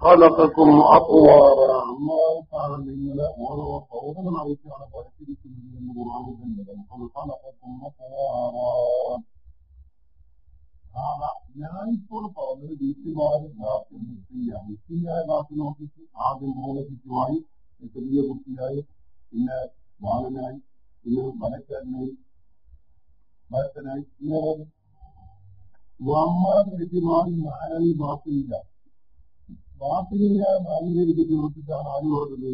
خلقكم أطوارا അള്ളാഹുത്താണ് നിങ്ങളെ ഓരോ സൗകര്യമായിട്ടാണ് പഠിച്ചിരിക്കുന്നത് എന്ന് ഖുർആനിൽ തന്നെ خلقكم أطوارا ഞാനിപ്പോൾ പറഞ്ഞത് വീട്ടുകാരെ ക്ലാസ് നിശ്ചയാണ് നിശ്ചയായ ക്ലാസ് നോക്കിച്ച് ആദ്യം മൂന്ന് ചുറ്റുമായി ചെറിയ കുട്ടിയായി പിന്നെ ബാലനായി പിന്നെ മലക്കാരനായി ഭരത്തനായി ഇങ്ങനെ നമ്മുടെ വീട്ടുമാറി നാരായണ ബാക്കിയില്ല ബാക്കിയില്ല നാലിലേക്ക് ചോദിച്ചിട്ടാണ് ആര് പറഞ്ഞത്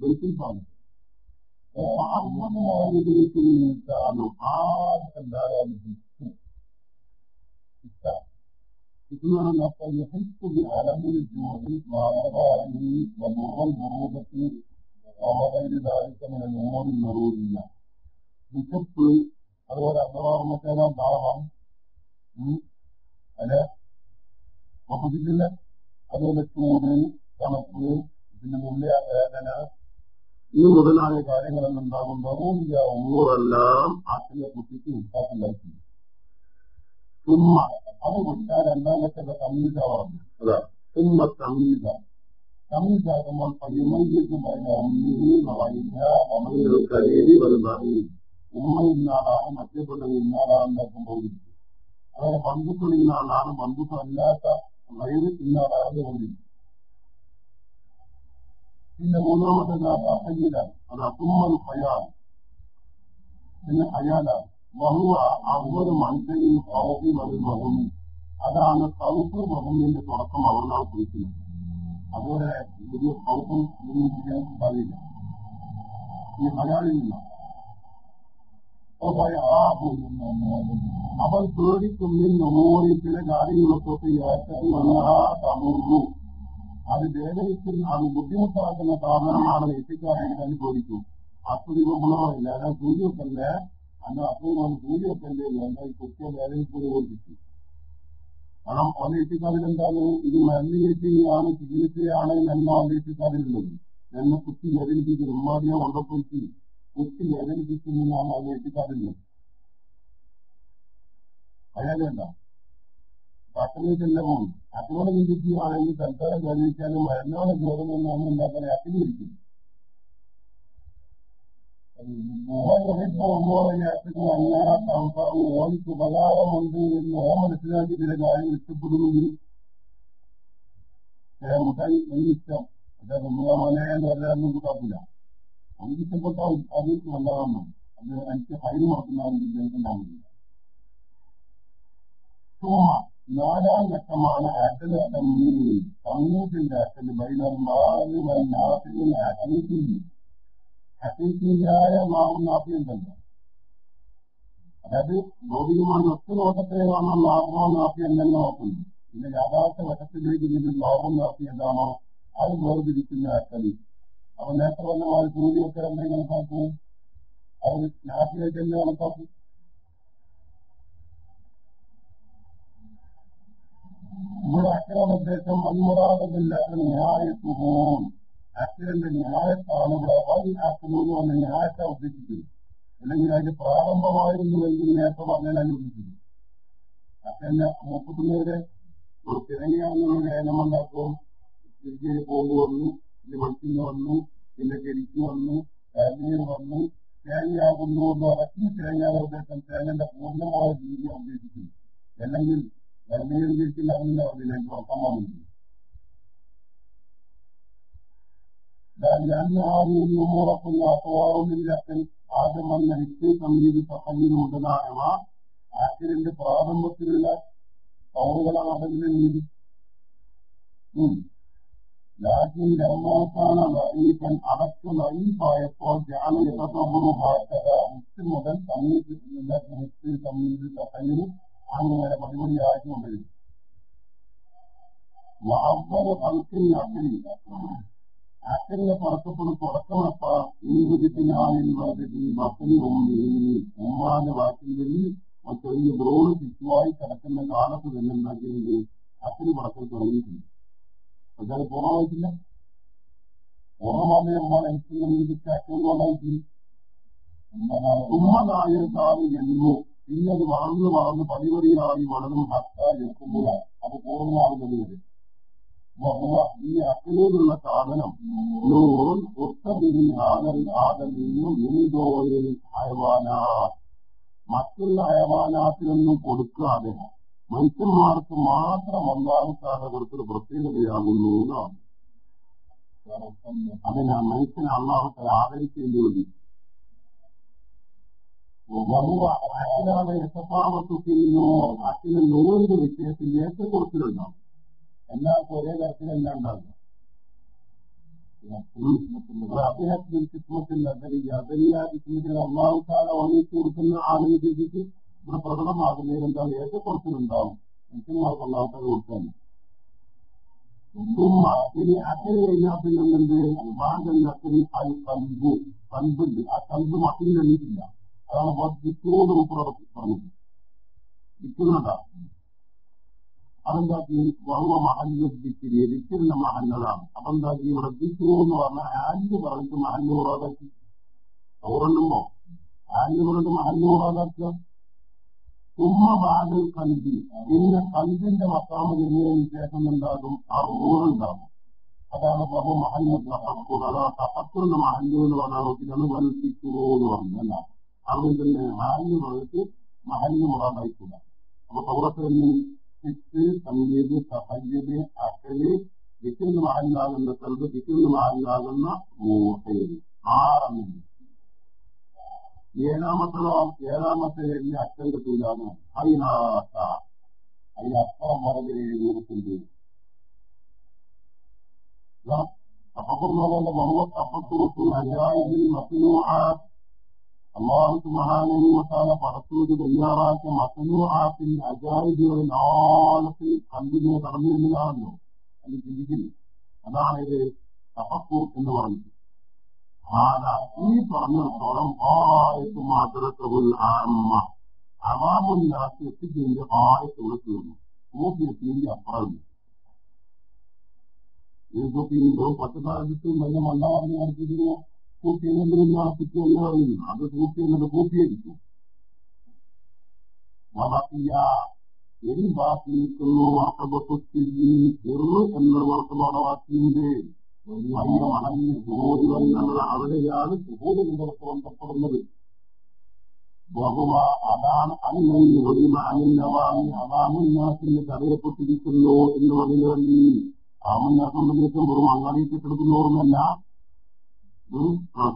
വെളുപ്പിൽ പറഞ്ഞത് ആത്മമാരിലേക്ക് നിന്നിട്ടാണ് ആദ്യം ധാരാളം إثنان فيحس بألم الجوع وعرائه وضر البرودة وغير ذلك من الأمور الضرورية بكف അതുപോലെ അന്തർവാർമ്മത്തേനാം ധാരാളം അല്ലെ വകുതില്ല അതുപോലെ ചൂട് തണുപ്പ് പിന്നെ മുല്ല വേദന ഈ മുതലായ കാര്യങ്ങളെല്ലാം ഉണ്ടാകുമ്പോൾ ഈ ഉമ്മൂറെല്ലാം ആട്ടിലെ കുട്ടിക്ക് ഉണ്ടാക്കിണ്ടാക്കി തുമ്മ അത്. വിട്ടാൽ രണ്ടാമത്തെ തമ്മീസാവാണ് അതാ തുമ്മ തമ്മീസ തമ്മീസാകുമ്പോൾ പയ്യമ്മയ്ക്കും ഉമ്മ ഇന്നാളാണ് മറ്റേ പെണ്ണുങ്ങൾ ഇന്നാളാണ് സംഭവിക്കുന്നത് അങ്ങനെ ബന്ധുക്കൾ ഇന്നാളാണ് ബന്ധുക്കൾ അല്ലാത്ത വയറ് ഇന്നാളാണ് കൊണ്ടിരിക്കും പിന്നെ മൂന്നാമത്തെ ഹയ്യലാണ് അത് അസുമ്മൽ ഹയാൽ. പിന്നെ ഹയാലാണ് വഹുവ അഹമ്മദ് മനുഷ്യനും സൗഫി മഹും. അതാണ് സൗഫ് മഹുമിന്റെ തുടക്കം അവനാൾ കുറിക്കുന്നത്. അതുപോലെ വലിയ സൗഫും ചെയ്യാൻ സാധിക്കില്ല ഈ ഹയാലിൽ നിന്നാണ് അവൻ പേടിക്കുന്നിൽ നമ്മോടെ ചില കാര്യങ്ങളൊക്കെ തമുന്നു അത് വേദനിക്കുന്ന അത് ബുദ്ധിമുട്ടാക്കുന്ന സാധനമാണ് എത്തിക്കാണെങ്കിൽ അനുഭവിക്കും അസുഖങ്ങളോ ഇല്ല ഞാൻ സൂര്യക്കല്ലേ അന്ന് അസുഖമാണ് സൂര്യക്കല്ലേ എന്നാൽ കുട്ടിയെ വേദനിക്കൂടി ഓടിച്ചു കാരണം അവന്റെ എത്തിക്കാതിലെന്താണ്? ഇത് മരുന്ന് ചികിത്സയാണ് നന്മ അവന്റെ എത്തിക്കാതിലുള്ളത് എന്നെ കുത്തി വേദനിപ്പിക്കും ഉമ്മാതിയെ കൊണ്ടപ്പോയി കുത്തി നാം അവന്റെ എത്തിക്കാതിലുള്ളത് അയാളേണ്ട പോകും അക്കനോട് ചിന്തിക്കുകയാണെങ്കിൽ തൽക്കാലം കഴിച്ചാലും മരുന്നോടെ ചോദനം നമ്മൾ ഉണ്ടാക്കാൻ അക്കിനിരിക്കും ഓനിക്ക് ഉപകാരമുണ്ട് എന്ന് ഓ മനസ്സിലാക്കി ചില കാര്യങ്ങൾ ഇഷ്ടപ്പെടുമെങ്കിൽ മുട്ടായി എനിക്ക് ഇഷ്ടം പക്ഷേ മോനെ എന്ന് പറയാനൊന്നും കൂട്ടാക്കില്ല ഇഷ്ടപ്പെട്ട അത് നല്ലതാണ് അത് എനിക്ക് ഹൈന് മറക്കുന്നതാണെന്നില്ല നാലാം ഘട്ടമാണ് അറ്റൽ തമ്മീൽ തമ്മൂത്തിന്റെ അറ്റൽ ബൈനർമാറിന് അറ്റലിൽ ഹസീസിയായ മാവും നാഫിയുണ്ടല്ലോ അതായത് ഭൗതികമായ ഒറ്റ നോട്ടത്തിലേക്കാണ് ലാഭമോ നാഫി എന്നെ നോക്കുന്നത് പിന്നെ യാഥാർത്ഥ വശത്തിലേക്ക് നിന്ന് ലാഭം നാഫി എന്താണോ അത് വേർതിരിക്കുന്ന അക്കലി അപ്പൊ നേരത്തെ വന്ന ആ സൂര്യമൊക്കെ എന്തെങ്കിലും കണക്കാക്കും. അവൻ നാട്ടിലേക്ക് തന്നെ കണക്കാക്കും. ഇവിടെ അക്കലാണ് ഉദ്ദേശം അന്മുറാദമില്ല ന്യായത്തുപോകും അക്കലിന്റെ ന്യായത്താണ് ഇവിടെ വൈ എന്ന് പറഞ്ഞ ന്യായത്തെ ഉദ്ദേശിച്ചത് അല്ലെങ്കിൽ അതിന്റെ പ്രാരംഭമായിരുന്നുവെങ്കിൽ നേരത്തെ പറഞ്ഞാൽ അനുവദിച്ചത് അക്കലിന്റെ മുപ്പത്തുന്നവരെ ഒരു തിരങ്ങിയാണെന്നുള്ള ലേലമുണ്ടാക്കും തിരിച്ചു പോകുന്നു വന്നു ഇത് വെളുപ്പിന് വന്നു പിന്നെ ചെരിച്ചു വന്നു കാശ്മീർ വന്നു തേങ്ങയാകുന്നു എന്ന് ഇറക്കി തേങ്ങയുടെ ഉദ്ദേശം തേങ്ങന്റെ പൂർണ്ണമായ രീതിയാണ് ഉദ്ദേശിക്കുന്നത് അല്ലെങ്കിൽ ധർമ്മീകരിക്കുന്ന അങ്ങനെ അതിലേക്ക് ഉറക്കം വന്നു لأن هذه الأمور كلها أطوار من لكن ആദ്യം വന്ന ഹിറ്റ് സംഗീത സഹല്യം മുതലായവ ആക്സിഡന്റ് പ്രാരംഭത്തിലുള്ള പൗറുകളാണ് അതിൽ നീതി ലാക്കിൻ ലവ്മാക്കാണ് ലൈഫൻ അടക്ക ലൈഫായപ്പോൾ ജാനകതമുറു ഭാഷക ഹിറ്റ് മുതൽ സംഗീത ഹിറ്റ് സംഗീത സഹല്യം അങ്ങനെ പടിപടി ആയിക്കൊണ്ടിരുന്നു വാവർ അൽക്കിൽ അക്കലില്ല അക്കലിനെ പറക്കപ്പെടും തുടക്കമപ്പ വിധത്തിനാളിൽ വർദ്ധിച്ച് മക്കനി ഉമ്മി ഉമ്മാന്റെ വാക്കിൽ ചെറിയ ബ്രോഡ് ചുറ്റുമായി കിടക്കുന്ന കാലത്ത് തന്നെ ഉണ്ടാക്കിയത് അക്കൽ പറക്കൽ തുടങ്ങിയിട്ടുണ്ട് പക്ഷേ പൂർണമായിട്ടില്ല ഉമ്മ എനിക്ക് ഉമ്മനായിരുന്നാലും എന്നു. പിന്നത് വളർന്ന് വളർന്ന് പടിപടിയായി വളർന്നും നിൽക്കുമ്പോൾ അത് പൂർണമാകുന്നത് വരെ. ഈ അക്കലൂരുള്ള സാധനം നൂറും ഉത്തബിരി ആദൽ ആദലിനും നീതോയിൽ അയവാനാ മറ്റുള്ള അയവാനാത്തിനൊന്നും കൊടുക്കാതെ മനുഷ്യന്മാർക്ക് മാത്രം ഒന്നാമത്താണ് കൊടുത്തൊരു പ്രത്യേകതയാകുന്നു അതിനാ മനുഷ്യനെ അള്ളാഹത്തെ ആദരിക്കേണ്ടി വരും യശപ്പാവത്തുന്നു അച്ഛന് നൂറിന്റെ വിഷയത്തിൽ ഏറ്റവും കുറച്ചിലുണ്ടാവും എല്ലാവർക്കും ഒരേ തരത്തിലല്ല ഉണ്ടാകുക അദ്ദേഹത്തിന്റെ കിസ്മത്തിൽ അതരിയ അതരിയ കിസ്മത്തിൽ അള്ളാഹുക്കാല ഒന്നിച്ചു കൊടുക്കുന്ന ആളിനെ ചിന്തിച്ച് ഇവിടെ പ്രകടമാകുന്നതിൽ എന്താണ് ഏറ്റക്കുറച്ചിലുണ്ടാവും മനുഷ്യന്മാർക്ക് അള്ളാഹുക്കാല കൊടുക്കാൻ. ഇനി അക്കരെ കഴിഞ്ഞാൽ പിന്നെന്തുണ്ട് ഭാഗം അക്കരെ അത് കമ്പു കമ്പുണ്ട് ആ കമ്പ് മക്കളിൽ എണ്ണീട്ടില്ല അതാണ് ദിക്കോട് പറഞ്ഞത്. ദിക്കുന്നതാ അതെന്താക്കി? വറുവ മഹല്ല് ദിക്കിരി ദിക്കിരിന്റെ മഹല്ലതാണ് അതെന്താക്കി ഇവിടെ ദിക്കു എന്ന് പറഞ്ഞാൽ ആൽ പറഞ്ഞിട്ട് മഹല്ല് മുറാദാക്കി ഔറണ്ടുമ്പോ ആൽ പറഞ്ഞിട്ട് മഹല്ല് മുറാദാക്കുക ഉമ്മ ബാദൽ കൽബി പിന്നെ കൽബിന്റെ മക്കാമ് കഴിഞ്ഞതിന് ശേഷം എന്താകും ആ റൂറുണ്ടാകും അതാണ് പ്രഭു മഹല്ല് തഹക്കുർ അതാ തഹക്കുറിന്റെ മഹല്ല് എന്ന് പറഞ്ഞാൽ നോക്കിയിട്ടാണ് വൽപ്പിക്കുറോ എന്ന് പറഞ്ഞല്ല അവിടെ തന്നെ മഹല്ല് മകത്ത് മഹല്ല് മുറാദായിക്കൂട അപ്പൊ സൗറത്തിൽ സിറ്റ് സംഗീത് സഹയ്യത് അക്കൽ വിക്കുന്ന മഹല്ലാകുന്ന കൽബ് വിക്കുന്ന മഹല്ലാകുന്ന മൂഹേര് ആറെണ്ണം. ഏഴാമത്തതോ ഏഴാമത്തെ എഴുതി അച്ഛൻ കിട്ടൂലാന്ന് അതിനാത്ത അതിനപ്പുറം പറഞ്ഞ രൂപത്തിണ്ട് അപ്പുറം അപ്പുറത്തു അജായിബിൽ മസനൂആ അള്ളാഹു സുബ്ഹാനഹു വതആല പടത്തുകൊണ്ട് തയ്യാറാക്കിയ മസനൂആത്തിന്റെ അജായിബുകളിൽ ആഴത്തിൽ കണ്ടിനെ കടന്നിരുന്നതാണല്ലോ. അത് ചിന്തിക്കില്ല അതാണ് ഇത് തഫക്കൂർ എന്ന് പറഞ്ഞത് ഈ പറഞ്ഞിടത്തോളം ആയത്ത് മാത്രത്തുൽ ആമ്മ അവാമുല്ലാസ് എത്തിച്ചതിന്റെ ആയത്തോടെ തീർന്നു. നൂറ്റിയെത്തിന്റെ അപ്പുറം ഇതൊക്കെയും പത്ത് കാലത്തും നല്ല മണ്ണ പറഞ്ഞു കാണിച്ചിരുന്നു. കൂട്ടിയെന്നെങ്കിലും നടത്തിച്ചു എന്ന് പറയുന്നു അത് കൂട്ടി എന്നത് കൂട്ടിയിരിക്കും വളർത്തിയ എരി ബാക്കി നിൽക്കുന്നു വാർത്തപത്തിൽ ചെറു എന്നൊരു വാർത്തപാടെ വലിയ മണഞ്ഞ് സുഹോദി അവിടെയാണ് സുഹോദിന്റെ ബന്ധപ്പെടുന്നത് ബഹുവ അതാണ് അന്നീ ഒരിമാനിന്നവാമി അവാമുന്നാസിന് തടയപ്പെട്ടിരിക്കുന്നു എന്ന് പറഞ്ഞു വേണ്ടി ആമുന്നാസം വെറും അങ്ങാടി കെട്ടെടുക്കുന്നവരുമല്ല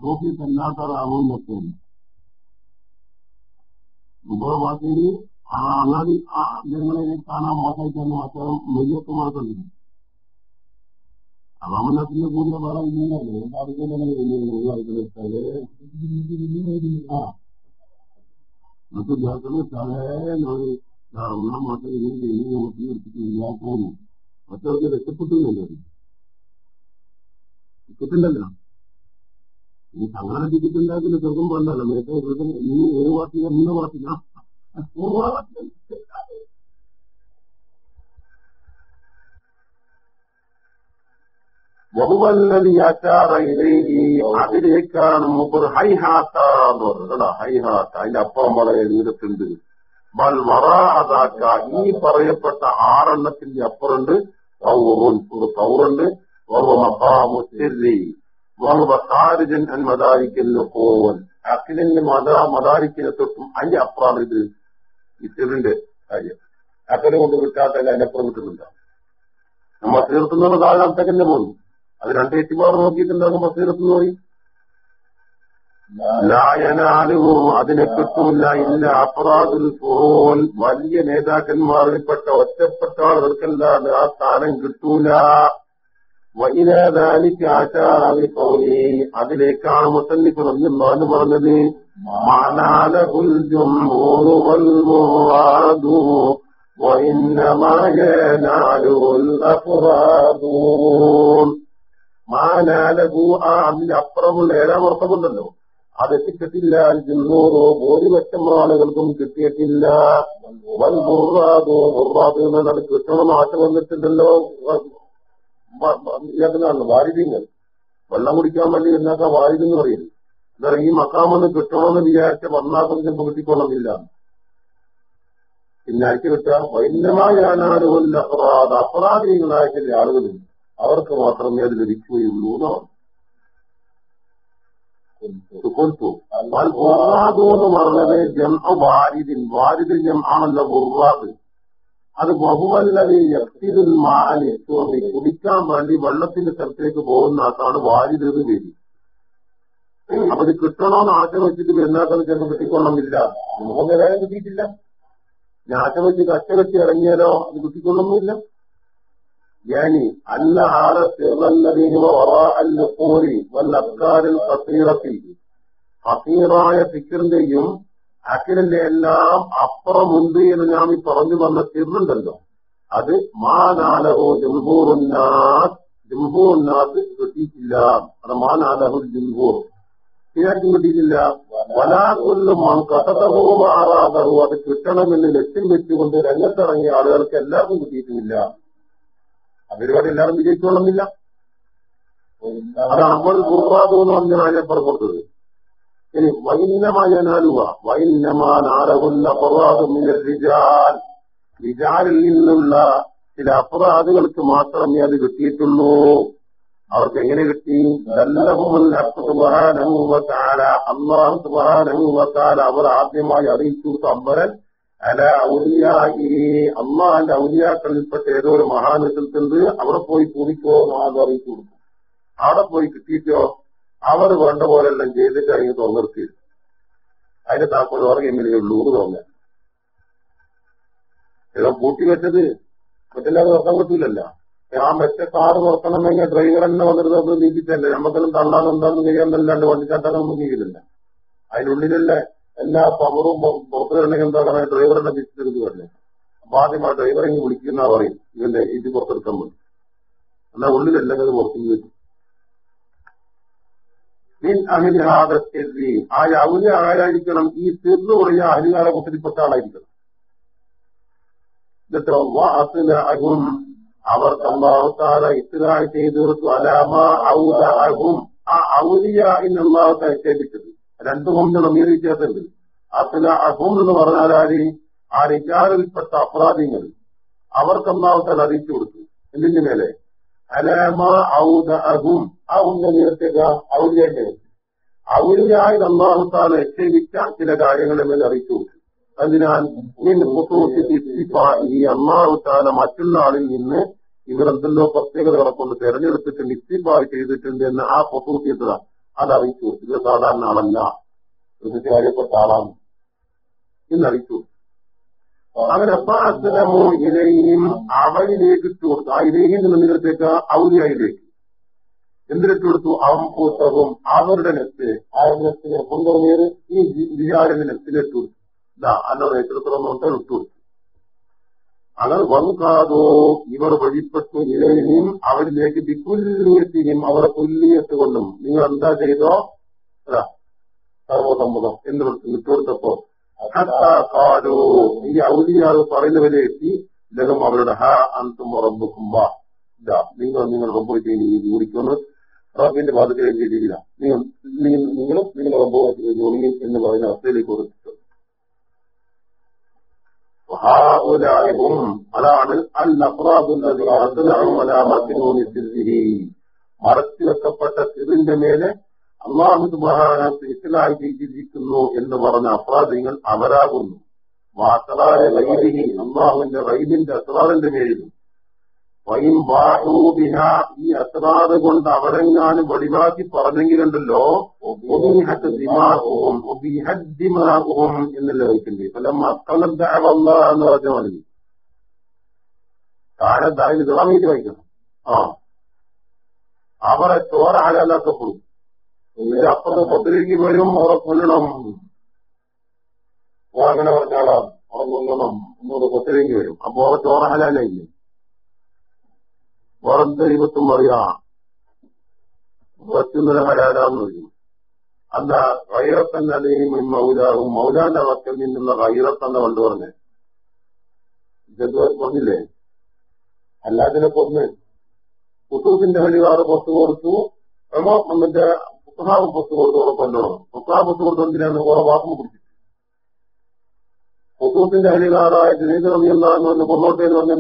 സോഫിയത്ത് അല്ലാത്തതാവുന്നൊക്കെ മുമ്പ് ഭാഷയിൽ അങ്ങാടി ജനങ്ങളെ കാണാൻ മോശമായിട്ടാണ് മാത്രം വലിയൊക്കെ മാത്രം അവാമനത്തിന്റെ കൂടുതൽ വേറെ ഇല്ലല്ലേ ആ. എന്നിട്ട് ദേഹത്തിന് തലേന്നൊരു ഒന്നാം മാസം ഇങ്ങനെ ഇനി നോക്കി എടുത്തിട്ടില്ല പോകുന്നു മറ്റവർക്ക് രക്ഷപ്പെട്ടില്ലല്ലോ ടിക്കറ്റുണ്ടല്ലോ ഈ അങ്ങനെ ടിക്കറ്റ് ഉണ്ടാക്കില്ല ചെറുപ്പം പണ്ടല്ല ചെറുപ്പം ഈ ഒരു പാർട്ടി മൂന്ന് പാർട്ടി അതിലേക്കാണ് അതിന്റെ അപ്പ വളരെ ദൂരത്തുണ്ട് ബൽ ഈ പറയപ്പെട്ട ആറെണ്ണത്തിന്റെ അപ്പുറുണ്ട് സൗറുൻ ഒരു കോവൻ അഖിലിന്റെ മത മദാരിക്കിനെ തൊട്ടും അതിന്റെ അപ്പുറമാണ് ഇത്. ഇത്തിറിന്റെ കാര്യം. അക്കരെ കൊണ്ട് കിട്ടാത്ത അതിന്റെ അപ്പുറം കിട്ടുന്നുണ്ടാവും നമ്മൾ തീർത്തുന്നുള്ള കാലത്തേക്കന്നെ പോകുന്നു അത് രണ്ട് എത്തിമാർ നോക്കിയിട്ടുണ്ടാകും ബസീറത്ത് പോയി ലായനാലുവോ അതിനെ കിട്ടൂല ഇല്ല അപറാദുൽ ഫോൻ വലിയ നേതാക്കന്മാരിൽപ്പെട്ട ഒറ്റപ്പെട്ട ആളുകൾക്കല്ലാതെ ആ സ്ഥാനം കിട്ടൂല വൈരാദാലിക്ക് ആചാരാവി തോന്നി അതിലേക്കാണ് മുത്തല്ലിഫ് റബ്ബില്ലാന്ന് പറഞ്ഞത് മാനാലഹുൽ ജുംഹൂറുൽ മുറാദു وإنما يناله الأفراد മാനാലഹു ആ അതിന്റെ അപ്പുറമുള്ള ഏഴാം ഉറപ്പമുണ്ടല്ലോ അത് എത്തിക്കത്തില്ല ജുന്നൂറോ ഭൂരിപക്ഷം ആളുകൾക്കും കിട്ടിയിട്ടില്ല. വൻ ബുറാദോ എന്നത് കിട്ടണം മാറ്റം വന്നിട്ടുണ്ടല്ലോ. ഇയാൾക്കാണ് വാരിദ്യങ്ങൾ വെള്ളം കുടിക്കാൻ വേണ്ടി എന്നാക്കാൻ വാരിതെന്ന് പറയുന്നു എന്താ ഈ മക്കാമെന്ന് കിട്ടണമെന്ന് വിചാരിച്ച വന്നാക്കം ചിലപ്പോൾ കിട്ടിക്കൊള്ളുന്നില്ല പിന്നെ അയച്ചു കിട്ടുക? അപറാധ അപരാധികളായ ചില ആളുകളുണ്ട് അവർക്ക് മാത്രമേ അത് ലഭിക്കുകയുള്ളൂ എന്നാണ് പറഞ്ഞത് ജംഅ വാരിദിൻ. വാരിദിൻ ജംആണല്ലോ ബുറാദ് അത് ബഹുവല്ലവി യക്തിദുൽ മാലി. തോന്നി കുടിക്കാൻ വേണ്ടി വെള്ളത്തിന്റെ സ്ഥലത്തേക്ക് പോകുന്ന ആൾക്കാണ് വാരിദ് എന്ന് പേര്. അപ്പൊ ഇത് കിട്ടണോന്ന് ആറ്റം വെച്ചിട്ട് പെരുന്നാക്കൾ ചിലപ്പോൾ കിട്ടിക്കൊള്ളമില്ല നമുക്ക് വേറെ കിട്ടിയിട്ടില്ല. ഞാൻ ആശം വെച്ച് കച്ച വെച്ച് ഇറങ്ങിയാലോ? അത് കിട്ടിക്കൊള്ളൊന്നുമില്ല يعني أن على السر الذي هو وراء النقول والأفكار القصيرة കസീറായ ഫിക്കറിന്റെയും അഖിലിന്റെ എല്ലാം അപ്പുറമുണ്ട് എന്ന് ഞാൻ ഈ പറഞ്ഞു വന്ന തിരുണ്ടല്ലോ അത് മാനാലഹോ ജംഹൂറുന്നാസ് ജംഹൂറുന്നാസ് കിട്ടിയിട്ടില്ല അത് മാനാലഹു ജംഹൂർ ശരിയായിട്ടും കിട്ടിയിട്ടില്ല വലാകൊല്ലും കഥതഹോ മാറാതഹോ അത് കിട്ടണമെന്ന് ലക്ഷ്യം വെച്ചുകൊണ്ട് രംഗത്തിറങ്ങിയ ആളുകൾക്ക് എല്ലാവർക്കും കിട്ടിയിട്ടുമില്ല പരിപാടി എല്ലാവരും വിജയിച്ചോളുന്നില്ല. അതാണ് നമ്മൾ ഗുർബാദ് എന്ന് പറഞ്ഞ അതിനപ്പുറം കൊടുത്തത്. ഇനി വൈന്നമായനാലുവ വൈന്നമാനാലകുല്ല റിജാൽ. റിജാലിൽ നിന്നുള്ള ചില അപരാധുകൾക്ക് മാത്രമേ അത് കിട്ടിയിട്ടുള്ളൂ. അവർക്ക് എങ്ങനെ കിട്ടി? അള്ളാഹു സുബാനഹുവത്താല അവർ ആദ്യമായി അറിയിച്ചു അമ്പരൻ അല ഔലിയായി. അള്ളാന്റെ ഔലിയാക്കളിൽപ്പെട്ട ഏതോ ഒരു മഹാനത്തിൽക്കുണ്ട് അവിടെ പോയി കൂടിക്കോ എന്ന് അറിയിച്ചു കൊടുക്കും. അവിടെ പോയി കിട്ടിയിട്ടോ? അവർ വേണ്ട പോലെല്ലാം ചെയ്തിട്ട് അതിന് തോന്നിർത്തി അതിന്റെ താക്കോൽ ഉറങ്ങിയെങ്കിലേ ഉള്ളൂ എന്ന് തോന്നാൻ ഏതോ പൂട്ടി വെച്ചത്. മറ്റെല്ലാവരും തുറക്കാൻ പറ്റൂലല്ലോ. ഞാൻ മെച്ച കാറ് തുറക്കണമെങ്കിൽ ഡ്രൈവർ തന്നെ വന്നിട്ട് തുറന്ന് നീക്കിച്ചല്ലേ? നമുക്കെല്ലാം തള്ളാൻ എന്താണെന്ന് ചെയ്യാന്നല്ലാണ്ട് വണ്ടി ചാട്ടാൻ നമുക്ക് ചെയ്യില്ല അതിനുള്ളിലല്ലേ എല്ലാ പവറും പുറത്തിറങ്ങി എന്താ പറയുക? ബിസിനസ് വരണേ അപ്പൊ ആദ്യം ആ ഡ്രൈവറെ വിളിക്കുന്ന പറയും ഇവന്റെ ഇത് പുറത്തെടുക്കാൻ വേണ്ടി എന്നാ ഉള്ളിലല്ലെങ്കിൽ അത് പുറത്തേക്ക് വരും. ആ ആരായിരിക്കണം? ഈ തീർന്നു കുറഞ്ഞ അഹിലാല കുത്തിരിപ്പെട്ട ആളായിരിക്കണം. അസുലഹും അവർക്ക് അള്ളാഹുത്താല ഇത്തിരായി ചെയ്തു തീർത്തു. അലാമ ഔദഅഹും ആ ഔലിയ ഇന്നല്ലാഹത്തെ നിക്ഷേപിച്ചത് രണ്ടു കൊമ്പിന്റെ തമ്മിൽ വ്യത്യാസമുണ്ട്. അസുലഹും എന്ന് പറഞ്ഞാൽ ആര്? ആ റിജാലിൽപ്പെട്ട അപരാധികൾ അവർക്ക് ഒന്നാമത്തെ അറിയിച്ചു കൊടുത്തു. എന്തിന്റെ മേലെ? അലാമ ഔദഅഹും. ആ ഉന്ന നേരത്തേക്ക് ഔലിയായിട്ട് ഔലിയായി അള്ളാഹുത്താല നിക്ഷേപിച്ച ചില കാര്യങ്ങളെ മേലെ അറിയിച്ചു കൊടുത്തു. അതിനാൽ ഈ അള്ളാഹുത്താല മറ്റുള്ള ആളിൽ നിന്ന് ഇവർ എന്തെല്ലോ പ്രത്യേകതകളെ കൊണ്ട് തെരഞ്ഞെടുത്തിട്ട് നിശ്ചിപ്പായി ചെയ്തിട്ടുണ്ട് എന്ന് ആ പൊസൂട്ടിയത അത് അറിയിച്ചു ഇത് സാധാരണ ആളല്ല ഇത് കാര്യപ്പെട്ട ആളാണ്. എന്നറിയിച്ചു അങ്ങനെ അപ്പാസ്ലമോ ഇലയും അവരിലേക്ക് ചോർത്തു ആ ഇലയിൽ നിന്നിടത്തേക്ക് ഔലിയായിലേക്ക്. എന്തിനിട്ട് കൊടുത്തു അവംപൂത്തവും അവരുടെ നെത്ത് ആരുടെ നെറ്റിനെ കൊണ്ടുവന്നേര് ഈ വിചാരന്റെ നെറ്റിലിട്ട് കൊടുത്തു അല്ല നേതൃത്വം കൊണ്ട് ഇട്ടു. കൊടുത്തു അങ്ങനെ വന്നുകാതോ ഇവർ വഴിപ്പെട്ടു ഇലയും അവരിലേക്ക് ദിക്കുല്യത്തിനും അവരെ കുല്ലിയത്ത് കൊണ്ടും നിങ്ങൾ എന്താ ചെയ്തോ സർവസമ്മതം എന്ന് വിട്ടുകൊടുത്തപ്പോ കാലോ ഈ ഔലിയാവ് പറയുന്നവരെ എത്തി ഇദ്ദേഹം അവരുടെ ഹാ അന്തും റബ്ബുക്കും ഇതാ നിങ്ങൾ നിങ്ങൾ റബ്ബ് ചെയ്ത് ജോലിക്കൊന്ന് റബ്ബിന്റെ ബാധത്തിൽ ചെയ്തില്ല നിങ്ങൾ നിങ്ങളും നിങ്ങൾ റബ്ബോ ജോലിയും എന്ന് പറയുന്ന അവസ്ഥയിലേക്ക് കൊടുത്തു അതാണ് അൽ മറച്ചു വെക്കപ്പെട്ട സിറിന്റെ മേലെ അള്ളാഹു സുബാനത്ത് ഇസ്ലായി ചെയ്തിരിക്കുന്നു എന്ന് പറഞ്ഞ അപ്രാധികൾ അവരാകുന്നു. വാസലായ വൈദികി അള്ളാഹുവിന്റെ റൈബിന്റെ അസ്രാറിന്റെ മേലിലും ബാഹൂബിഹ ഈ അസ്രാറ് കൊണ്ട് അവരെങ്ങാനും വെളിവാക്കി പറഞ്ഞെങ്കിലുണ്ടല്ലോ എന്നല്ല വയ്ക്കണ്ടേ പല മക്കളല്ല എന്ന് പറഞ്ഞ മതി താഴെ ദാരി ഇതാമീറ്റ് വയ്ക്കണം ആ. അവരെ ചോര ആലാക്കപ്പെടും അപ്പുറത്ത് പത്തിലേക്ക് വരും അവരെ കൊല്ലണം. അങ്ങനെ പറഞ്ഞാളാ അവരെ കൊല്ലണം. എന്നോട് പത്തിലേക്ക് വരും. അപ്പൊ അവരെ ചോര ഹലാലായില്ലേ പുറം ദൈവത്തും അറിയാം. ഹലാലാന്ന് പറയും അല്ല കൈറത്തന്നെ അല്ലെങ്കിൽ മൗലാവും മൗലാന്റെ വക്കൽ നിന്നുള്ള കൈറത്തന്നെ കൊണ്ട് പറഞ്ഞേ? പറഞ്ഞില്ലേ? അല്ലാതിനെ കൊന്ന് കുത്തൂസിന്റെ ഹരിവാറ് പുറത്തു കൊടുത്തു മറ്റേ പുസ്തകാവ് പുറത്തു കൊടുത്തു കൊല്ലണം പുസ്തകാവ് പുറത്തു കൊടുത്തു എന്തിനാണ് ഓരോ വാക്കും പിടിച്ചു പൊത്തൂത്തിന്റെ അഴികാറായ ജനീത് റബിയെന്നാന്ന് പറഞ്ഞ പൊന്നോട്ടെ എന്ന് പറഞ്ഞ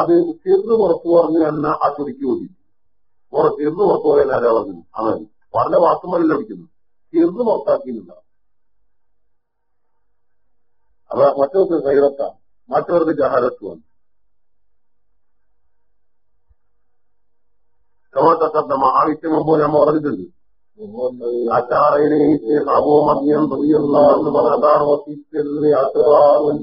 അത് തീർന്നു പുറത്തു പറഞ്ഞു എന്ന ആ ചുരുക്കി ഓടി. തീർന്നു പുറത്തു പോയാൽ ആരാ പറഞ്ഞു അവൻ. പറഞ്ഞ വാക്കുമല്ല ലഭിക്കുന്നു തീർന്നു പുറത്താക്കിയില്ല. അത് മറ്റവർക്ക് കൈറത്താണ് മറ്റവർക്ക് ജഹാരത്വമാണ് കമാത്തക്കത്തമ്മ ആ വിഷയം മുമ്പ് നമ്മൾ പറഞ്ഞിട്ടുണ്ട്. അച്ചാറയിലേക്ക് അബോ മദ്യം എന്ന് പറഞ്ഞതാണ് വസിച്ചത് അസറാറുൻ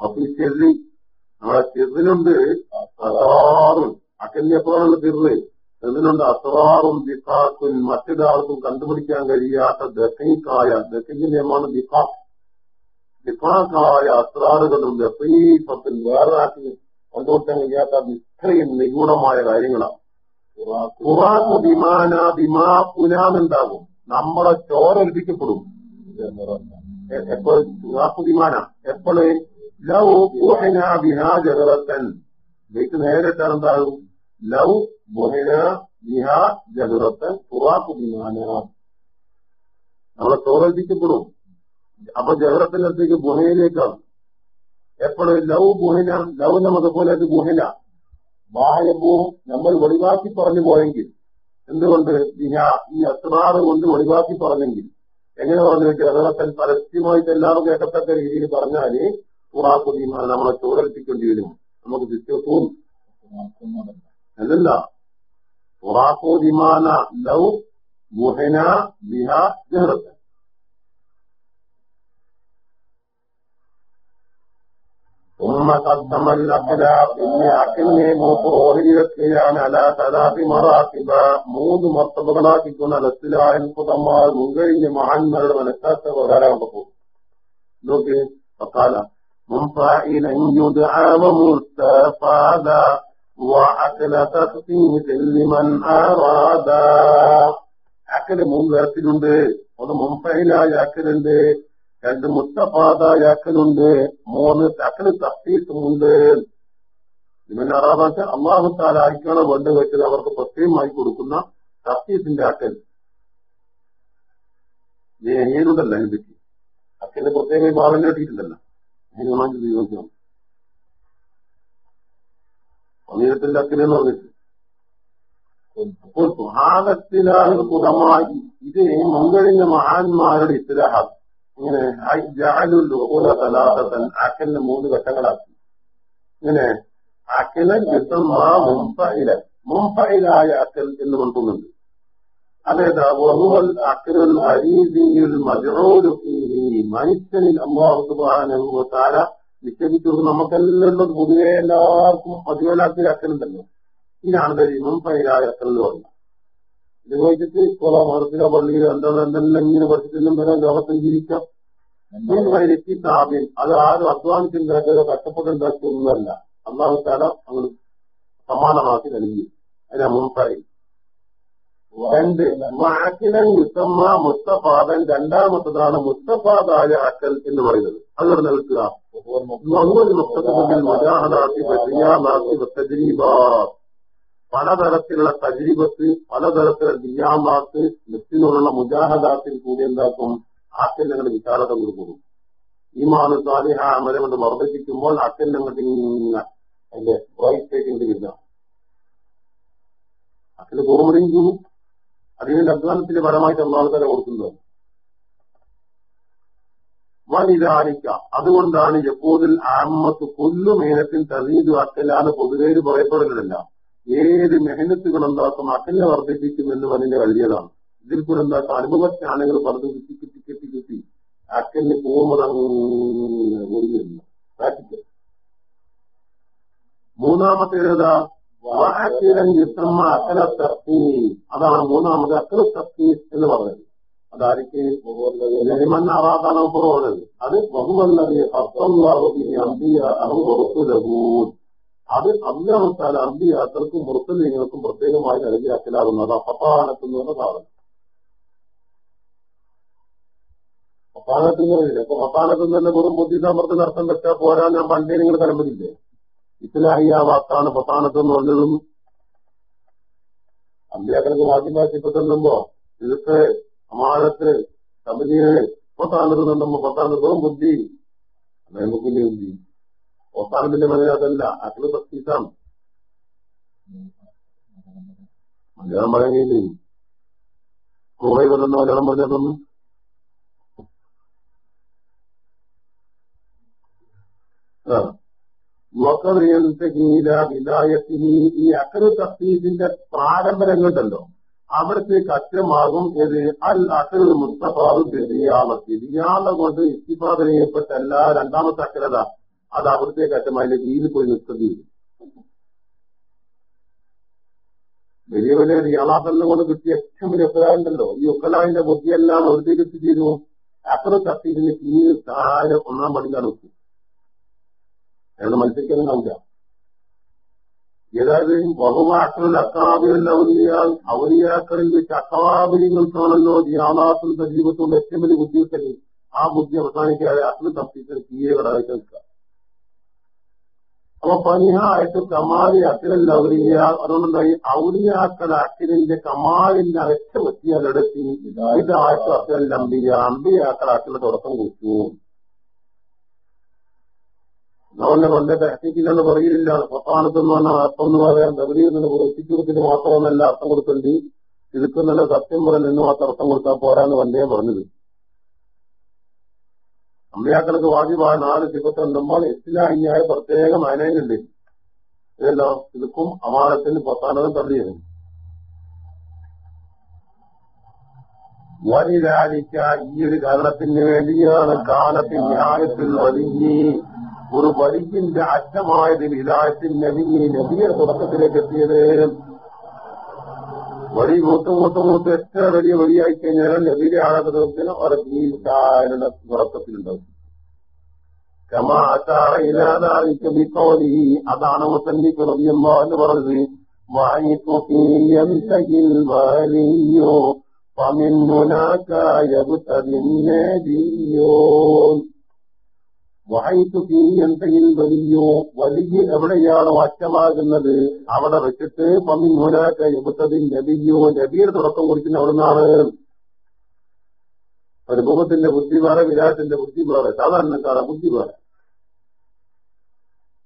അഫീഷ്യലി നമ്മളെ ചെറിനുണ്ട് അസാറും അക്കല്യപ്പോഴുള്ള ചെറ് ചെറിനുണ്ട് അസറാറും ബിഖാക്കും മറ്റൊരാൾക്കും കണ്ടുപിടിക്കാൻ കഴിയാത്ത ദക്കൈക്കായ ദക്കൈന്റെ നിയമമാണ് ബിഖാഖ് ബിഖാക്കായ അസ്രാറുകളും വേറൊരാക്കി ആക്കി കൊണ്ടുകൊടുക്കാൻ കഴിയാത്ത ഇത്രയും നിഗൂഢമായ കാര്യങ്ങളാണ്. ഖുറാഖ് വിമാന വിമാ പുനാന്നുണ്ടാകും നമ്മളെ ചോരൽപ്പിക്കപ്പെടും എപ്പോൾ ഖുറാഖ് വിമാന? എപ്പോഴ് ലൗ ബുഹന ബിഹാ ജഹറത്തൻ വീട്ട് നേരിട്ടാൽ എന്താകും? ലൗ ബുഹന ബിഹാ ജഹറത്തൻ ഖുറാഖ് വിമാന. നമ്മളെ ചോരൽപ്പിക്കപ്പെടും അപ്പൊ ജഹറത്തിനടുത്തേക്ക് ഗുഹയിലേക്കാണ് എപ്പോഴും ലവ് ഗുഹന ലവ് നമ്മതുപോലെ അത് ഗുഹന. ബാഹ്യഭൂം നമ്മൾ വെളിവാക്കി പറഞ്ഞു പോയെങ്കിൽ എന്തുകൊണ്ട് ഈ അസ്രാറ് കൊണ്ട് വെളിവാക്കി പറഞ്ഞെങ്കിൽ? എങ്ങനെ പറഞ്ഞു? ജഹറത്തൻ പരസ്യമായിട്ട് എല്ലാവരും കേൾക്കത്തക്ക രീതിയിൽ പറഞ്ഞാൽ ഖുറാഖുദീമാൻ നമ്മളെ ചോരൽപ്പിക്കേണ്ടി വരും. നമുക്ക് വിശ്വസവും അല്ലല്ല. ഖുറാഖുദിമാന ലവ് ഗുഹന ബിഹ ജഹറത്തൻ ثم قدم الأخلاق പിന്നെ അക്കിനെ മൂപ്പ് ഓഹരിവെക്കുകയാണ് അല തലാഫി മറാത്തിബ മൂന്ന് മർത്തബകളാക്കിക്കൊണ്ട് അലത്തിലായ പുതന്മാർ മുൻകഴിഞ്ഞ മഹാന്മാരുടെ മനസ്സാത്ത പ്രകാരം പോകും നോക്ക് فقال منفعلا يدعى ومستفادا وأكل تخصيص لمن أراد അക്കല് മൂന്ന് തരത്തിലുണ്ട് ഒന്ന് മുംഫയിലായ അക്കലുണ്ട് രണ്ട് മുത്തപാതയാക്കലുണ്ട് മൂന്ന് തക്കൽ തഫീസുമുണ്ട് ഇവൻ അറാബാച്ച അള്ളാഹു താലായിക്കാണ് വേണ്ട വെച്ചത്? അവർക്ക് പ്രത്യേകമായി കൊടുക്കുന്ന തഫീസിന്റെ അക്കൽ ഏനുണ്ടല്ല ഇതിക്ക് അക്കലിന് പ്രത്യേകമായി ഭാഗം കിട്ടിയിട്ടില്ലല്ലോ. അതിനാണെങ്കിൽ ചോദിക്കണം. അമീരത്തിന്റെ അക്കലെന്ന് പറഞ്ഞിട്ട്. അപ്പോൾ സുഹാദത്തിലാഹ് പുറമായി ഇത് മംഗളിന്റെ മഹാന്മാരുടെ ഇസ്ലാഹാണ് ഇങ്ങനെ അക്കലിന് മൂന്ന് ഘട്ടങ്ങളാക്കി. ഇങ്ങനെ അക്കലൻ മുംഫൈല മുംഫയിലായ അക്കൽ എന്ന് മജറോലു മനുഷ്യനിൽ താര നിക്ഷേപിച്ചു നമുക്കെല്ലാം പൊതുവെ എല്ലാവർക്കും മതിവലാക്കിയ അക്കലുണ്ടല്ലോ. ഇതാണ് മുംഫയിലായ അക്കൽ എന്ന് പറഞ്ഞത് വെച്ചിട്ട് കൊല മറത്തിലോ പള്ളിയിലോ എന്താണ് എന്തെല്ലാം ഇങ്ങനെ പഠിച്ചിട്ടും വരാൻ ലോകത്തിൽ ജീവിക്കാം. കിതാബിൻ അത് ആരും അധ്വാനിച്ചുണ്ടാക്കിയതോ കഷ്ടപ്പെട്ടുണ്ടാക്കിയൊന്നുമല്ല അള്ളാഹു താല അങ്ങ് സമാനമാക്കി നൽകി. അതിനാ മുൻപായി രണ്ട് മാക്കിലൻ യുദ്ധമ്മ മുസ്തഫാദൻ രണ്ടാമത്തതാണ് മുസ്തഫാദായ അക്കൽ എന്ന് പറയുന്നത്. അതുകൊണ്ട് നിൽക്കുക. പലതരത്തിലുള്ള തജീബത്ത് പലതരത്തിലുള്ള ദിയാമാത്ത് നെത്തിനുള്ള മുജാഹദാത്തിൽ കൂടി എന്താക്കും? ആക്കല്ലങ്ങൾ വിശാലത കൊടുക്കും മാനു സാലിഹ അമരം കൊണ്ട് വർദ്ധിപ്പിക്കുമ്പോൾ അക്കല്ലങ്ങൾക്ക് ഇങ്ങനെ അതിന്റെ വൈറ്റേക്കിന്റെ വില്ല അക്കൽ കോമഡിയും അതിന്റെ അധ്വാനത്തിന്റെ പരമായിട്ട് ഒന്നാൾക്കാരെ കൊടുക്കുന്നത്. വനിതാനിക്ക അതുകൊണ്ടാണ് എപ്പോഴും ആമത്ത് കൊല്ലു മേനത്തിൽ തെളിഞ്ഞു അക്കലാണ് പൊതുവേര് പറയപ്പെടുന്നില്ല ഏത് മെഹനത്തുകൾ എന്താക്കും അക്കല്ലെ വർദ്ധിപ്പിക്കുമെന്ന് പറഞ്ഞ വലിയതാണ്. ഇതിൽ കൂടെ എന്താക്കും അനുഭവജ്ഞാനങ്ങൾ പറഞ്ഞു കിട്ടി കിട്ടി കിട്ടി കിട്ടി അക്കലിന് പോകുമ്പോൾ പ്രാക്ടിക്കൽ. മൂന്നാമത്തേതാ തർത്തി അതാണ് മൂന്നാമത് അക്കല തർത്തി എന്ന് പറഞ്ഞത്. അതായിരിക്കും അറാത്താണ് പുറമുള്ളത് അത് ബഹുവല്ലത് അർത്ഥം അന്തിയ അറുപുറത്തുലകൂൻ അത് അല്ലാമത്താൽ അന്തിയാത്രക്കും മുർത്തലിങ്ങൾക്കും പ്രത്യേകമായി നൽകിയാക്കലാകുന്നത് അപ്പാനത്ത് എന്ന സാധനം. പത്താനത്ത് എന്ന് പറയുന്നത് അപ്പൊ പത്താനത്ത് തന്നെ വെറും ബുദ്ധിസാമർത്ഥ്യം അർത്ഥം വെച്ചാൽ പോരാ ഞാൻ പണ്ടേ നിങ്ങൾ കലമ്പതില്ലേ ഇസ്ലാഹിയ വാക്കാണ് പത്താനത്ത് എന്ന് പറഞ്ഞതും അമ്പ്യാക്കൾക്ക് വാക്യഭാഷ്യപ്പെട്ടുമ്പോ ഇതൊക്കെ അമാനത്ത് കമ്പനിയെ പത്താനത്ത് നിന്നുമ്പോ പ്രധാനത്ത് ബുദ്ധി നമുക്കില്ല ബുദ്ധി. അവസാനത്തിന്റെ മതി അതല്ല അഗ്നി പ്രത്യേകം മലയാളം പറയുന്നില്ലേ? കുറെ കൊല്ലുന്ന മലയാളം പറഞ്ഞതൊന്നും ആ. ഈ അക്കറ് പ്രാരംഭരങ്ങളുണ്ടല്ലോ അവർക്ക് അറ്റമാകും ഇത് അൽ അക്കറിൽ മുസ്തഫാവ് ബിരിയാമത്തി ബിരിയാമ കൊണ്ട് ഇസ്തിഫാദ് ചെയ്യപ്പെട്ട എല്ലാ രണ്ടാമത്തെ അക്കരത അത് അവിടുത്തെ അറ്റമായി രീതിയിൽ പോയി നിർത്തുന്നു വലിയ വലിയ റിയാളാസലിനെ കൊണ്ട് കിട്ടിയ ഏറ്റവും വലിയ ഒക്കലാണ്ടല്ലോ ഈ ഒക്കലാവിന്റെ ബുദ്ധിയെല്ലാം എവിടത്തേക്ക് എത്തിച്ചേരുന്നു അത്ര തഫീദിന് കീഴിൽ താഴെ ഒന്നാം പടിക്കാണ് വെക്കും അയാൾ മത്സരിക്കുന്നുണ്ടാവില്ല ഏതായാലും ബഹുമാക്കളുടെ അക്കാബിലുള്ള അവരിയാക്കളിൽ വെച്ച് അക്കാബിലികൾക്കാണല്ലോ ജിയാദാത്തും സജീവത്തോട് ഏറ്റവും വലിയ ബുദ്ധിമുട്ടൽ ആ ബുദ്ധി അവസാനിക്കാതെ അത്ര തപ്പിച്ച് തീരെ കടാതെ നിൽക്കുക. അപ്പൊ പനിഹായിട്ട് കമാലി അക്കിലല്ല ഔലിയ അതുകൊണ്ടെന്തായി? ഔലിയാക്കളുടെ അക്കിലിന്റെ കമാലിന്റെ അരച്ച വെത്തിയാലെടുത്തി ഇതായിട്ട് അക്കിലല്ല അമ്പിയ അമ്പിയാക്കളുടെ അക്കിലെ തുടക്കം കുറിച്ചു. അവന്റെ കൊണ്ട് ടെക്നിക്കില്ലെന്ന് പറയില്ല. പത്താനത്തെന്ന് പറഞ്ഞാൽ അർത്ഥം എന്ന് പറയാൻ ഗൗരീന്ന് എത്തിച്ചുകൊടുത്തിന് മാത്രമെന്നല്ല അർത്ഥം കൊടുക്കേണ്ടി. ഇതുക്കുന്നല്ല സത്യം പറഞ്ഞു മാത്രം അർത്ഥം കൊടുത്താൽ പോരാന്ന് വണ്ടേ പറഞ്ഞത്. അമ്മയാക്കൾക്ക് വാജിബായ നാല് നമ്മൾ ഇസ്ലാഹിയായ പ്രത്യേക മാനേജുണ്ട് ഇതല്ലോ ഇതുക്കും അമാനത്തിന് പത്താനതും തള്ളിയത് വലിരാജിക്ക ഈ ഒരു കാരണത്തിന് വേണ്ടിയാണ് കാലത്തിൽ ന്യായത്തിൽ വലിഞ്ഞി ഒരു വലിക്കിന്റെ അറ്റമായതിൽ ഇതായത്തിൽ നബിയെ നബിയുടെ തുടക്കത്തിലേക്ക് എത്തിയത് വഴി മൂത്ത് മൂത്ത് മൂത്ത് എത്ര വലിയ വഴിയായി കഴിഞ്ഞാൽ നബിയുടെ ആളത്തിന് അവരുടെ ജീവിതത്തിന്റെ തുടക്കത്തിലുണ്ടാവും. കമാലിക്കോലി അതാണ് മുസന്നിക്ക് റബിയമ്മ എന്ന് പറഞ്ഞത്. വാങ്ങിക്കോക്കിയിൽ വലിയോ തീ എന്തെങ്കിലും വലിയോ വലിയ എവിടെയാണോ അറ്റമാകുന്നത്? അവിടെ വെച്ചിട്ട് പമ്മി മൂലാക്ക എബുത്തതിൻ നബിയോ നബിയുടെ തുടക്കം കുറിക്കുന്ന അവിടെ ഒരു മുഖത്തിന്റെ ബുദ്ധി വേറെ വിരാട്ടിന്റെ വേറെ. സാധാരണക്കാരെ ബുദ്ധി വേറെ.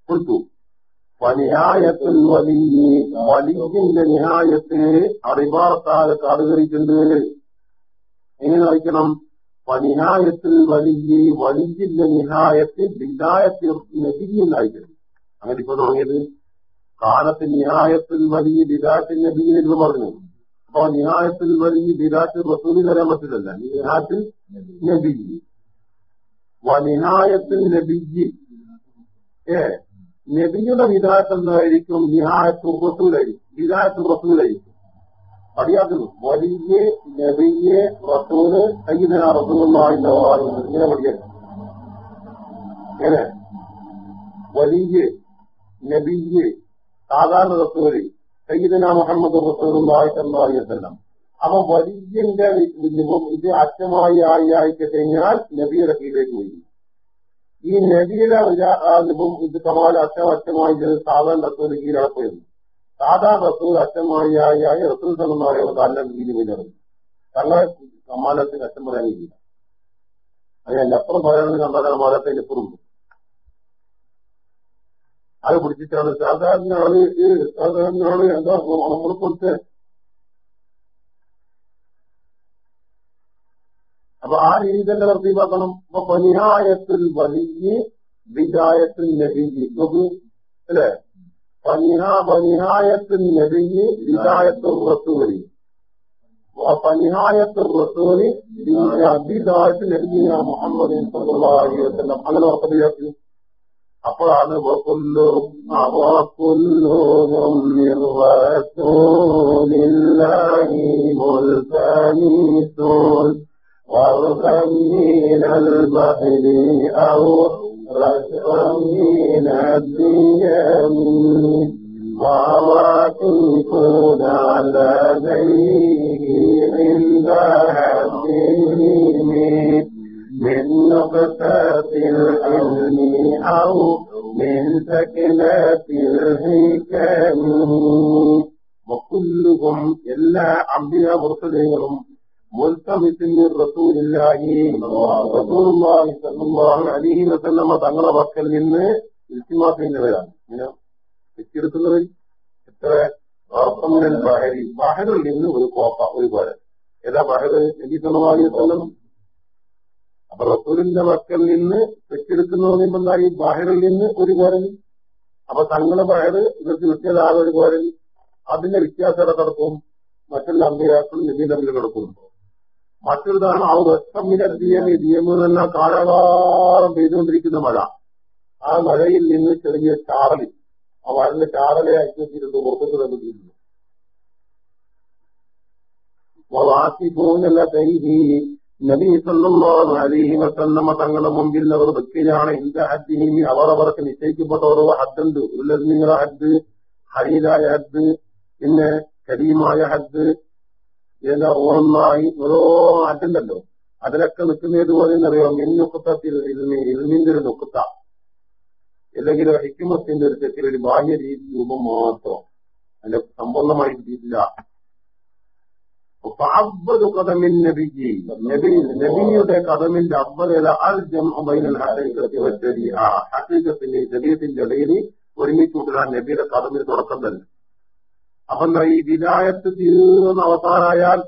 കൊടുത്തു. പനിഹായത്തിൽ വലിയ വലിയന്റെ നിഹായത്തെ അറിവാർത്താകെ കാതുകരിച്ചിട്ടുണ്ട് എങ്ങനെ വായിക്കണം പനിഹായത്തിൽ വലിയ വലിയ നിഹായത്തിൽ വിലായത്തിൽ നബിയെന്നായിരിക്കും അങ്ങനെ ഇപ്പൊ തുടങ്ങിയത് കാലത്ത് നിഹായത്തിൽ വലിയ ബിദാറ്റ് നബി എന്ന് പറഞ്ഞു അപ്പൊ നിഹായത്തിൽ വലിയ ബിദാറ്റ് റസൂലി തരാൻ പറ്റില്ലല്ല നിഹാത്തിൽ നബി. വലിഹായത്തിൽ നബിജി ഏ നബിയുടെ വിധായത്ത് എന്തായിരിക്കും? നിഹായത്ത് റസൂലായിരിക്കും. വിധായത്ത് റസൂലായിരിക്കും. പഠിയാക്കുന്നു വലിയ നബിയെ റസൂൽ സയ്യിദന റസൂലുള്ളാഹിന്റെ ഇങ്ങനെ പഠിക്കുന്നു ഇങ്ങനെ വലിയ നബിയെ സാധാരണ റസൂൽ സയ്യിദന മുഹമ്മദ് റസൂലുള്ളാഹി സ്വല്ലല്ലാഹി അലൈഹി വസല്ലം. അപ്പൊ വലിയന്റെ ഇത് അച്ഛമായി ആയി ആയിട്ട് കഴിഞ്ഞാൽ നബിയുടെ കീഴിലേക്ക് പോയി. ഈ നബിയുടെ ഇത് കമാല അച്ഛം അച്ഛമായി സാധാരണ റസൂൽ കീഴാണ് റസൂർ റസൂൽ അറ്റമായി ആയി ആയി റസൂൽ സലമായ കാലം കീഴിൽ പോയി തങ്ങളെ കമാലത്തിന് അറ്റം പറയാൻ കഴിയില്ല അതിന്റെ അപ്പുറം പറയാനുള്ള കണ്ടാൽ മാലത്തിന്റെ അപ്പുറം അത് പിടിച്ചിട്ടാണ് സാധാരണ ആൾ സാധാരണ എന്താ നമ്മളെ കൊടുത്ത് അപ്പൊ ആ രീതി തന്നെ നിർത്തിപ്പാക്കണം അപ്പൊ പനിഹായത്തിൽ വലിയ വിജായത്തിൽ നബി നോക്കൂ അല്ലേ? പനിഹായത്തിൽ നബിജി വിജായത്തിൽ റസൂലി പനിഹായത്തിൽ റസൂലി വിജായത്തിൽ നബിയ മുഹമ്മദ് സല്ലല്ലാഹു അലൈഹി വസല്ലം അങ്ങനെ ഉറപ്പിച്ചു അപ്പോഴാണ് وارغا من البحر أو رسولين الديان وواقفون على ذيه عند حكمه من نقطة العلم أو من سكنة الحكم. وكلهم إلا عبد مرسلهم തങ്ങളെ പക്കൽ നിന്ന് ഇൽത്തിമാക്കുന്നവരാണ് ഇങ്ങനെ വെച്ചെടുക്കുന്നവർ എത്ര? ബഹരി. ബഹറിൽ നിന്ന് ഒരു കോപ്പ ഒരു പോലെ ഏതാ ബഹർ? നബി അപ്പൊ റസൂലിന്റെ മക്കളിൽ നിന്ന് വെച്ചെടുക്കുന്ന എന്തായി ബഹറിൽ നിന്ന് ഒരു കോരൽ അപ്പൊ തങ്ങളെ ബഹർ ഇവർക്ക് കിട്ടിയതാകെ ഒരു കോരൽ അതിന്റെ വ്യത്യാസം കിടക്കും? മറ്റുള്ള അമ്പിരാക്കളും നബി തമ്മിൽ കിടക്കുന്നു മറ്റൊരുതാണ് വെട്ടമില്ല ദിയമി ദിയമ് തന്നെ കാലകാലം പെയ്തുകൊണ്ടിരിക്കുന്ന മഴ. ആ മഴയിൽ നിന്ന് ചെറിയ ചാറൽ ആ മഴന്റെ ചാറലെ അയച്ചു വെച്ചിരുന്നു പുറത്തേക്ക് തന്നിട്ടിരുന്നു വാസിഫൂനല്ല നബി സല്ലല്ലാഹു അലൈഹി വസല്ലമ തങ്ങളുടെ മുമ്പിൽ അവർ വെക്കുകയാണ് ഇന്ത ഹദ്ദിഹിം അവർ അവർക്ക് നിശ്ചയിക്കപ്പെട്ട ഓരോ ഹദ്ദുണ്ട് ഉള്ളത് നിങ്ങളുടെ ഹദ്ദ് ഹരീതായ ഹദ്ദ് പിന്നെ കരീമായ ഹദ്ദ് ഏതാ ഓർമ്മായി ഓരോ ആറ്റുണ്ടല്ലോ അതിലൊക്കെ നിൽക്കുന്ന ഏതുപോലെ എന്നറിയാം? മിന്നുക്കുത്തത്തിൽ ഇരുമി ഇരുമിന്റെ ഒരു നുക്കുത്ത. അല്ലെങ്കിൽ ഹിക്കുമത്തിന്റെ ഒരു തെറ്റിൽ ഒരു ബാഹ്യ രീതി രൂപം മാത്രം. അതിന്റെ സമ്പൂർണമായിട്ടില്ല നബിയുടെ കഥമിന്റെ അബ്ബതയുടെ ഇടയിൽ ഒരുമിച്ച് കൂട്ടുക നബിയുടെ കഥമിന് തുടക്കം തന്നെ. അപ്പൊ എന്താ ഈ വിലായത്ത് തീർന്ന് അവസാനായാൽ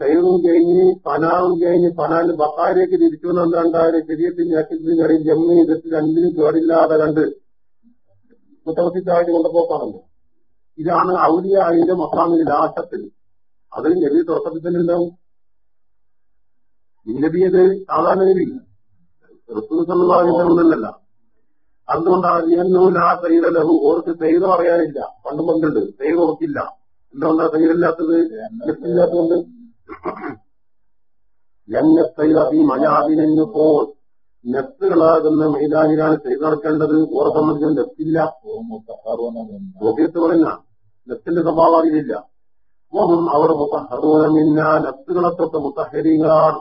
സൈറും കഴിഞ്ഞ് പനാവും കഴിഞ്ഞ് പനാൽ ബക്കാരിലേക്ക് തിരിച്ചു വന്നെന്താണ്ടായാലും ശരീരത്തിന് ഹഖീഖത്തിന്റെ ഇടയിൽ ജമ്മി ഇതിൽ രണ്ടിനും കേടില്ലാതെ കണ്ട് മുത്തവസിത്തായിട്ട് കൊണ്ടുപോക്കാണല്ലോ ഇതാണ് ഔലിയ അതിന്റെ മൊത്തം ലാശത്തിൽ അത് നബി തുടക്കത്തിൽ തന്നെ ഉണ്ടാവും ഈ നബി അത് സാധാരണ നബി. റസൂലല്ല അതുകൊണ്ടാണ് തൈര ലഹു. ഓർക്ക് തൈര പറയാനില്ല പണ്ടും പണ്ടുണ്ട്. തൈര ഓർക്കില്ല എന്തുകൊണ്ടാ തൈരില്ലാത്തത് നെത്തില്ലാത്തതുകൊണ്ട് ലങ്ങത്തൈര ഈ മയാദിനെന്ന് പോൽ. നെത്തുകളാകുന്ന മൈതാനിലാണ് ചെയ്തു നടക്കേണ്ടത്. ഓറെ സംബന്ധിച്ച് നെത്തില്ല ഓഫീസ് പറഞ്ഞ നെത്തിന്റെ സ്വഭാവം അറിയില്ല അവർ മുത്തഹറൂനമിന്ന നഫ്സുകളെ തൊട്ട് മുത്തഹരീങ്ങളാണ്.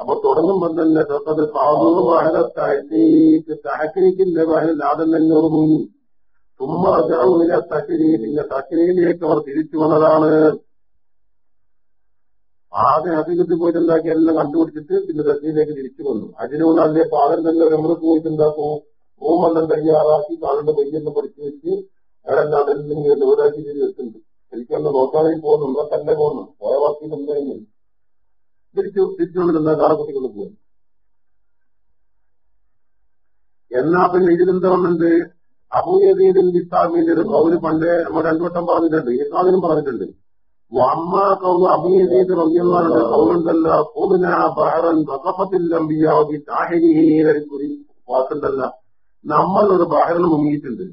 അപ്പൊ തുടങ്ങുമ്പോൾ തന്നെ തൊട്ടത് പാതൂർ വാഹനത്താഴ്ചയ്ക്ക് തഹക്കിനിക്കിന്റെ വാഹനം തന്നെ മുങ്ങി. തുമ്മറവിലെ തഹരി പിന്നെ തഹരിയിലേക്ക് അവർ തിരിച്ചു വന്നതാണ്. ആദ്യം അധികത്തിൽ പോയിട്ട് എന്താക്കി എല്ലാം കണ്ടുപിടിച്ചിട്ട് പിന്നെ തഹരിയിലേക്ക് തിരിച്ചു വന്നു. അതിനുകൊണ്ട് അതിന്റെ പാതൻ തന്നെ നമ്മൾ പോയിട്ട് എന്താക്കും ഓമെല്ലാം തയ്യാറാക്കി കാലിന്റെ പയ്യെല്ലാം പഠിച്ചു വെച്ച് അതെല്ലാം അതെല്ലാം ലോഡാക്കി ചെയ്ത് വെക്കുന്നുണ്ട് എനിക്കൊന്ന് നോക്കാതെ പോകുന്നു ഇവിടെ തന്നെ പോകുന്നു. പോയ വർക്കിൽ കഴിഞ്ഞു തിരിച്ചു തിരിച്ചുകൊണ്ട് എന്താ കാറക്കുട്ടികൾ പോകും എന്നാ പിന്നെ ഇതിലെന്തോന്നുണ്ട് അബുയദീദിൻ ഇസ്ലാമിന്റെ ഒരു കൗൽ പണ്ട് നമ്മൾ രണ്ടു വട്ടം പറഞ്ഞിട്ടുണ്ട്. ഇസ്ലാമിനും പറഞ്ഞിട്ടുണ്ട്. അമ്മ കൗൽ അബുയദീദ് റബിയുള്ള കൗലുണ്ടല്ല കൂടിന ബഹറൻ നമ്മളൊരു ബഹറിന് മുങ്ങിയിട്ടുണ്ട്.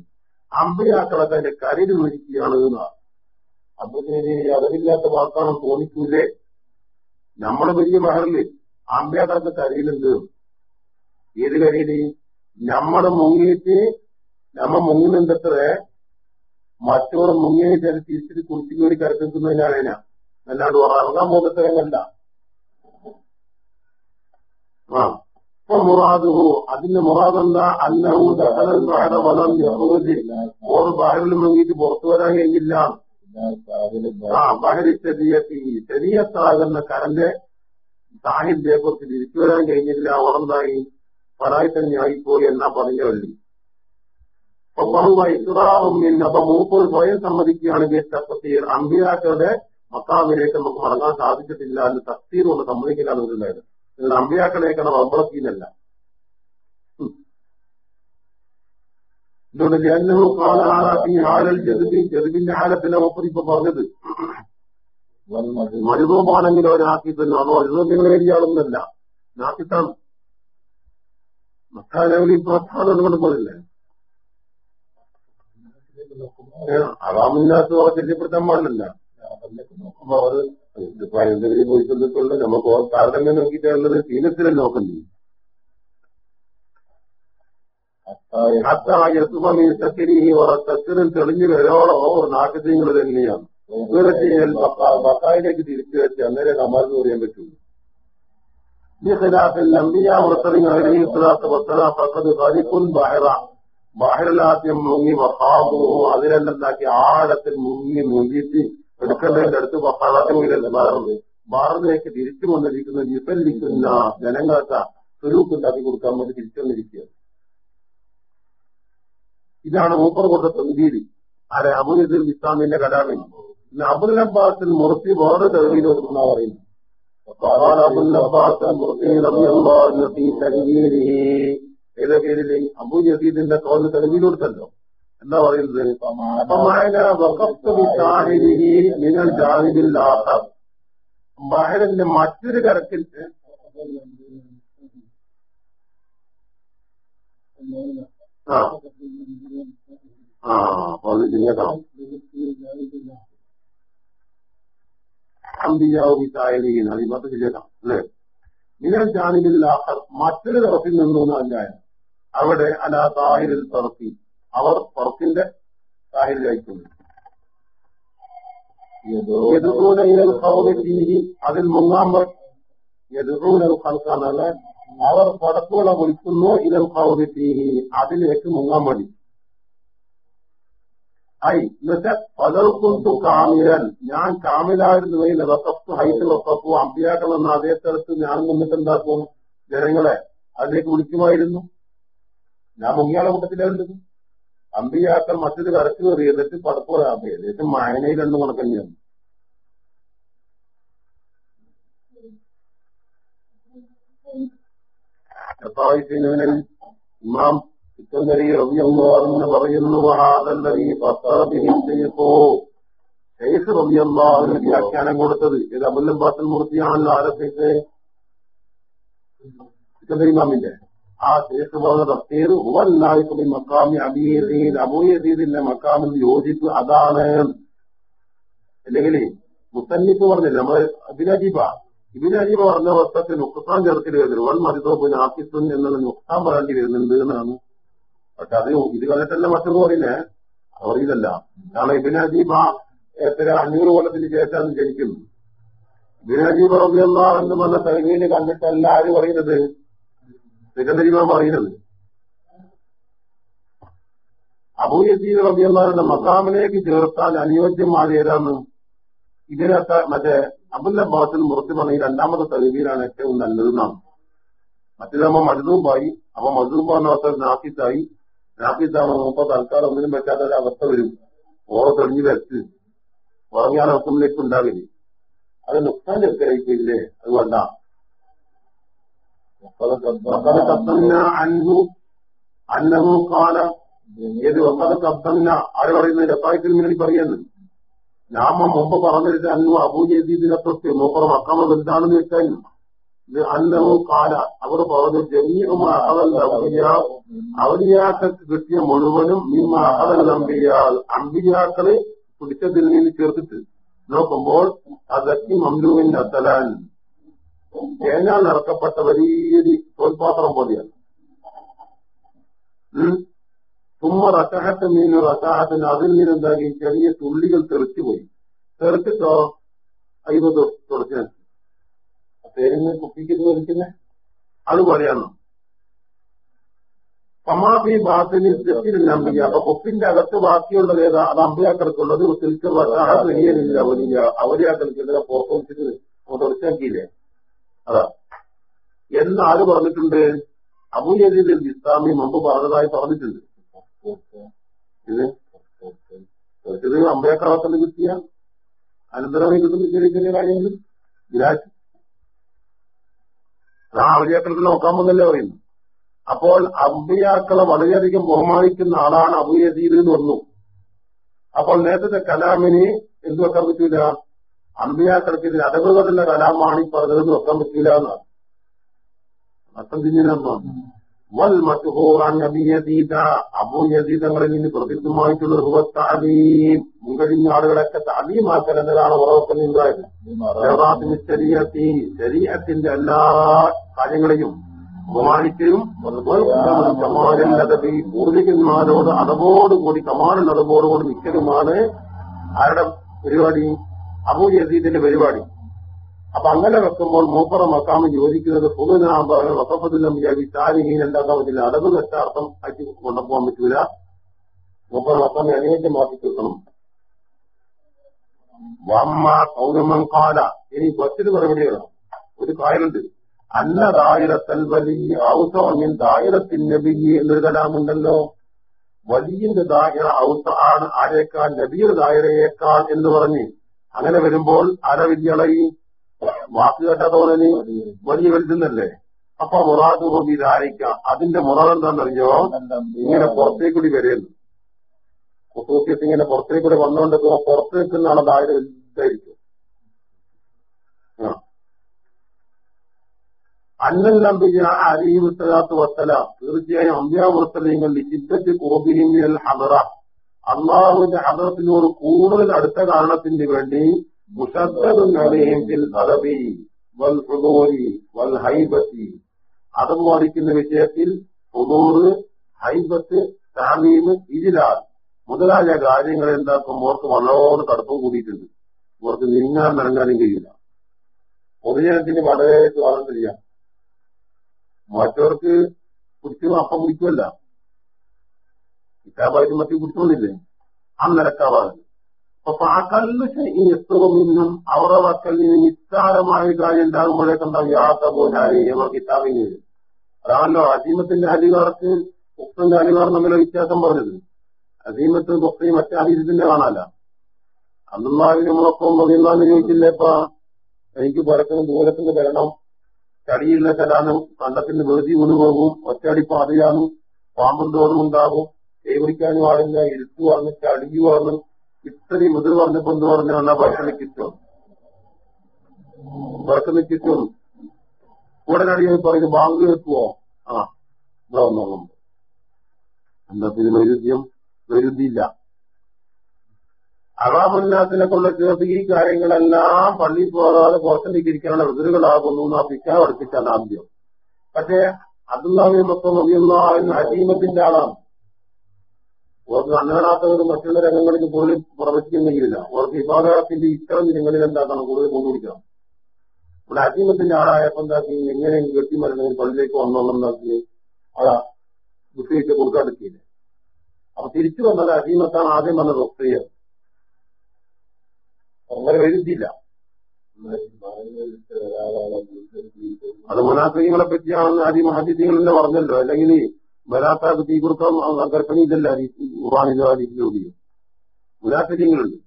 അമ്പയാക്കളൊക്കെ അതിന്റെ കരയിൽ മരിക്കുകയാണ് അപ്പൊ അറിവില്ലാത്ത വാക്കാണെന്ന് തോന്നിക്കൂലേ? നമ്മളെ വലിയ മഹറിൽ അമ്പയാക്കളൊക്കെ കരയിലെന്ത് ഏത് കരയിൽ നമ്മൾ മുങ്ങിയിട്ട് നമ്മ മുങ്ങുന്നുണ്ടത്ര മറ്റോടെ മുങ്ങിയിട്ട് അത് തിരിച്ചിട്ട് കുറിച്ചു കയറി കരക്കുന്നതിനാണ് അല്ലാണ്ട് ഇറങ്ങാൻ പോകുന്നതരങ്ങല്ല ആ. മുറാദുഹു. അതിന്റെ മുറാദ് എന്താ അല്ലാതെ ദഹലൽ ഓർ ബഹറിൽ മുങ്ങിയിട്ട് പുറത്തു വരാൻ കഴിഞ്ഞില്ല. ആ ബഹരി ശരീരത്തി ശരീരത്താകുന്ന കരന്റെ സാഹിബിനെ കുറിച്ച് തിരിച്ചു വരാൻ കഴിഞ്ഞില്ല ഉറന്തായി പരായി തന്നെ ആയിപ്പോയി എന്നാ പറഞ്ഞ വള്ളി അപ്പൊ ഇറാവും അപ്പൊ മൂപ്പർ സ്വയം സമ്മതിക്കുകയാണെങ്കിൽ തപ്പത്തി അമ്പിയാക്കളുടെ മക്കാമിലേക്ക് നമുക്ക് മടങ്ങാൻ സാധിച്ചിട്ടില്ല എന്ന് തസ്തീർ കൊണ്ട് സമ്മതിക്കലാണ് ഉണ്ടായത് അമ്പിയാക്കളേക്കാണ് അമ്പിയാക്കളേക്കാണ് റബ്ബളത്തീനല്ല ഇതുകൊണ്ട് ജനവും കാലാറാക്കി ഹാലൽ ചെറുതി ചെറുതിന്റെ ആലത്തിലെ മൂപ്പർ ഇപ്പൊ പറഞ്ഞത്. മരുതോമാണെങ്കിലും ഒരാക്കിത്തന്നെ അതോ മരുതോപ്പിങ്ങനെ വലിയാളൊന്നല്ല നാക്കിത്താണ് മക്കാലവലി കൊണ്ട് പോലില്ലേ അറാമില്ലാത്ത ശല്യപ്പെടുത്താൻ പാടില്ല പോയിട്ടുള്ള നമുക്ക് താരതമ്യം നോക്കിയിട്ടുള്ളത് സീനത്തിലല്ല നോക്കണ്ടേ? തക്കിറിൽ തെളിഞ്ഞു വരോളം ഒരു നാട്ടുതീങ്ങൾ തന്നെയാണ്. ബക്കായിലേക്ക് തിരിച്ചു വെച്ച് അന്നേരം എന്ന് പറയാൻ പറ്റുള്ളൂ. ബിഖിലാഫിൽ അംബിയ മുർസലിങ്ങൾ അലൈഹി സ്വലാത്തു വസ്സലാം ഫഖദ് ഖലിഖുൻ ബഹറ. ബഹറിലാദ്യം മുങ്ങി വഹാബു അതിലെന്താക്കി ആഴത്തിൽ മുങ്ങി മുങ്ങിട്ട് എടുക്കേണ്ടതിന്റെ അടുത്ത് ബഹറത്തിലല്ല ബാറത് ബാറിലേക്ക് തിരിച്ചു വന്നിരിക്കുന്ന വിസല്ലിക്കുന്ന ജനങ്ങൾക്ക് സ്വരൂപ്പ് ഉണ്ടാക്കി കൊടുക്കാൻ വേണ്ടി തിരിച്ചു വന്നിരിക്കുക ഇതാണ് മൂപ്പർ കൊടുത്ത തന്തീരി ആരെ അബുദുൽ ഇസ്ലാമിന്റെ കലാമിൽ പിന്നെ അബുൽ അബ്ബാസിൽ മുറത്തി വേറെ തെളിവിലോട്ടെന്നാ പറയുന്നത് وقال أبو العباس المرسي رضي الله عنه في تكبيره ഏത് പേരില് അബു ജസീദിന്റെ തോന്ന് തെളിവിലൂടുത്തല്ലോ എന്താ പറയുന്നത് നിങ്ങൾ ജാഹിബിൽ ബഹറിന്റെ മറ്റൊരു കരത്തിൽ ആ. അത് ശരിയാക്കാം അല്ലേ? മറ്റൊരു തറത്തിൽ നിന്നു അല്ലായ അവിടെ അലാ താഹിരിൽ തറത്തി അവർ പുറത്തിന്റെ താഹിരിലായിട്ടുണ്ട് അതിൽ മൂന്നാം എതിർൂനൽ കൽക്കാനല്ല അവർ പടക്കുകളെ വിളിക്കുന്നു ഇതൽ കൗതിത്തീഹി അതിലേക്ക് മുങ്ങാൻ വേണ്ടി ഐ എന്നുവെച്ചാൽ പലർക്കും കാമിരൻ ഞാൻ കാമിലായിരുന്നു. റസപ്പ് ഹൈറ്റ് റസപ്പു അമ്പിയാക്കൾ എന്ന അതേ സ്ഥലത്ത് ഞാൻ നിന്നിട്ട് എന്താക്കും ജനങ്ങളെ അതിലേക്ക് വിളിക്കുമായിരുന്നു. ഞാൻ മുങ്ങിയാളെ കൂട്ടത്തിലായിരുന്നു. അമ്പിയാക്കൾ മറ്റൊരു കരച്ചു കയറിയതിട്ട് എന്നിട്ട് പടപ്പുറ ഏകദേശം മായനയിൽ രണ്ട് കണക്കന്നെയാണ്. ഇമാം ഇത്തന്നരി റബിയല്ലാഹുവിന് പറയുന്നു വഹാദല്ലതി ഫത്തറബിഹിപ്പോ ഷെയ്ഖ്. റബിയല്ലാഹുവിന് വ്യാഖ്യാനം കൊടുത്തത് ഇത് അബുല്ലബാസിൽ മൂർത്തിയാണല്ലോ ആരംഭിച്ച് ഇത്തന്നരി ഇമാമിന്റെ. ആ ഷെയ്ഖ് പറഞ്ഞ തഫ്സീർ ഹുവല്ലാഹിക്കുബി മക്കാമി അബിയസീദ് അബൂയസീദിന്റെ മക്കാമിൽ യോജിപ്പ് അതാണ്. അല്ലെങ്കിൽ മുത്തന്നിപ്പ് പറഞ്ഞില്ല? നമ്മൾ അബിനജീബ ഇബിനജീബ പറഞ്ഞ വസ്ത്രത്തിൽ നുക്സാൻ ചേർത്തിട്ട് വരുന്നത് വൺ മരിതോപ്പ് നാഫിസുൻ എന്നുള്ള നുക്സാൻ പറയേണ്ടി വരുന്നുണ്ട് എന്നാണ്. പക്ഷെ അത് ഇത് കണ്ടിട്ടല്ല മറ്റൊന്നും പറയുന്നേ അറിയില്ലല്ല. കാരണം ഇബിനജീബ എത്ര അഞ്ഞൂറ് കൊല്ലത്തിന് ശേഷമാണ് ജനിക്കുന്നത് ഇബിനജീബ റബിയല്ല എന്ന് പറഞ്ഞ തെളിവിന് കണ്ടിട്ടല്ല ആര് പറയുന്നത്? സെക്രട്ടറിമാർ പറയുന്നത്. അബൂയസീദ് റബിയല്ലാരുടെ മക്കാമിലേക്ക് ചേർത്താൽ അനുയോജ്യം മാറിയതാണ് ഇതിനകത്ത് മറ്റേ അബുൽ അബ്ബാസിൽ മുറത്ത് പറഞ്ഞ രണ്ടാമത്തെ തെളിവിലാണ് ഏറ്റവും നല്ലത് നാം മറ്റേതാകുമ്പോ മജദൂബായി. അപ്പൊ മജദൂബ് പറഞ്ഞ അവസ്ഥ നാഫിസായി. നാഫിസാകുമ്പോ മുമ്പ് തൽക്കാലം ഒന്നിനും പറ്റാത്ത ഒരു അവസ്ഥ വരും. ഓറ തെളിഞ്ഞു വരച്ച്. ഉറങ്ങിയാൽ അവസ്ഥയിലേക്ക് ഉണ്ടാവില്ലേ? അത് നുക്സാൻ ചെറുക്കരായിക്കില്ലേ അത് വേണ്ട. അന്നഹു കാല. ഏത് വക്കത് കബ്ദമില്ല ആര് പറയുന്നത്? രസായത്തിൽ മുന്നണി പറയുന്നത്. ഞാമ മുമ്പ് പറഞ്ഞിട്ട് അന്നു അബൂജീദിനെ തൊട്ട് മൂപ്പറ മക്കാമ വലുതാണെന്ന് വെച്ചാൽ അന്നു കാല. അവർ പറഞ്ഞു ജമീഅ അവലിയാക്കൾക്ക് കിട്ടിയ മുഴുവനും നീ അഹദൽ അമ്പിയാൽ അമ്പിയാക്കളെ പിടിച്ചതിൽ നിന്ന് ചേർത്തിട്ട്. നോക്കുമ്പോൾ അതൊക്കെ മംലൂവിന്റെ അത്തലാൻ തേനാൽ നിറക്കപ്പെട്ട വലിയൊരു തോൽപാത്രം പോലെയാണ്. തുമ്മ റസാഹത്ത് മീന് റസാഹത്തിന് അതിൽ നിന്നെന്താക്കി ചെറിയ തുള്ളികൾ തെറിച്ചുപോയി. തെറിച്ചിട്ടോ? അയ്യോ തുടച്ചു. തേങ്ങ കുപ്പിക്ക് അത് അതുപോലെയാണ് സമാപി ബാത്തിന് അമ്പിയ അപ്പൊ കൊപ്പിന്റെ അകത്ത് ബാക്കിയുള്ളത് ഏതാ? അത് അമ്പിയാക്കൾക്കുള്ളത് തിരിച്ചുള്ള വലിയ വലിയ പുറത്തു വെച്ചിട്ട് തുടച്ചാക്കിയില്ലേ? അതാ. എന്ന് ആര് പറഞ്ഞിട്ടുണ്ട്? അബുജദീദ് ഇസ്ലാമി മുമ്പ് പറഞ്ഞതായി പറഞ്ഞിട്ടുണ്ട്. ഇത്? ഇത് അമ്പയക്കാലത്തിന് കിട്ടിയ അനന്തരമായി കിട്ടുന്ന ചെറിയ ചെറിയ കാര്യങ്ങൾ? വിരാറ്റ് ആ അവലിയാക്കൾക്ക് നോക്കാൻ വന്നല്ലേ പറയുന്നു. അപ്പോൾ അമ്പിയാക്കളെ വളരെയധികം ബഹുമാനിക്കുന്ന ആളാണ് അബുയസീദ് എന്ന് വന്നു. അപ്പോൾ നേരത്തെ കലാമിന് എന്ത് വെക്കാൻ പറ്റൂല? അമ്പിയാക്കൾക്ക് ഇത് അടവുകളുടെ കലാമാണ് ഈ പറഞ്ഞതെന്ന് വെക്കാൻ പറ്റൂല എന്നാണ്. അത്തം അബിയതീത അബൂ നിന്ന് പ്രസിദ്ധമായിട്ടുള്ള ഹുവത്താദീം മുൻകഴിഞ്ഞ ആളുകളൊക്കെ ശരീരത്തി ശരീരത്തിന്റെ എല്ലാ കാര്യങ്ങളെയും ബഹുമാനിക്കുകയും കമാലല്ലതബി പൂർവികന്മാരോട് അതവോടുകൂടി കമാലൻ നിൽക്കലുമാണ് ആരുടെ പരിപാടി? അബൂ യസീദിന്റെ പരിപാടി. അപ്പൊ അങ്ങനെ വെക്കുമ്പോൾ മൂപ്പറ മക്കാമ യോജിക്കുന്നത് പുതുനാമ്പറ വസഫത്തിലും വിചാരിച്ചാലിഹീൻ എന്താക്കാൻ പറ്റില്ല അടവ് നഷ്ടാർത്ഥം ആക്കി കൊണ്ടുപോകാൻ പറ്റൂല. മൂപ്പറ മക്കാമെ അനുയോജ്യമാക്കി തീർക്കണം. വമ്മ കൗരമം കാല ഇനി മറ്റൊരു മറുപടിയാണ് ഒരു കായലുണ്ട് അല്ല ദായിരത്തൽ വലിയ ഔസോമിൻ ദായിരത്തിൻ നബിയി എന്നൊരു കലാമുണ്ടല്ലോ. വലിയന്റെ ദാഹിറ ഔസ ആണ് ആരേക്കാൾ നബിയുടെ ദായിരയേക്കാൾ എന്ന് പറഞ്ഞ് അങ്ങനെ വരുമ്പോൾ അരവിദ്യളയി വാക്ക് കേട്ടാ തോന്നൽ വലിയ വലുതെന്നല്ലേ? അപ്പൊ മുറാദ് ഹോബി ധാരിക്ക അതിന്റെ മുറാദ് എന്താണെന്നറിഞ്ഞോ ഇങ്ങനെ പുറത്തേക്കൂടി വരുന്നു കുസൂസിയത്ത് ഇങ്ങനെ പുറത്തേക്കൂടി വന്നുകൊണ്ട് പുറത്ത് നിൽക്കുന്നതാണ് ദായിര വലുതായിരിക്കും. ആ. അന്നല്ലംബിക അലീഹു സ്വലാത്തു വസ്സലാം. തീർച്ചയായും അമ്പ്യാമുസ്തലീങ്ങൾ ലിജിദ്ധത്തിൽ കോബിഹിമിൽ ഹദറ. അള്ളാഹുവിന്റെ ഹദറത്തിനോട് കൂടുതൽ അടുത്ത കാരണത്തിന് വേണ്ടി മുഷദ്ദും ബിൽ അദബി വൽ ഹുദൂരി വൽ ഹൈബത്തി. അതം വാദിക്കുന്ന വിഷയത്തിൽ ഹുദൂറ് ഹൈബത്ത് താമീമ് ഇതിലാൽ മുതലായ കാര്യങ്ങൾ എന്താക്കും ഓർക്ക് വളരോട് കടുപ്പം കൂടിയിട്ടുണ്ട്. ഓർക്ക് നീങ്ങാൻ നിറങ്ങാനും കഴിയില്ല. പൊതുജനത്തിന് വളരെ സ്വാതന്ത്ര്യം മറ്റവർക്ക് കുടിച്ചു അപ്പം കുടിക്കുമല്ല കിതാബായിട്ട് മറ്റു കുടിച്ചോണ്ടില്ലേ? ആ അപ്പൊ എത്രമെന്നും അവരുടെ വക്കൽ നിസ്സാരമായ കാര്യം ഉണ്ടാകുമ്പോഴേക്കുണ്ടാവും യാത്ര പോലായി കിതാബിന് അതാണല്ലോ അസീമത്തിന്റെ ഹരികാർക്ക് മുക്തന്റെ അധികാരം തമ്മിലെ വ്യത്യാസം പറഞ്ഞത്. അസീമത്ത് മുക്തയും മറ്റേ അതീതത്തിന്റെ കാണാല അന്നാലും നമ്മളൊപ്പം പതിനാല് ചോദിച്ചില്ലേപ്പാ എനിക്ക് പുറത്തുനിന്ന് ദൂരത്തിന് വരണം. ചടിയുള്ള ചലാനും കണ്ടത്തിന് വെറുതി വീണ് പോകും. ഒറ്റയടി പാതയാനും പാമ്പും തോറും ഉണ്ടാകും. കൈപിടിക്കാനും ആളില്ല. ഇരുത്തു വന്ന് ചടിയു പറഞ്ഞു ഇത്രയും മുതിർ പറഞ്ഞപ്പോ എന്ന് പറഞ്ഞു എന്നാ ഭക്ഷണ കിറ്റും ഭക്ഷണ കിറ്റും ഉടനടി പറയുന്നത് ബാങ്ക് വെക്കുവോ? ആ ഇവിടെ വന്നോളും എന്താ ഇത് വൈരുദ്ധ്യം? വൈരുദ്ധിയില്ല അറാമുന്നാത്തിനെ കൊണ്ട് ചേർത്ത് ഈ കാര്യങ്ങളെല്ലാം പള്ളി പോകാതെ പുറത്തേക്ക് ഇരിക്കാനുള്ള എതിരുകളാകുന്നു ആ പിക്കാ പഠിപ്പിച്ചാണ് ആദ്യം പക്ഷേ അതുള്ളാഹി മൊത്തം നബിയുള്ള അസീമത്തിന്റെ ആളാണ്. ഓർക്ക് അന്നടാത്തവർ മറ്റുള്ള രംഗങ്ങളിൽ കൂടുതൽ പ്രവചിക്കുന്നില്ല ഓർക്ക് വിഭാഗത്തിന്റെ ഇത്തരം ദിനങ്ങളിൽ എന്താക്കണം? കൂടുതൽ കൊണ്ടുപിടിക്കണം. ഇവിടെ അസീമത്തിന്റെ ആളായപ്പോ എന്താക്കി എങ്ങനെ മരണങ്ങൾ പള്ളിയിലേക്ക് വന്നോളെന്നാക്കി അതാ വിഷയിച്ച് കൊടുക്കാതിരിക്കില്ല അപ്പൊ തിരിച്ചു വന്നത് അസീമത്താണ് ആദ്യം വന്നത് ഒക്രിയ. അങ്ങനെ വരുത്തിയില്ല അത് മുനാഫികളെ പറ്റിയാണ് ആദ്യം മഹദ്യങ്ങൾ പറഞ്ഞല്ലോ. അല്ലെങ്കിൽ വരാത്ത തീ കൊടുക്കാൻ ഇതല്ല ഖുറാനിലൂടെയും മുനാഫികളുണ്ട്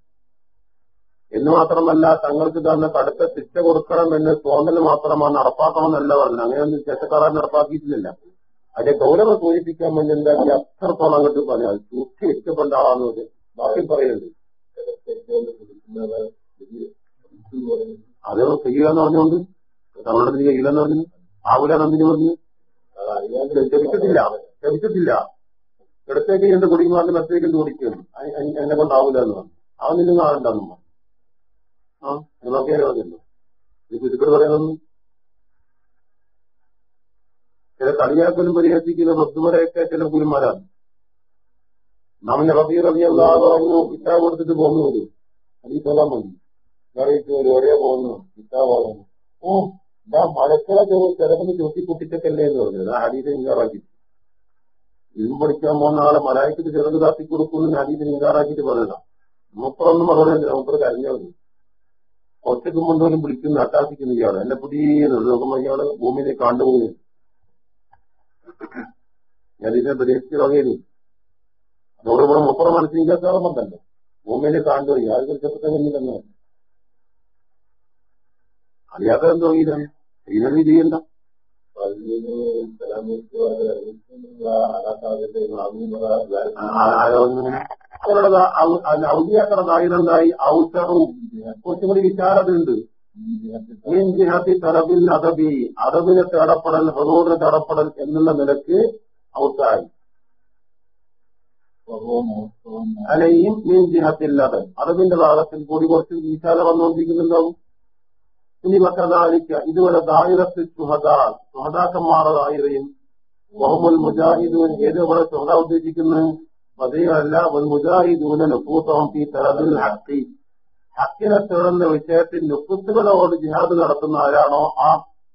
എന്ന് മാത്രമല്ല തങ്ങൾക്ക് തന്നെ കടുത്ത ശിക്ഷ കൊടുക്കണം എന്ന് തോന്നൽ മാത്രമാണ് നടപ്പാക്കണമെന്നല്ല പറഞ്ഞത് അങ്ങനെയൊന്നും ചെറ്റക്കാരൻ നടപ്പാക്കിയിട്ടില്ല. അതിന്റെ ഗൗരവം സൂചിപ്പിക്കാൻ വേണ്ടി എന്താക്കി അത്രത്തോളം അങ്ങോട്ട് പറഞ്ഞാൽ സൂക്ഷ്മ ഇഷ്ടപ്പെട്ട ആളാണെന്നത് ബാക്കി പറയുന്നത്. അത് ചെയ്യുക എന്ന് പറഞ്ഞുകൊണ്ട്. തങ്ങളുടെ ചെയ്യില്ലെന്ന് പറഞ്ഞു ആവൂല നന്ദിനി പറഞ്ഞു ലഭിച്ചിട്ടില്ല എടുത്തേക്ക് എന്ത് കുടിക്കുന്നു അതിന്റെ മറ്റേക്ക് എന്ത് കുടിക്കും. എന്നെ കൊണ്ടാവൂല എന്ന് പറഞ്ഞു. അവൻ നിന്നും കാണണ്ടെന്നും പറഞ്ഞു. ആ. നിങ്ങളൊക്കെ അതില്ല ഇത് ഇതുക്കൂടെ പറയുന്നു ചില കളിയാക്കലും പരിഹസിക്കുന്ന ഭക്തുമരെയൊക്കെ ചില ഗുരുമാരാണ്. നമ്മെ റബീർ റബിയല്ലാതെ കിട്ടാ കൊടുത്തിട്ട് പോകുന്നു വരും അതിൽ തൊല്ലാൻ മതി. കറിയിട്ട് ഒരു ഒരേ പോകുന്നു. കിട്ടാ പോകുന്നു ഓ ഇതാ മഴക്കള ചിലപ്പോൾ ചുറ്റി കുട്ടിച്ചൊക്കെയല്ലേ എന്ന് പറഞ്ഞത് ആ ഹരീതെ ഇൻകാറാക്കി ഇത് പഠിക്കാൻ പോകുന്ന ആളെ മലായിക്ക് ചെറുത് കാത്തി കൊടുക്കുന്നു ഹരീത് ഇല്ലാതാക്കിയിട്ട് പറയണ്ട മൂപ്പറൊന്നും പറഞ്ഞില്ല മൂപ്പർ കരഞ്ഞു ഒറ്റയ്ക്ക് കൊണ്ടുപോലും വിളിക്കുന്നു അട്ടാസിക്കുന്ന ഇയാൾ. എന്നെ പുതിയ നോക്കുമ്പോ ഇയാൾ ഭൂമിയിലെ ഞാൻ ഇതിനെ പ്രതീക്ഷിച്ച് വകയില്ല അതോടുകൂടെ മുപ്പറ മനസ്സിലാക്കാതെ ബന്ധമല്ലോ ഭൂമിയിലെ കാണ്ടുപോയി. അത് കുറിച്ചൊക്കെ കഴിഞ്ഞില്ലെന്ന് അറിയാതെ എന്തോ ഇതാണ് ഇതിനൊന്നും ചെയ്യണ്ട ഔദ്യാക്കളുടെ നായകനുണ്ടായി ഔഷവും കുറച്ചുകൂടി വിശാലതയുണ്ട് ജിഹാത്തി തറബിൽ അദബി അറബിനെ തേടപ്പെടൽ ഹൊറൂറിനെ തേടപ്പെടൽ എന്നുള്ള നിലയ്ക്ക് ഔത്തായി അലയും മീൻ ജിഹത്തില്ലാതെ അറബിന്റെ ഭാഗത്തിൽ കൂടി കുറച്ച് വിശാല വന്നുകൊണ്ടിരിക്കുന്നുണ്ടാവും ഇനി വക്കതാലിക്ക ഇതുവരെ ദായിരത്തിൽ സുഹദാ. സുഹദാക്കന്മാരുടെ ദായിരയും മുഹമ്മദ് മുജാഹിദൂൻ ഏത് ഇവിടെ സുഹദ ഉദ്ദേശിക്കുന്നത് വൽ മുജാഹിദൂന നഫൂസഹം ഫീ തലതിൽ ഹക്കി ഹക്കിനെ തുടർന്ന വിഷയത്തിൽ നുക്കുത്തുകളോട് ജിഹാദ് നടത്തുന്ന ആരാണോ? ആ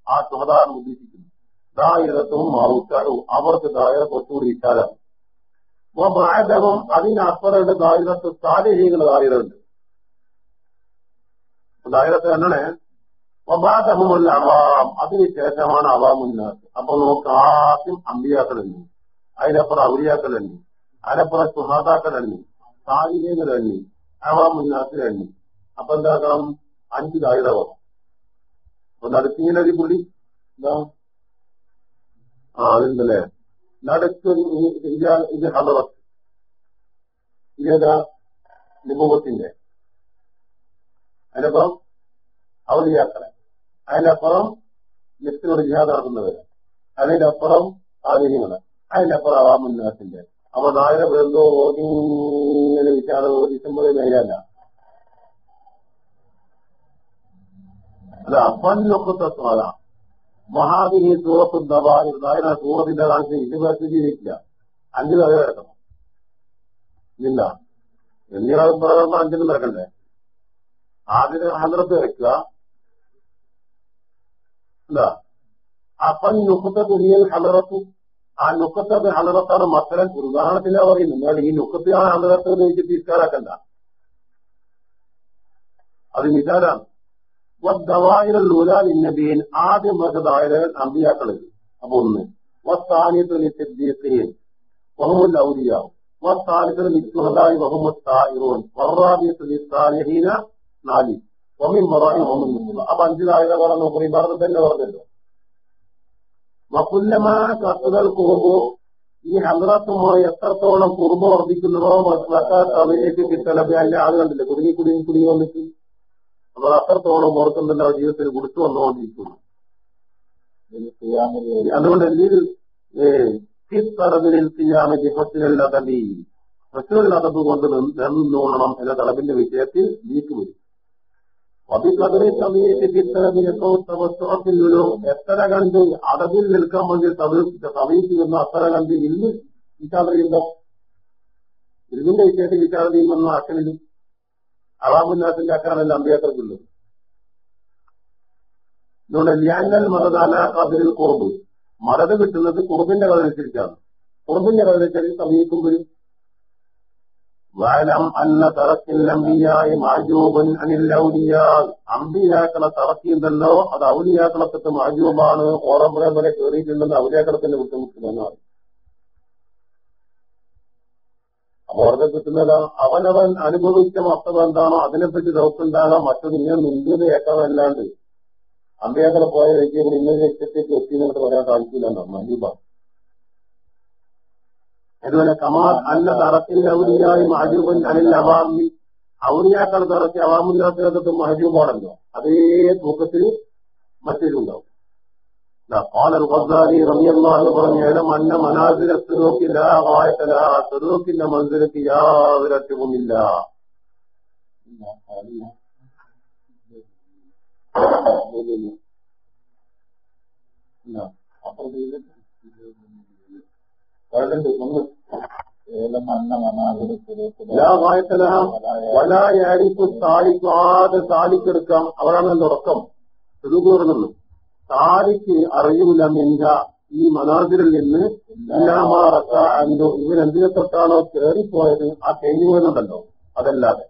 ആ സുഹദാണ് ഉദ്ദേശിക്കുന്നത്. ദായിരത്വവും മാറുത്താറും അവർക്ക് ദായ കുറച്ചുകൂടി വിശാലാണ് പ്രായതവും അതിനപ്പുറമുണ്ട് ദായിരത്ത് സാലിഹീകൾ ദായിരമുണ്ട് ദായിരത്ത് തന്നെ വബാദഹമുല്ല അവാം. അതിനുശേഷമാണ് അവാമുന്നാസ് അപ്പൊ നമുക്ക് ആദ്യം അമ്പിയാക്കളുണ്ട് അതിനപ്പുറം ഔലിയാക്കളുണ്ട് അതിനപ്പുറം സുഹാതാക്കളുണ്ട് സാഹിത്യങ്ങളുണ്ട് അവാമുന്നാസിലുണ്ട് അപ്പൊ എന്താക്കണം? അഞ്ച് വരും അപ്പൊ നടുക്കിങ്ങനെ പുള്ളി. എന്താ? ആ അതുണ്ടല്ലേ? നടുക്ക് ഇത് ഹലവത്ത് ഇതേതാ? നിപുവത്തിന്റെ അതിനപ്പം ഔലിയാക്കളെ. അതിനപ്പുറം ലിസ്റ്റിനോട് ജിഹാദ് നടത്തുന്നവര്. അതിനപ്പുറം ആലിന്യങ്ങൾ അതിനപ്പുറം അവാമുന്നാസിന്റെ അപ്പൊ നാളെ ബന്ധോ ഓടിങ്ങനെ വിചാരം ഡിസംബറിൽ മേലല്ല അത് അപ്പനൊക്കെ തത്വമല്ല മഹാദിനി സൂറത്തും ദബായും നായന സൂറത്തിന്റെ കാണിച്ച് ഇരുപത്തി ജീവിക്കില്ല അഞ്ചിന് അത് കിടക്കണം ഇല്ല പറയുമ്പോൾ അഞ്ചിനും കിടക്കണ്ടേ ആദ്യം ഹന്ദ്രത്ത് വെക്കുക അപ്പം നുക്കത്തെ റിയൽ ഹലറത്തു ആ നുക്കത്തെ ഹലറത്താണ് മക്കളൻ ഉദാഹരണത്തിലാ പറയുന്നത് എന്നാൽ ഈ നുക്കത്തിലാണ് ഹലറത്ത് ഉപയോഗിച്ചിട്ട് ഇസ്കാരാക്കണ്ട അത് ൂലാലിന്നബീൻ ആദ്യം വെച്ചതായത് അമ്പിയാക്കളിൽ അപ്പൊ ഒന്ന് വസ്താനിയത്തിന് സിദ്ദീഖീൻ നാലി. ഒമിൻ മറായി ഒന്നും മുസ്ലിം അപ്പൊ അഞ്ചിലായത് പറഞ്ഞു കുറി ഭാരതം തന്നെ പറഞ്ഞല്ലോ വക്കുല്ലമാ കത്തുകൾ കുറുമ്പോ ഈ ഹദ്രത്തുമായി എത്രത്തോളം കുറുമ്പ് വർദ്ധിക്കുന്നതോ അതിലേക്ക് കിട്ടലൊക്കെ അല്ല ആൾ കണ്ടില്ലേ കുടുങ്ങി കുടുങ്ങി കുടുങ്ങി വന്നിട്ട് അവർ അത്രത്തോളം ഓർക്കുന്നില്ല അവർ ജീവിതത്തിൽ കൊടുത്തു വന്നുകൊണ്ടിരിക്കുന്നു അതുകൊണ്ട് എന്തിൽ കൊണ്ട് നിന്നോണം എന്ന തടവിന്റെ വിഷയത്തിൽ ലീക്ക് വരും അഭികദറി സമയത്ത് ഫിത്തറബിലെത്തോത്തവസ്തുവത്തിലോ എത്ര കണ്ട്? അടവിൽ നിൽക്കാൻ വേണ്ടി സമീപിക്കുന്ന അത്ര കണ്ട് ഇന്ന് ഇതിന്റെ വിഷയത്തിൽ വിചാരണ ചെയ്യുമെന്ന് ആക്കലില്ല അവാമുന്നാത്തിന്റെ അക്കാണല്ല അമ്പിയാക്കൾക്കുള്ളത് ഇതുകൊണ്ട് ലിയാനൽ മതദാന കതിരിൽ കുറവ് മതത് കിട്ടുന്നത് കുറുബിന്റെ കഥനുസരിച്ചാണ് കുറുബിന്റെ കഥനുസരിച്ച് സമീപിക്കുമ്പോഴും വാലം അന്ന തറക്കില്ലമ്പിയായി മാജൂബൻ അനില്ലൗലിയ അമ്പിയാക്കളെ തറക്കിയുണ്ടല്ലോ അത് ഔലിയാക്കളത്തെ മാജൂബാണ് ഓറമ്പുഴ വരെ കയറിയിട്ടുണ്ടെന്ന് ഔലിയാക്കളത്തിന്റെ ബുദ്ധിമുട്ടില്ലെന്നാണ് അവർക്ക് കിട്ടുന്നത് അവനവൻ അനുഭവിച്ച മക്കൾ എന്താണോ അതിനെപ്പറ്റി നോക്കുണ്ടാകാം മറ്റത് ഇങ്ങനെ മുൻകൂർ കേൾക്കാമല്ലാണ്ട് അമ്പയാക്കളെ പോയ വ്യക്തി ഇങ്ങനെ ഇന്ന ലക്ഷ്യത്തേക്ക് എത്തിയെന്നിട്ട് പറയാൻ സാധിക്കില്ലെന്നോ മജൂബ അതുപോലെ കമാൽ അന്ന തറത്തിൽ ഔലിയായി മഹജൂബൻ അനിൽ അവാമി ഔലിയാക്കൾ തറക്കി അവാമില്ലാത്ത മഹജൂബാണല്ലോ അതേ തൂക്കത്തിൽ മറ്റേതുണ്ടാവും قال الغزالي رضي الله عنه പറഞ്ഞു എലം അന്ന മനാസില സുലൂക്കില്ല വായത്തല സുലൂക്കിന്റെ മൻസിലക്ക് യാതൊരു അറ്റവുമില്ല ആദ്യ സാലിക്കെടുക്കാം. അവരാണ് തുടക്കം. സുലൂക്ക് തുടങ്ങുന്നു താരിക്ക് അറിയൂല ഈ മനാസിരിൽ നിന്ന് എല്ലാമാറക്ക അന്തോ ഇവൻ എന്തിനെ തൊട്ടാണോ കയറിപ്പോയത് ആ കഴിഞ്ഞു പോയതുണ്ടല്ലോ അതല്ലാതെ.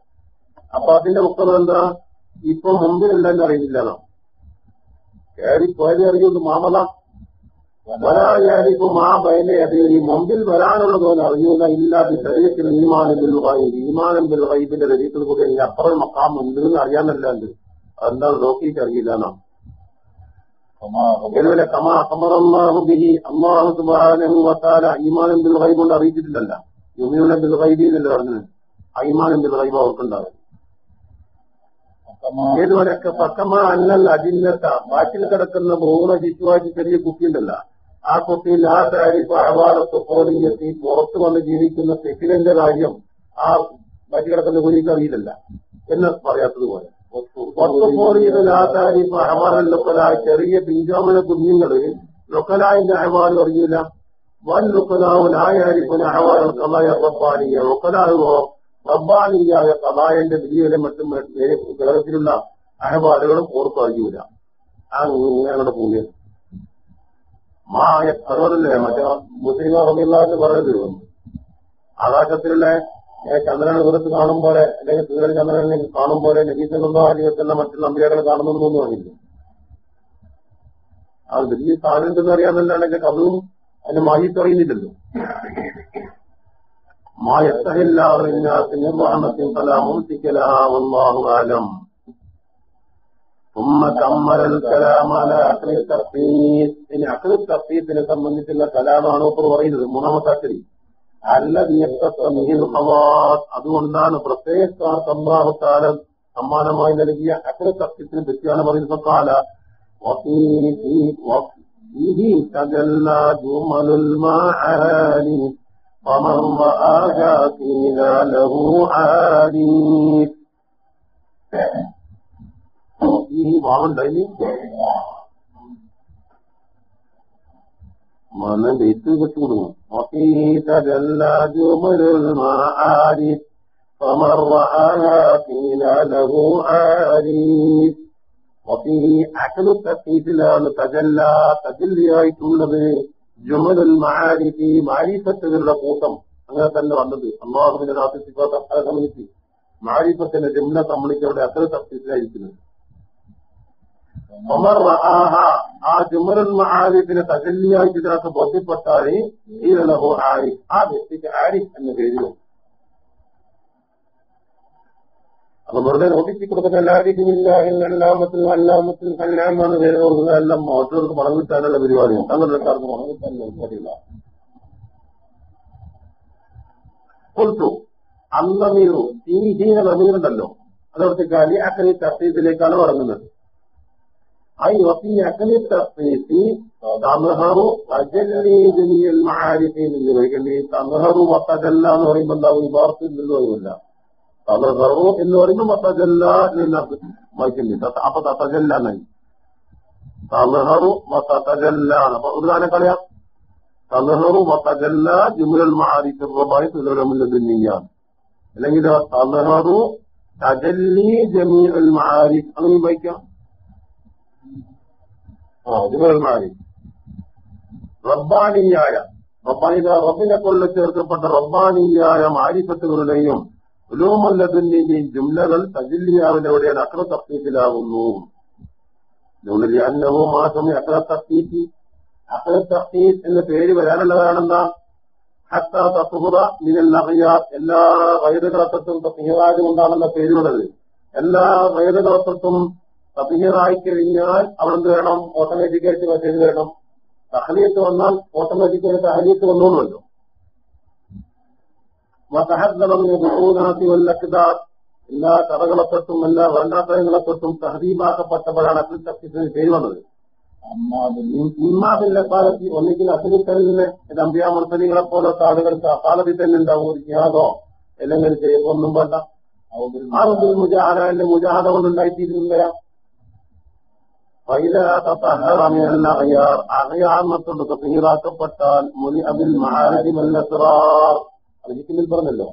അപ്പൊ അതിന്റെ മുക്തം എന്താ? ഇപ്പൊ മുമ്പിലുണ്ടെന്ന് അറിയുന്നില്ല കയറിപ്പോയത് അറിയുള്ളൂ. മാമല വരായായിരിക്കും ആ ഈ മുമ്പിൽ വരാനുള്ളതോലെ അറിയൂല ഇല്ലാതെ ശരീരത്തിൽ ഈമാനം ബിൽ വൈബ് ഈമാനം ബിൽ വൈബിന്റെ ശരീരത്തിൽ കൂടി ഇനി അപ്പുറം മക്കാം ഉണ്ട് എന്ന് അറിയാന്നല്ലാണ്ട് അതെന്താണ് നോക്കിയിട്ട് അറിയില്ല ഇതുപോലെ കമാ അമറല്ലാഹുബിഹി അള്ളാഹു സുബാനഹു വത്താല ഈമാനം ബിൽ വൈബ് കൊണ്ട് അറിയിച്ചിട്ടില്ലല്ല. യുമിയുടെ ബിൽ വൈബിന്നല്ലേ പറഞ്ഞത്? ഐമാനം ബിൽ വൈബ് അവർക്കുണ്ടാവും. ഏതുപോലെ പക്കമാ അല്ലല്ല അജിന്നത്ത ബാക്കിൽ കിടക്കുന്ന മൂന്ന് ചിറ്റുവാറ്റി ചെറിയ കുട്ടിയുണ്ടല്ല ആ കുട്ടി ആ താരിഫ് അവാലത്ത് പോലെത്തി പുറത്തു വന്ന് ജീവിക്കുന്ന സെക്കിലിന്റെ കാര്യം ആ കിടക്കുന്ന കുഞ്ഞിക്ക് അറിയില്ല എന്ന് പറയാത്തതുപോലെ ഒത്തുപോറിയുടെ ആ താരിഫ് അഹവാലൻ ലൊക്കലായ ചെറിയ പിഞ്ചാമന കുഞ്ഞുങ്ങൾ ലൊക്കലായിന്റെ അഹവാലും അറിയില്ല വൻ ലൊക്കലാവും ആയാരിക്കുന്ന അഹവാലൻ കലായ റബ്ബാനിയ. ലൊക്കലാകുമോ? റബ്ബാനിയായ കലായന്റെ വിധിയുടെ മറ്റും കേരളത്തിലുള്ള അഹബാലുകളും ഓർത്തറിയൂല അങ്ങനെ പോവുക മായ അതുപോലല്ലേ മറ്റേ മുസ്ലിം റബിള്ളാന്ന് പറയുന്നത് ആകാശത്തിലുള്ള ചന്ദ്രനെ ദൂരത്ത് കാണും പോലെ അല്ലെങ്കിൽ സൂര്യൻ ചന്ദ്രനെ കാണും പോലെ നബീസെന്നോ ആലിവത്തെന്ന മറ്റു നമ്പിയാക്കളെ കാണുന്നൊന്നും പറഞ്ഞില്ല അത് വലിയ സാധനം അറിയാമെന്നുണ്ടെങ്കിൽ അതും അതിന് മായി പറയുന്നില്ലല്ലോ ما ثم كمل الكلام على عقل التخطيط ഇനി അക്കൽ തഫീത്തിനെ സംബന്ധിച്ചുള്ള കലാമാണ് ഇപ്പോൾ പറയുന്നത് മൂന്നാമത്തെ അക്കരി അല്ലത് അതുകൊണ്ടാണ് പ്രത്യേക അമ്രാഹത്താലം സമ്മാനമായി നൽകിയ അക്കൽ തഫീത്തിന് പറ്റിയാണ് പറയുന്നത് കാല وفيه تجلى جمل المعاني ومن رآها قيل له عارف ഈ ഭാവുണ്ടായി മനബിത്ത് കിട്ടുന്നു فمن رآها قيل له عارف മാരിഫത്തുകളുടെ കൂട്ടം. അങ്ങനെ തന്നെ വന്നത്. അള്ളാഹുവിന്റെ നാട്ടിൽ സമയത്ത് മാരിഫത്തിന്റെ ജുമല സമ്മണിക്കവരുടെ അത്ര തഫ്സീസിലായിരിക്കുന്നത് ആ ജുമലുൽ മഹാരിഫിനെ തജല്ലിയായിട്ട് ഇതിനകത്ത് ബോധ്യപ്പെട്ടാൽ ഈ ലഹു ആരിഫ് ആ വ്യക്തിക്ക് ആരി എന്ന് പേര് അപ്പൊ വെറുതെ നോട്ടിച്ച് കൊടുക്കുന്ന എല്ലാവർക്കുമില്ല എല്ലാമത്തിൽ അല്ലാമത്തിൽ കല്യാണമാണ് പേര് കൊടുക്കുന്നത് എല്ലാം മറ്റുള്ളവർക്ക് പണം കിട്ടാനുള്ള പരിപാടിയാണ് തങ്ങളുടെ പണം കിട്ടാനുള്ള പരിപാടിയില്ല കൊടുത്തു അന്തമീറു ഈ ഹീന നമീറുണ്ടല്ലോ അതോടത്ത് കാലി അക്കലി തഫീസിലേക്കാണ് തുടങ്ങുന്നത് വഫി അക്കലി തഫീസി തമഹറു അജല്ലി ജലിയൽ മഹാരിഫീൻ എന്ന് ചോദിക്കേണ്ടി തമഹറു വത്തജല്ല എന്ന് പറയുമ്പോൾ എന്താ വിഭാഗത്തിൽ നിന്ന് പറയുമില്ല തലഹറു എന്ന് പറയുമ്പോൾ മത്തജല്ല വായിക്കില്ല അപ്പൊ തത്തജല്ല എന്നായി തലഹറു മത്തജല്ല അപ്പൊ ഒരു കാലം കളയാം തലഹറു മത്തജല്ല ജുമുൽ മാരിഫ് റബായി തുലരമുല്ലതുന്നിയാണ് അല്ലെങ്കിൽ തലഹറു തജല്ലി ജമീൽ മാരിഫ് അങ്ങനെ വായിക്കാം മാരിഫ് റബ്ബാനിയായ റബ്ബാനി റബ്ബിനെ കൊള്ള ചേർക്കപ്പെട്ട റബ്ബാനിയായ മാരിഫത്തുകളുടെയും ഉലൂമല്ലതിന്റെയും ജുംലകൾ തജില്ലിയാവിലൂടെയാണ് അക്ര തഫീസിലാകുന്നു അന്നവും മാസം അക്ര തഫീസ് അക്ര തഫീസ് എന്ന പേര് വരാനുള്ളതാണെന്താ? ഹത്ത തസുഹുറ മിനൽ നഹിയാർ എല്ലാ വൈദകളത്വത്തും തഫീറാജ് കൊണ്ടാണല്ലോ പേരുള്ളത്. എല്ലാ വൈദകളത്വത്തും തബീറായി കഴിഞ്ഞാൽ അവളെന്ത് വേണം ഓട്ടോമാറ്റിക്കായിട്ട് മറ്റേത് വേണം തഹലിയത്ത് വന്നാൽ ഓട്ടോമാറ്റിക്കായിട്ട് തഹലിയത്ത് വന്നോളുമല്ലോ. എല്ലാ കഥകളെപ്പെട്ടും എല്ലാ വരണ്ടാത്തരങ്ങളെപ്പെട്ടും തഹദീബാക്കപ്പെട്ടപ്പോഴാണ് അഖിൽ തഫ്സീസിന് പേര് വന്നത്. ഇമ്മാബിന്റെ കാലത്ത് ഒന്നെങ്കിൽ അഖിൽ കരുതിന് അമ്പിയാ മുർസലികളെ പോലത്തെ ആളുകൾക്ക് അക്കാലത്തിൽ തന്നെ ഉണ്ടാവും ഒരു ജിഹാദോ അല്ലെങ്കിൽ ചെയ്യപ്പോ ഒന്നും വേണ്ട. ആ മുജാഹദ എന്റെ മുജാഹദ കൊണ്ടുണ്ടായിത്തീരുന്നു വരാം അകയാമത്തോട് തഹീറാക്കപ്പെട്ടാൽ മുനി അബിൽ മഹാരതി മല്ലസിറാർ അജിക്കിൽ പറഞ്ഞല്ലോ.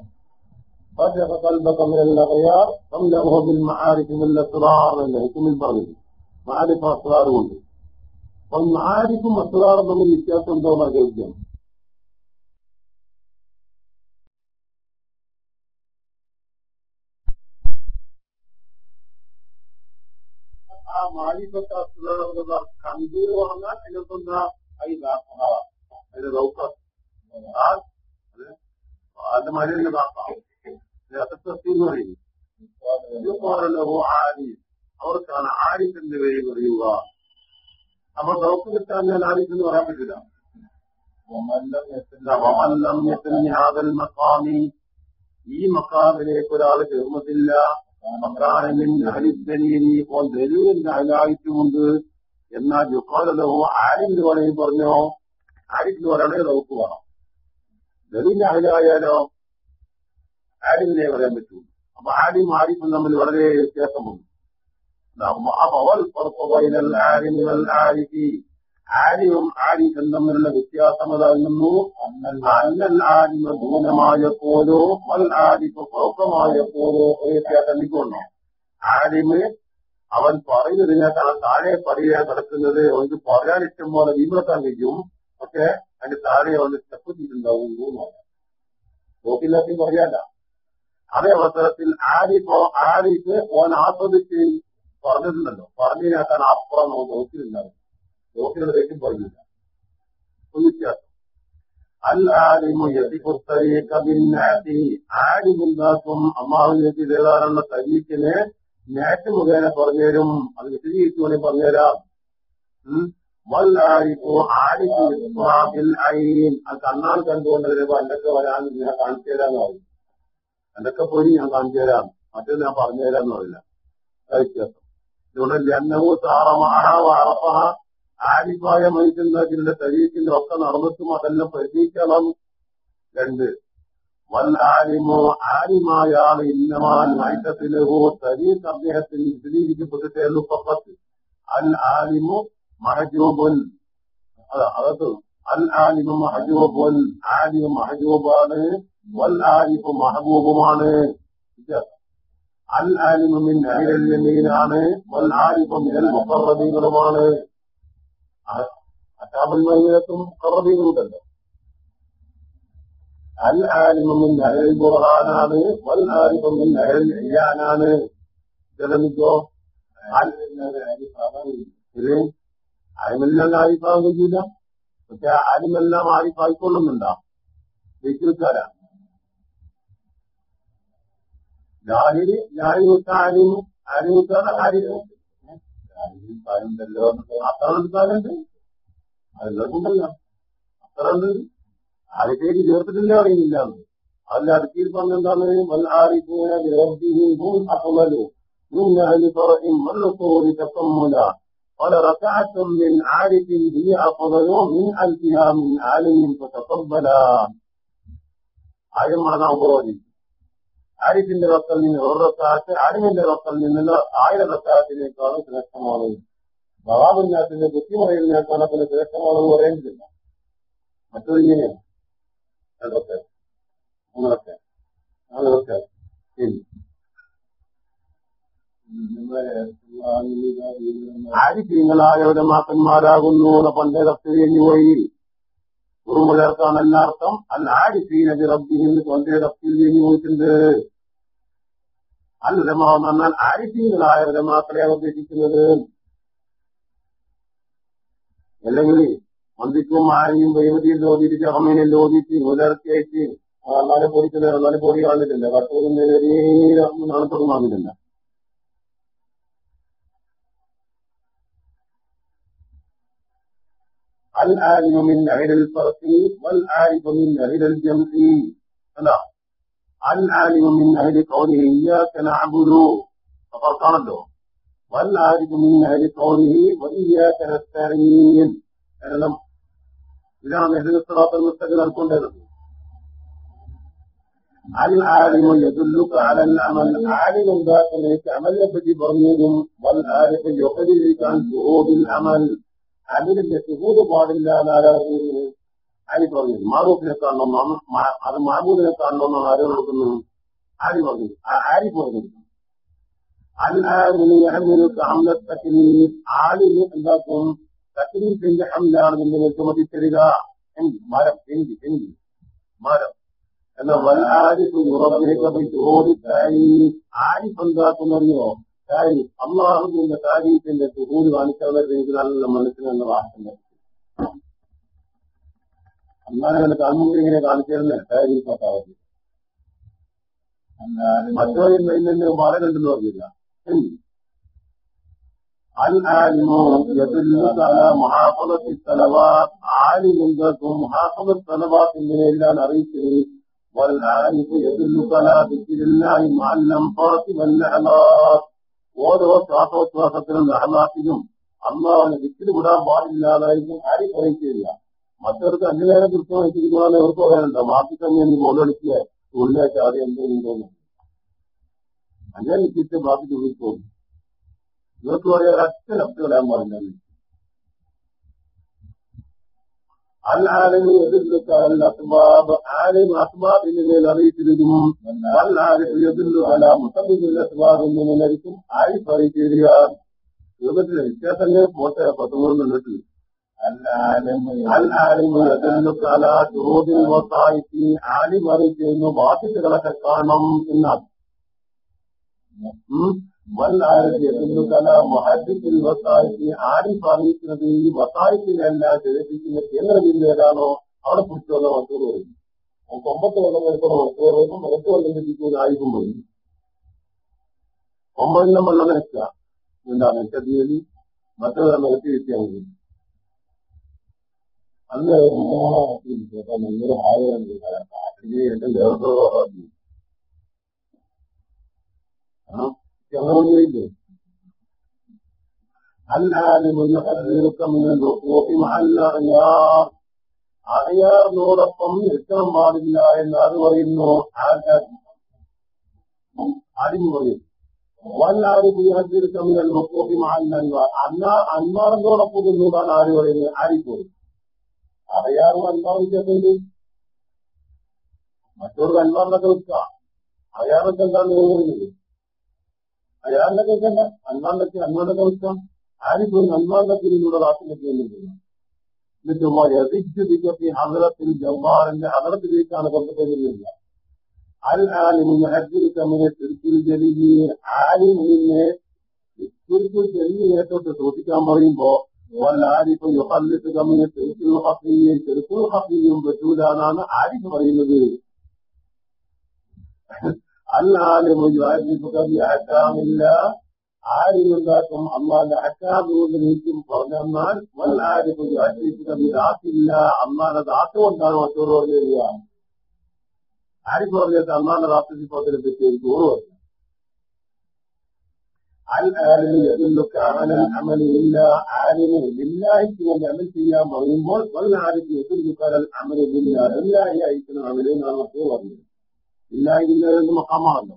പറഞ്ഞില്ല. മാരിഫ് അസ്റാറും ഉണ്ട്. അപ്പം മാരിഫും അസ്റാറും തമ്മിൽ വ്യത്യാസം എന്തോ ചോദ്യം ആ മാരിഫത്തെ അസ്രാറുകൾ കണ്ടു പറഞ്ഞാൽ അതിനൊക്കെന്താ അതിന്റെ നോക്കാം هذا ما لنا باقى لا تستطيع مريض يقال له عارف അവർ കാണ് ആരിഫിന്റെ പേര് പറയുക അപ്പൊ ഡോക്ടർ കിട്ടാൻ ആരിഫെന്ന് പറയാൻ പറ്റില്ല മക്കാമി ഈ മക്കാമിലേക്ക് ഒരാൾ ചേർന്നിട്ടില്ല ഇപ്പോൾ ദലീലിന്റെ അലായിട്ടുമുണ്ട് എന്നാൽ യുക്കാലോ ആരിന്റെ പറയും പറഞ്ഞോ ആരിഫിന് പറയണേ നമുക്ക് വേണം ദലീലിന്റെ അഹലായാലോ ആരിമിനെ പറയാൻ പറ്റൂ അപ്പൊ ആരും ആരിഫും തമ്മിൽ വളരെ വ്യത്യാസമുണ്ട് ആലിയും ആലിഫും തമ്മിലുള്ള വ്യത്യാസം അതാകുന്നു. അന്നൽ ആലിമ ദൂരമായ പോലോ അൽ പൗക്കമായ പോലോ ഒരു വ്യത്യാസം എനിക്കുണ്ടോ? ആലിമ് അവൻ പറയുന്നതിനേക്കാൾ താഴെ പറയുക നടക്കുന്നത്. അവർക്ക് പറയാൻ ഇഷ്ടം പോലെ വീമ്പെടുക്കാൻ കഴിയും. പക്ഷെ അതിന്റെ താഴെ അവന് സ്റ്റെപ്പ് ചെയ്തിട്ടുണ്ടാവും നോക്കില്ലാത്തെയും പറയാല്ല. അതേ അവസരത്തിൽ ആരിപ്പോ ആരിക്ക് ഓൻ ആസ്വദിച്ച് പറഞ്ഞിട്ടുണ്ടല്ലോ. പറഞ്ഞതിനേക്കാൾ അപ്പുറം നമുക്ക് നോക്കിയിട്ടുണ്ടാവും നോക്കിയത് വെച്ചും പറഞ്ഞില്ല. ഒരു വ്യത്യാസം. ആലിമുണ്ടാക്കും അമ്മാവിലേക്ക് ഇതേതാറുള്ള തരീക്കിനെ നേറ്റ് മുഖേന പറഞ്ഞുതരും അത് വിശദീകരിച്ചുകൊണ്ട് പറഞ്ഞുതരാം വല്ലാരിപ്പോ അയിൻ അത് കണ്ണാൽ കണ്ടുകൊണ്ട് വരുമ്പോ എന്തൊക്കെ വരാൻ ഞാൻ കാണിച്ചു തരാന്ന് പറയും എന്തൊക്കെ പോയി ഞാൻ കാണിച്ചു തരാം മറ്റേ ഞാൻ പറഞ്ഞു തരാന്ന് പറയില്ല വ്യത്യാസം. ഇതുകൊണ്ട് ജന്നവും സാറമാറപ്പ ആരിഫായ മനുഷ്യന്റെ ശരീരത്തിന്റെ ഒക്കെ നടന്നിട്ടും അതെല്ലാം പ്രതീക്ഷണം രണ്ട് വല്ലാലിമോ ആലിമായ ആൾ ഇന്നമാൻ മൈറ്റത്തിലോ തരീഖ് അദ്ദേഹത്തിന് വിശദീകരിക്കപ്പെട്ടിട്ടേ ഉള്ളൂ. പപ്പത്ത് അൽ ആലിമു മഹജൂബുൻ. അതത് അൽ ആലിമ മഹജൂബുൻ. ആലിമ മഹജൂബാണ് വൽ മഹബൂബുമാണ്. അൽ ആലിമ മിൻ അഹിലൽ യമീനാണ് വൽ ആലിഫു മിനൽ മുഖറബീകളുമാണ് അറ്റാബൽ മൈനത്തും മുഖറബീകളുണ്ടല്ലോ അൽ ആലിമു മിൻ അഹിലൽ ബുർഹാനാണ് വൽ ആലിഫു മിൻ അഹിലൽ ഇയാനാണ് ഇതെനിക്കോ ഇത് അരിമെല്ലാം ആരിഫാൻ കഴിയില്ല പക്ഷെ അരിമെല്ലാം ആരിഫായിക്കൊള്ളുന്നുണ്ടാ? വീട്ടിൽക്കാരാ ജാഹിരി അരിമു അരിമുത്താതെ ആരിഫ് കാര്യമുണ്ടല്ലോ അത്ര എടുത്താലുണ്ട് അതെല്ലാം ഉണ്ടല്ലോ അത്ര ഉണ്ട് ആരിഫേക്ക് ചേർത്തിട്ടില്ല അറിയുന്നില്ല അല്ല അടുക്കിയിൽ പറഞ്ഞെന്താണ് വൽ ആരിഫൂന ബിറബ്ബിഹിം അഫ്ളലു من أهل فرع والنصور تكملا قال ركعة من عارف هي أفضل من ألفها من عالم فتقبلا ആയം മറന്നാ ഉപരോധി ആരിഫിന്റെ റത്തൽ നിന്ന് ഒരു റക്കാത്ത് ആരിഫിന്റെ റത്തൽ നിന്നുള്ള ആയിരം റക്കാത്തിനേക്കാളും ശ്രേഷ്ഠമാണ് ബവാബുല്ലാത്തിന്റെ ബുദ്ധിമറിയുന്നതിനേക്കാളും അതിന് ശ്രേഷ്ഠമാണെന്ന് പറയേണ്ടതില്ല മറ്റൊരു ഇങ്ങനെയാണ്. രണ്ടൊക്കെ മൂന്നൊക്കെ നാലൊക്കെ ശരി. ആരിഫീങ്ങളായവരുടെ മാക്കന്മാരാകുന്നു എന്ന പണ്ടേ തഫ്സീരിഞ്ഞു പോയി ഉറുമുലർക്കാണ് എല്ലാർത്ഥം അൽ ആരിഫീനബി റബ്ബിഹിന്ന് പണ്ടേ തഫ്സീരിഞ്ഞു പോയിട്ടുണ്ട് അൽ രമ എന്ന് പറഞ്ഞാൽ ആരിഫീങ്ങളായവരെ മാത്രമേ ഉദ്ദേശിക്കുന്നത് അല്ലെങ്കിൽ മന്ദിക്കും ആരെയും വൈവതിയിൽ ഓതിയിട്ട് ചറമേനിൽ ഓതിയിട്ട് മുലർത്തിയായിട്ട് എന്നാലും പൊടിക്കുന്നത് എന്നാലും പൊടി കാണുന്നില്ല കട്ടൂരിന്റെ നടത്തൊന്നും കാണുന്നില്ല العالم من غير الفرق والعارف من غير الجمع لا العالم من أهل قوله إياك نعبد. فقد طرده والعارف من أهل قوله وإياك نستعين. أعلم إذا اهدنا الصراط المستقيم الكون العالم يدلك على العمل. عالم باطن يتعمل به ضمير والعارف يخرجك عن شهود العمل. عمل يسهود بعض الله على غيره ആര് പറഞ്ഞു? മാറൂഫിനെ കാണണം അത് മാബൂദിനെ കാണണമെന്ന് ആര് കൊടുക്കുന്നു ആര് പറഞ്ഞു? ആര് പറഞ്ഞു? ആളിന് എന്താക്കും? തക്രീഫിന്റെ ഹംലാണ് നിങ്ങൾ ചുമത്തി തരിക. മരം. എങ്കി എങ്കി മരം. എന്നാൽ ആരിഫ് ആരിഫ് എന്താക്കുന്നറിയോ? കാര്യം അള്ളാഹുവിന്റെ താരീഫിന്റെ സുഹൂര് കാണിച്ചവരെ എനിക്ക് നല്ല മനസ്സിലെന്ന വാഹനം അന്നാലും കാണുമ്പോൾ ഇങ്ങനെ കാണിച്ചിരുന്ന. ഉണ്ടായിരുന്നു മറ്റൊരു ഇന്നെ മാറി കണ്ടെന്ന് പറഞ്ഞില്ല. എങ്ങനെയെല്ലാം അറിയിച്ചത്. ഓരോ ശ്വാസോച്ഛ്വാസത്തിലും നഹനാത്തിനും അന്നാവിനെ വിക്കിൽ വിടാൻ പാടില്ലാതായിരുന്നു ആരും അറിയിച്ചില്ല. മറ്റവർക്ക് അല്ലേറെ കൃത്യമായി തീരുമാനം അവർക്ക് പറയാനുണ്ടോ. മാറ്റി തന്നെ നീ ഗോളടിക്കുക ഉള്ളിലേക്ക് ആദ്യം എന്തെങ്കിലും തോന്നും. അങ്ങനെ ബാക്കി ഉള്ളിൽ പോകും ഇവർക്ക് പറയാൻ ഒരൊറ്റ ലക്ഷം ഇടാൻ പറഞ്ഞാൽ അല്ലാലിന് എതിർക്കാരൻ ആലിം അസ്മാബിന്റെ മേൽ അറിയിച്ചിരുന്നു. അല്ലാലിന് എതിർന്നു അല്ല മുത്തമ്പിന്റെ അസ്മാബിന്റെ മേൽ ആയി പറയിച്ചിരിക്കുക യോഗത്തിലെ വ്യത്യാസങ്ങൾ പോട്ടെ പത്തൊമ്പത് കണ്ടിട്ടില്ല. പത്തുമൂന്ന് മിനിറ്റ് ആലിം അറിയിച്ചിരുന്നു ബാധ്യതകളൊക്കെ കാണണം എന്നാണ്. ആരിഫ് അറിയിക്കുന്നത് ഈ വസായിത്തിനെല്ലാം ജനിപ്പിക്കുന്ന കേന്ദ്രബിന്ദു ഏതാണോ അവിടെ പിടിച്ചുള്ള മറ്റൊരു പറയും നമുക്ക് ഒമ്പത് കൊല്ലം വരുമ്പോൾ മറ്റൊരു പറയുമ്പോൾ മറ്റു കൊല്ലം ലഭിക്കുന്ന ആയിരിക്കും പോയി ഒമ്പതിനും വെള്ളം നിൽക്കുക. എന്താണ് തീയതി മറ്റൊരു നിരത്തി വെച്ചാൽ മതി. അന്ന് ഭയങ്കര ഭാര്യ എന്റെ ദേവസ്വം ചെറുതില്ലേ العالم يحذرك من الوقوف مع الأغيار അകയാറിനോടൊപ്പം നിൽക്കാൻ പാടില്ല എന്ന് അത് പറയുന്നു ആരും പറയും വല്ലാരിഫ് യഹദ്ദിറുക മിനൽ വഖൂഫി മഅൽ അൻവാർ അന്നാ അൻവാറിനോടൊപ്പം നിന്നൂടാൻ ആര് പറയുന്നത് ആരിപ്പോയി അകയാറും അൻവാറും ചേർന്നില്ല മറ്റൊരു അൻപാറിനൊക്കെ നിൽക്കാം അകയാറൊക്കെ എന്താണ് പറയുന്നത്? അയാളിനൊക്കെ കേൾക്കണ്ട അന്നാണ്ടൊക്കെ അന്നാണ്ടൊക്കെ വെക്കാം ആരിപ്പോയി അന്നാണ്ടത്തിലൂടെ റാത്തിലേക്ക് എന്നിട്ട് എന്നിട്ട് ഹദറത്തിൽ ജവാറിന്റെ ഹദറത്തിലേക്കാണ് കൊണ്ടുപോകുന്നില്ല അൽ ആലിമിന് ഹജ്ജിരുക്കമിനെ തിരുത്തിൽ ജലിയെ ആലിമിനെ തിരുത്തിൽ ജലിയേറ്റോട്ട് ശ്രദ്ധിക്കാൻ പറയുമ്പോ വല്ലാരിപ്പോ യുഹല്ലിത്ത് കമ്മിനെ തിരുത്തിൽ ഹഫിയെ തിരുത്തുൽ ഹഫിയും പറ്റൂലാന്നാണ് ആരിഫ് പറയുന്നത്. അല്ലാലിമു യുഅരിഫുക ബിഅഹ്കാമില്ല ആരിയുണ്ടാക്കും അള്ളാന്റെ അഹ്കാം കൊണ്ട് നീക്കും പറഞ്ഞെന്നാൽ വല്ലാരിമു യുഅരിഫുക ബിദാത്തില്ല അള്ളാന്റെ ദാത്ത് കൊണ്ടാണ് മറ്റൊരു പറഞ്ഞു ആരിഫ് പറഞ്ഞത് അള്ളാന്റെ ദാത്ത് സിഫത്തിനെ പറ്റി എനിക്ക് ഓർമ്മ അൽആലിമി യദുല്ലുക അലൽ അമലി ഇല്ലാ ആലിമി ബില്ലാഹിക്ക് വേണ്ടി അമൽ ചെയ്യാൻ പറയുമ്പോൾ വൽ ആലിമി യദുല്ലുക അലൽ അമലി ബില്ലാ ബില്ലാഹി അയക്കണം അവിടെ നാം അപ്പോൾ പറഞ്ഞത്. ബില്ലാഹി ബില്ലാഹി മക്കാമാണല്ലോ.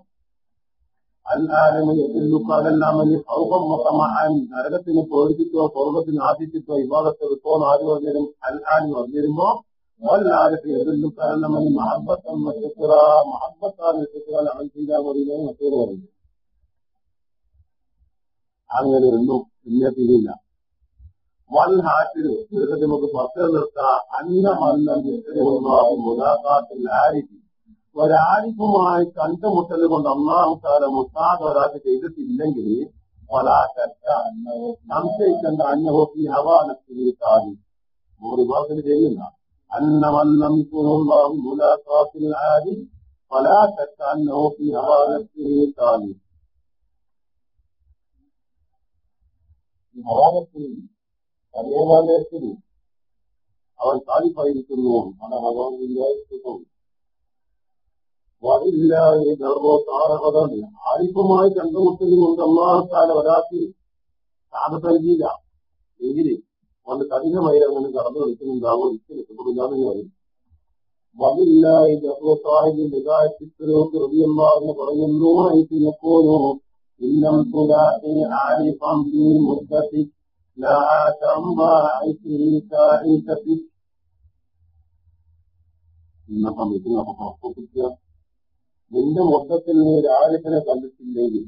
അൽആലിമി യദുല്ലുക അലൽ അമലി ഫൗഖം മഖമഅൻ നരകത്തിന് പോയിരിക്കോ സ്വർഗത്തിന് ആദിച്ചിട്ടോ ഇബാദത്തെടുത്തോ ആര് പറഞ്ഞാലും അൽആലിമി പറഞ്ഞു വരുമ്പോ വല്ലാരൊക്കെ എതിർന്നു കാരണം നമ്മൾ മഹബത്തം മഹബത്താണ് അമൽ ചെയ്താൽ മതി മറ്റൊരു പറഞ്ഞു അങ്ങനെ ഒന്നും പിന്നെ തിരിയില്ല വൽ ഹാറ്റിൽ നമുക്ക് പത്ത് നിർത്താം അന്ന മന്നം മുലാഖാത്തിൽ ആരിക്കും. ഒരാരിഫുമായി കണ്ടുമുട്ടൽ കൊണ്ട് ഒന്നാമത്താല മുത്താദ് ഒരാൾക്ക് ചെയ്തിട്ടില്ലെങ്കിൽ പലാശക്ക സംശയിക്കേണ്ട അന്നഹോക്കി ഹവാനത്തിൽ താതി ഭൂരിഭാഗത്തിന് ചെയ്യുന്ന അന്നമന്നം മുലാഖാത്തിൽ ആരി പലാശക്ക അന്നഹോക്കി ഹവാനത്തിൽ താതി ഹവാനത്തിൽ പരേവാലയത്തിൽ അവൻ താലിപ്പായിരിക്കുന്നു അത് ഭഗവാനില്ലായിരിക്കുന്നു വരില്ലാതെ ഗർഭോത്താരകതാണ് കണ്ടുമുട്ടലും കൊണ്ട് അള്ളാഹത്താല ഒരാൾക്ക് സാധനയില്ല എങ്കിൽ അവന് കഠിനമായി അങ്ങനെ കടന്നു കളിക്കുന്നുണ്ടാവും ഒരിക്കലും എത്തപ്പെടില്ലാന്ന് പറയും. വരില്ലാതെ ഗർഭോത്താഹിന്റെ വികായത്തിലോട്ട് റബിയല്ലാന്ന് പറയുന്നു ഐത്തിനെപ്പോലോ ഇന്നം തുലാത്തി ആരിഫം മുദ്ദത്തി لا تنبع في ഇന്ന സമയത്ത് നമുക്ക് പ്രവർത്തിക്കുക നിന്റെ മൊത്തത്തിൽ നീ ഒരാരിഫിനെ കണ്ടിട്ടില്ലെങ്കിൽ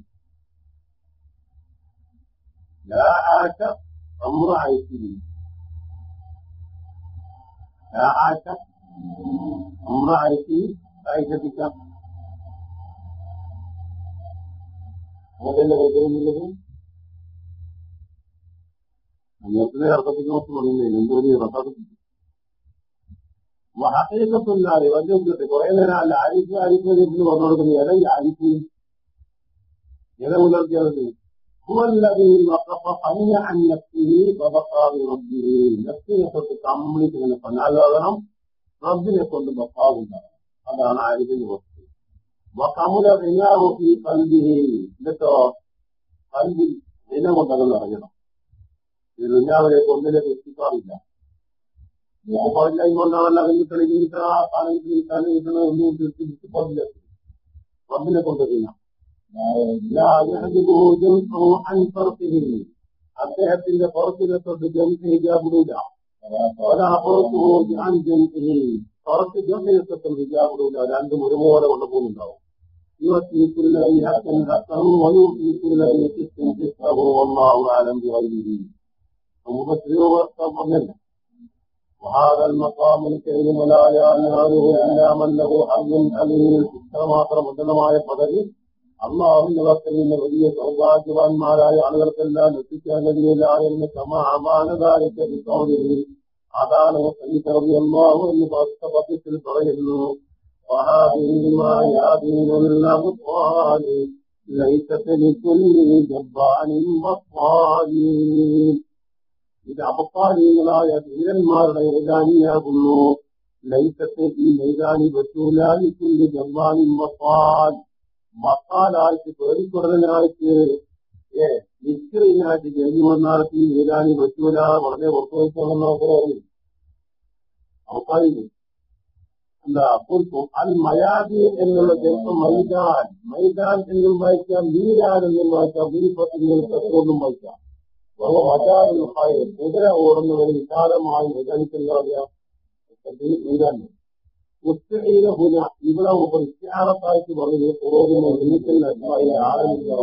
ആഴ്ച അമ്രായിട്ടില്ല ആഴ്ച അമ്രായിട്ട് ആയിട്ടിക്കാം അതല്ലേ വരുന്നില്ലത് അങ്ങനത്തെ അർത്ഥത്തിൽ നോക്കി പറയുന്നില്ല എന്തൊരു റസാദ് ഹക്കീക്കത്തുല്ലാതെ വല്യത്തെ കുറെ നേരം അല്ല ആരിഫ് ആരിഫ് എന്ന് പറഞ്ഞു കൊടുക്കുന്നു ഏതാ ഈ ആരിഫ് ഏതാ മുതൽക്കിയത് നഫ്സിനെ തൊട്ട് കംപ്ലീറ്റ് ഇങ്ങനെ പന്നാലോകണം റബ്ബിനെ കൊണ്ട് ബക്കാവുണ്ടാകും അതാണ് ആരിഫിന്റെ വസ്തു വക്കമുല ഈ കൽബിഹി എന്നിട്ടോ കൽവിൽ വില കൊണ്ടത് നിറയണം. ഇത് ദുഞ്ഞാവിനെ കൊണ്ടിലേക്ക് എത്തിക്കാറില്ല. പറഞ്ഞ കൊണ്ടാണല്ല കിട്ടണ ആ സ്ഥാനത്തിൽ കിട്ടാനും കിട്ടണ ഒന്നും തിരിച്ചു പറഞ്ഞില്ല റബ്ബിനെ കൊണ്ടുവരില്ല അദ്ദേഹത്തിന്റെ പുറത്തിനെ തൊട്ട് ജംഹിജാബിടൂല പുറത്ത് ജോലിയെത്തും വിചാരമില്ല രണ്ടും ഒരുപോലെ കൊണ്ടുപോകുന്നുണ്ടാവും. യുവത്തിക്കുള്ള ഒന്നാവും പറഞ്ഞല്ല وهذا المقام الكريم لا يناله الا من له حظ عليم ഇത്രമാത്രം ഉന്നതമായ പദവി അള്ളാഹുവിന്റെ വക്കൽ നിന്ന് വലിയ സൗഭാഗ്യവാന്മാരായ ആളുകൾക്കെല്ലാം എത്തിക്കാൻ കഴിയില്ല സമാമാനതാരിക്കൽ അതാണ് അള്ളാഹു എന്ന് പത്രത്തിൽ പറയുന്നു ليست لكل جبار بطال ഇത് അപപ്പാനീയങ്ങളായ ധീരന്മാരുടെ മൈതാനിയാകുന്നു ലൈസത്തെ ഈ മൈതാനി പറ്റൂലാലിക്കുണ്ട് ജവാനും മപ്പാൽ മപ്പാലായിട്ട് പേടിക്കുടനായിട്ട് ഏ നിശ്ചയിനായിട്ട് ജയിച്ചു വന്നാർക്ക് ഈ മൈതാനി പറ്റൂല വളരെ പുറത്തുവയ്ക്കണം നോക്കുകയും അവസാനിക്കും എന്താ? പുൽക്കും അൽ മയാദീൻ എന്നുള്ള ചെറുപ്പം മൈദാൻ മൈദാൻ എന്നും വായിക്കാം വീരാൻ എന്നും വായിക്കാം വീരിപ്പത്തിൽ തത്വം വായിക്കാം. കുതിര ഓടുന്നവന് വിശാലമായി വിചാരിക്കുന്ന മൈതാൻ മുസ്തീല ഹുന. ഇവിടെ ഒരു ഇത്യാറത്തായിട്ട് പറഞ്ഞത് പുറകിന് എണ്ണത്തിൽ അസ്മായി ആരംഭിക്കുക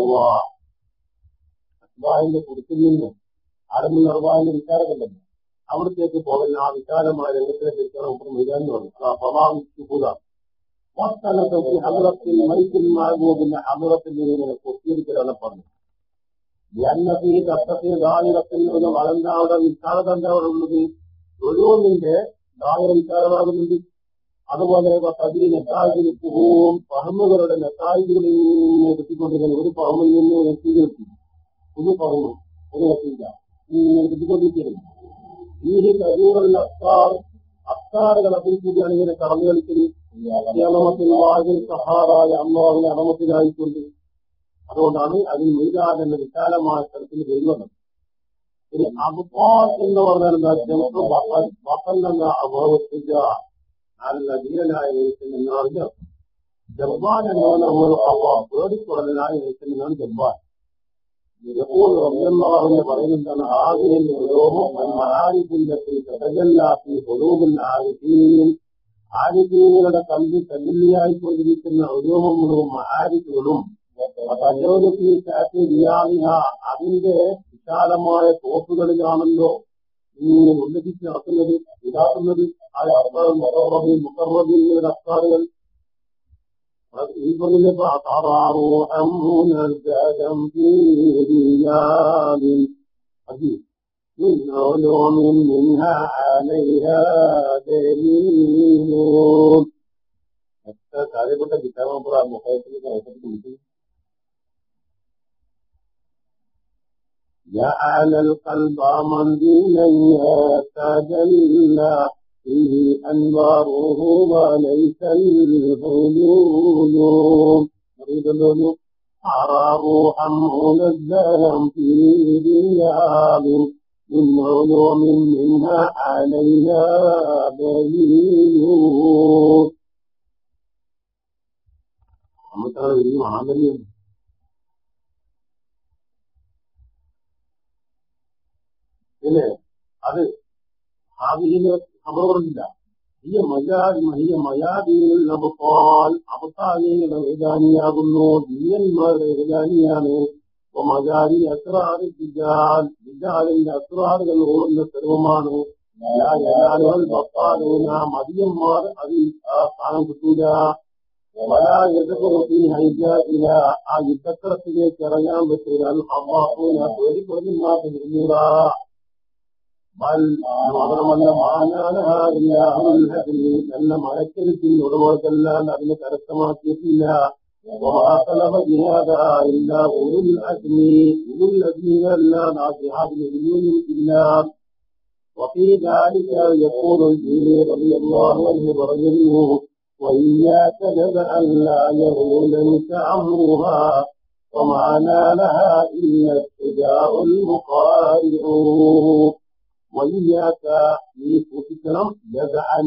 അസ്ബാഹിന്റെ കുറിച്ചിൽ നിന്ന് ആരംഭിക്കുന്ന അർബാഹിന്റെ വിചാരമല്ലല്ലോ അവിടത്തേക്ക് പോകുന്ന ആ വിശാലമായ രംഗത്തിലേക്ക് എത്തണം മൈതാൻ എന്ന് പറഞ്ഞു ആ പ്രഭാവിച്ചുകൂട മൊത്തത്തിൽ ഹദറത്തിൽ മാർഗോതിന്റെ ഹദറത്തിൽ ഇങ്ങനെ കൊത്തിയിരിക്കലാണ് പറഞ്ഞത്. ഈ കഷ്ടത്തിൽ ദാഹിറത്തിൽ ഒരു വളർന്ന അവിടെ വിശാലത എന്താ അവിടെ ഉള്ളത് ഒഴുവിന്റെ ദാഹിറ വിശാലമാകുന്നുണ്ട്. അതുപോലെ തതിരി നെത്തായിന് പോവും പഹമുകളുടെ നെത്തായികളിൽ കിട്ടിക്കൊണ്ടിരിക്കുന്ന ഒരു പഹമിൽ നിന്ന് എത്തി നിർത്തി ഒരു പഹമ് ഒരു എത്തിയില്ല ഇങ്ങനെ കിട്ടിക്കൊണ്ടിരിക്കുന്നു ഈ കരൂറുള്ള അത്താർ അത്താറുകൾ അഭിവൃദ്ധിയാണ് ഇങ്ങനെ കടന്നു കളിക്കുന്നത് അണമത്തിൽ വാഹിൽ സഹാറായ അമ്മാവിനെ അണമത്തിലായിക്കൊണ്ട് അതുകൊണ്ടാണ് അതിന് മൈതാൻ എന്ന വിശാലമായ സ്ഥലത്തിന് വരുന്നത്. ഇനി അബുപ്പാൽ എന്ന് പറഞ്ഞാൽ എന്താ? ജമക്ക് ബക്കൽ എന്ന അഭാവത്തില്ല നല്ല ധീരനായ മനുഷ്യൻ എന്നാണ് ജബ്ബാൻ എന്ന് പറഞ്ഞ അപ്പൊ പേടിക്കുറലായ മനുഷ്യൻ എന്നാണ് ജബ്ബാൻ. يقول رضي الله عنه പറയുന്നതാണ് هذه العلوم والمعارف التي تتجلى في قلوب العارفين ആരിഫീങ്ങളുടെ കല്ല് തല്ലിയായിക്കൊണ്ടിരിക്കുന്ന ഉലൂമുകളും ആരിഫുകളും അതിന്റെ വിശാലമായ തോപ്പുകളിലാണല്ലോ ഇങ്ങനെ ഉന്നതിച്ച് നടത്തുന്നത് ഇതാക്കുന്നത് ആ وإذ بطر روحا منزلا في رياض عزيز من علوم منها عليها دليل अच्छा يا أهل القلب منزلا دينيا تجلى فيه أنواره وليس الهلول مريد اللولو أرى روحا منزلا في دياب من علوم منها علينا دليل നമുക്ക് വലിയ മഹാബലിയുണ്ട് പിന്നെ അത് ഭാവിയിലെ ഖബറില്ല ഈ മജാദ് മഹിയ മയാദീനിൽ നബുത്താൽ അബത്താലിയുടെ വേദാനിയാകുന്നു ദീയന്മാരുടെ വേദാനിയാണ് മജാരി അസ്രാറ് ബിജാൽ ബിജാലിന്റെ അസ്രാറുകൾ ഓടുന്ന സർവമാണ് മതിയന്മാർ അതിൽ ആ സ്ഥാനം കിട്ടൂല. ആ യുദ്ധക്കളത്തിലേക്ക് ഇറങ്ങാൻ പറ്റൂല അള്ളാഹൂന പേടിക്കൊടുന്ന ഇരുന്നൂറാ മാത്രമല്ല നല്ല മഴക്കരുത്തിൽ ഉടമകൾക്കെല്ലാം അതിനെ കരസ്ഥമാക്കിയിട്ടില്ല ഇല്ല ഉരുൾ അഗ്നി ഉരുൾ അഗ്നികളെല്ലാം ആ ജിഹാദിൽ ഇരുന്നില്ല وفي ذلك يقول الجيل رضي الله عنه برجله وإياك جزعا لا يغولنك أمرها ومعنى لها إلا اتجاء المقارئ വയ്യാത്ത നീ സൂക്ഷിക്കണം ജഗഅൻ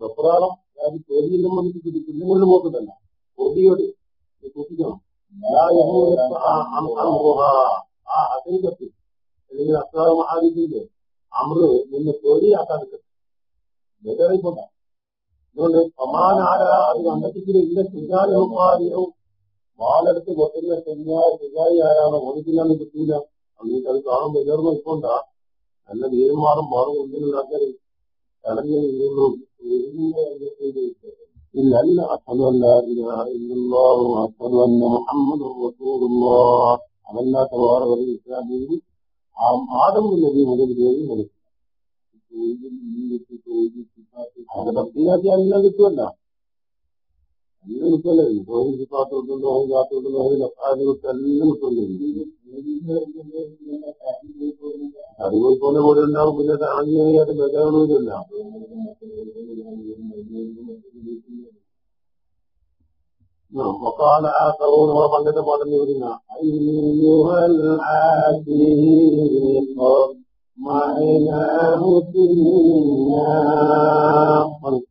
വെപ്രാളം അതായത് തൊഴിലും നമുക്ക് കുഞ്ഞുങ്ങളിൽ നോക്കുന്നല്ല കൊടിയോട് നീ സൂക്ഷിക്കണം. ആ അസംഖ്യത്തിൽ അല്ലെങ്കിൽ അസ്ലാം മഹാദിന്റെ അമൃത് നിന്ന് പേടിയാക്കാൻ ബെറ്ററായിക്കോട്ട അതുകൊണ്ട് സമാനാര അത് കണ്ടെത്തിച്ചിട്ട് ഇതിന്റെ ശുചാരവും വാലെടുത്ത് കൊട്ടുന്ന ശരിയായ ശരിയായി ആരാണ് ഓടിക്കില്ലാന്ന് കിട്ടൂല എന്നിട്ട് അത് കാണുമ്പോൾ എല്ലാവർക്കും ഇപ്പോണ്ട. നല്ല വീട് മാറും. ഒന്നിനുണ്ടാക്കിയാൽ ഇറങ്ങി ഇല്ല. അല്ല അസദു അല്ല ഇല്ലാഹു അസദു അന്ന മുഹമ്മദ് അതല്ലാത്ത വേറെ ഒരു ഇസ്ലാമിൽ ആദം നബി മുതൽ ദേവി മുതൽ അത് തപ്പിലാക്കിയാൽ എല്ലാം കിട്ടുമല്ല എല്ലാം കിട്ടുമല്ലേ തോന്നി കാത്തുകൊണ്ടുണ്ടോ കാത്തുകൊണ്ടുണ്ടോ അത് എല്ലാം കിട്ടുമല്ലേ അറിവ് പോലെ പോലെ ഉണ്ടാവും പിന്നെ താങ്ങിയായിട്ട് ബലമില്ല وقال آخرون وقد പറഞ്ഞു أيها العتيق معناه الدنيا مريرنا الغني من يذوقنا جاسد مؤمنا وهم في الأنام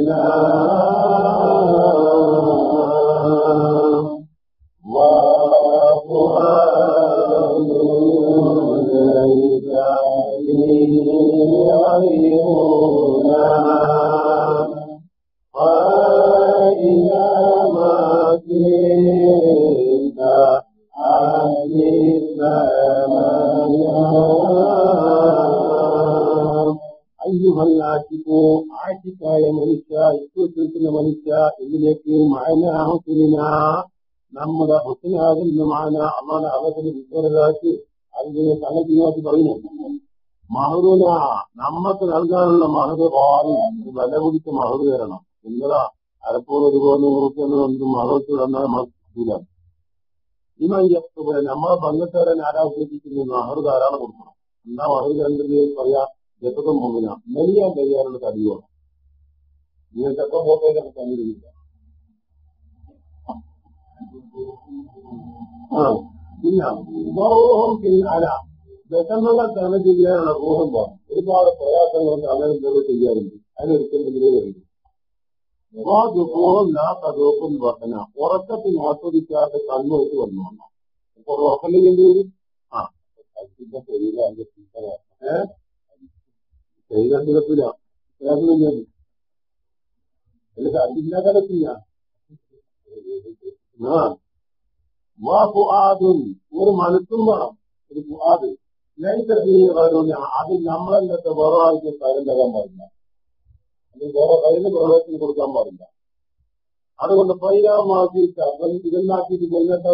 لا മനുഷ്യ ഇപ്പോൾ മനുഷ്യ ഇതിലേക്ക് മായന ഹുസിന നമ്മുടെ ഹുസിനാകുന്ന മാന അമ്മാനെ അവസരം വിശ്വരാക്കി അതിനെ തലത്തിനാക്കി പറയുന്നു. മഹറുന നമ്മക്ക് നൽകാനുള്ള മഹറ് പാടി വില കുടിച്ച മഹറ് തരണം. എന്നതാ അലപ്പൂർ ഒരുപോലെ നൂറുപ്യൊന്നും എന്തും മഹർക്ക് തന്നാൽ മക്കൂല ഇങ്ങനെ നമ്മളെ ബന്ധക്കാരൻ ആരാ ഉദ്ദേശിക്കുന്നത്? മഹർ ധാരാളം കൊടുക്കണം. എന്നാ മഹർ കണ്ടത് പറയാ ജപ്പകം പോകുന്ന നെയ്യാൻ കഴിയാനുള്ള കഴിവാണ് ചെപ്പം പോകേണ്ട കഴിയില്ല ആ പിന്നെ മോഹം പിന്നെ അല വിഷമങ്ങൾ തരണം ചെയ്യാനുള്ള മോഹം ഒരുപാട് പ്രയാസങ്ങളൊക്കെ അങ്ങനെ തന്നെ ചെയ്യാറുണ്ട്. അതിനൊരിക്കലും ഇതിലേ വരുന്നു മോഹം നാ കഥോക്കും വർധന ഉറക്കത്തിന് ആസ്വദിക്കാത്ത കണ്ണുവെച്ച് വന്നു വന്നു? അപ്പോൾ ഉറക്കം ചെയ്യേണ്ടി വരും ആ ശരീരം അതിന്റെ ഏഹ് ശരീരം അതില്ല കിടക്കില്ല ആ വാ ഫുആദുൻ ഒരു മനസ്സും വേണം ഒരു ഫുആദ് അത് നമ്മളല്ലാത്ത വേറെ ആൾക്ക് കാര്യം തരാൻ പാടില്ല അല്ലെങ്കിൽ വേറെ കയ്യിന് പ്രവേശനം കൊടുക്കാൻ പാടില്ല അതുകൊണ്ട് പൈരാമാക്കിയിട്ട് അവൻ ഇതെന്നാക്കിയിട്ട് കൊല്ലത്തെ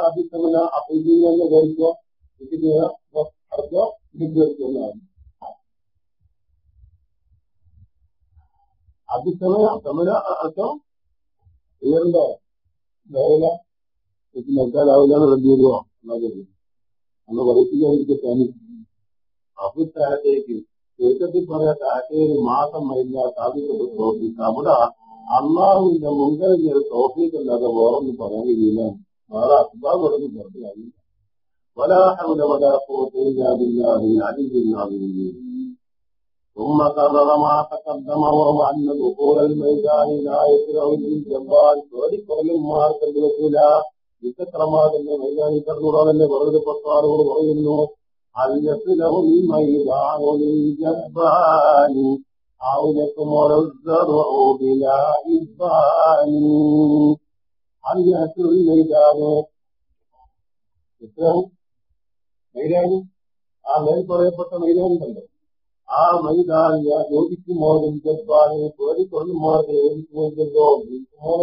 അതിസമന അപ്പൊ ഇതിൽ തന്നെ കഴിക്കുക ഇതിന് അർത്ഥോ ഇത് കഴിച്ചോ അതിശമയ സമയ അർത്ഥം ഉയർന്നോ വേല എനിക്ക് നോക്കാനാവില്ല എന്ന് റെഡി ചെയ്തോ എന്നാ കരുതി അന്ന് വഹിപ്പിക്കാതിരിക്കട്ടെ അഭിപ്രായത്തേക്ക് ചുരുക്കത്തിൽ പറയാൻ ഒരു മാസം കഴിഞ്ഞാൽ സാധിക്കപ്പെട്ട തോഫീക്ക്. അവിടെ അള്ളാഹുവിന്റെ മുൻകരഞ്ഞ ഒരു തോഫീക്ക് അല്ലാതെ വേറൊന്നും പറയാൻ കഴിയില്ല. വേറെ അസ്ബാബ് ഒന്നും പറഞ്ഞു കഴിയില്ല വലാഹുല വലാഹോ ചെയ്യാതില്ലാതെ അതിൽ ثم قرر ما تقدم وهو أن دخول الميدان لا يسرع للجبار فولكل ما تدركه വിചിത്രമാകുന്ന വൈകാരികർന്നോടല്ലേ വളരെ പത്താറുകൾ പറയുന്നു അല്ലത്തിലഹും മൈതാനുൽ ജബ്ബാനി ഔലക്കും ഒരസ്സറു ബിലാ ഇബ്ബാനി അല്ലത്തുൽ മൈതാന് ഇത്രയും മൈതാനി ആ മേൽ പറയപ്പെട്ട മൈതാനുണ്ടല്ലോ ആ മൈതാനിയ യോജിക്കുമോലും ജബ്ബാനെ പേടിക്കൊള്ളുമോ ചോദിക്കുമോ ചോദിക്കുമോ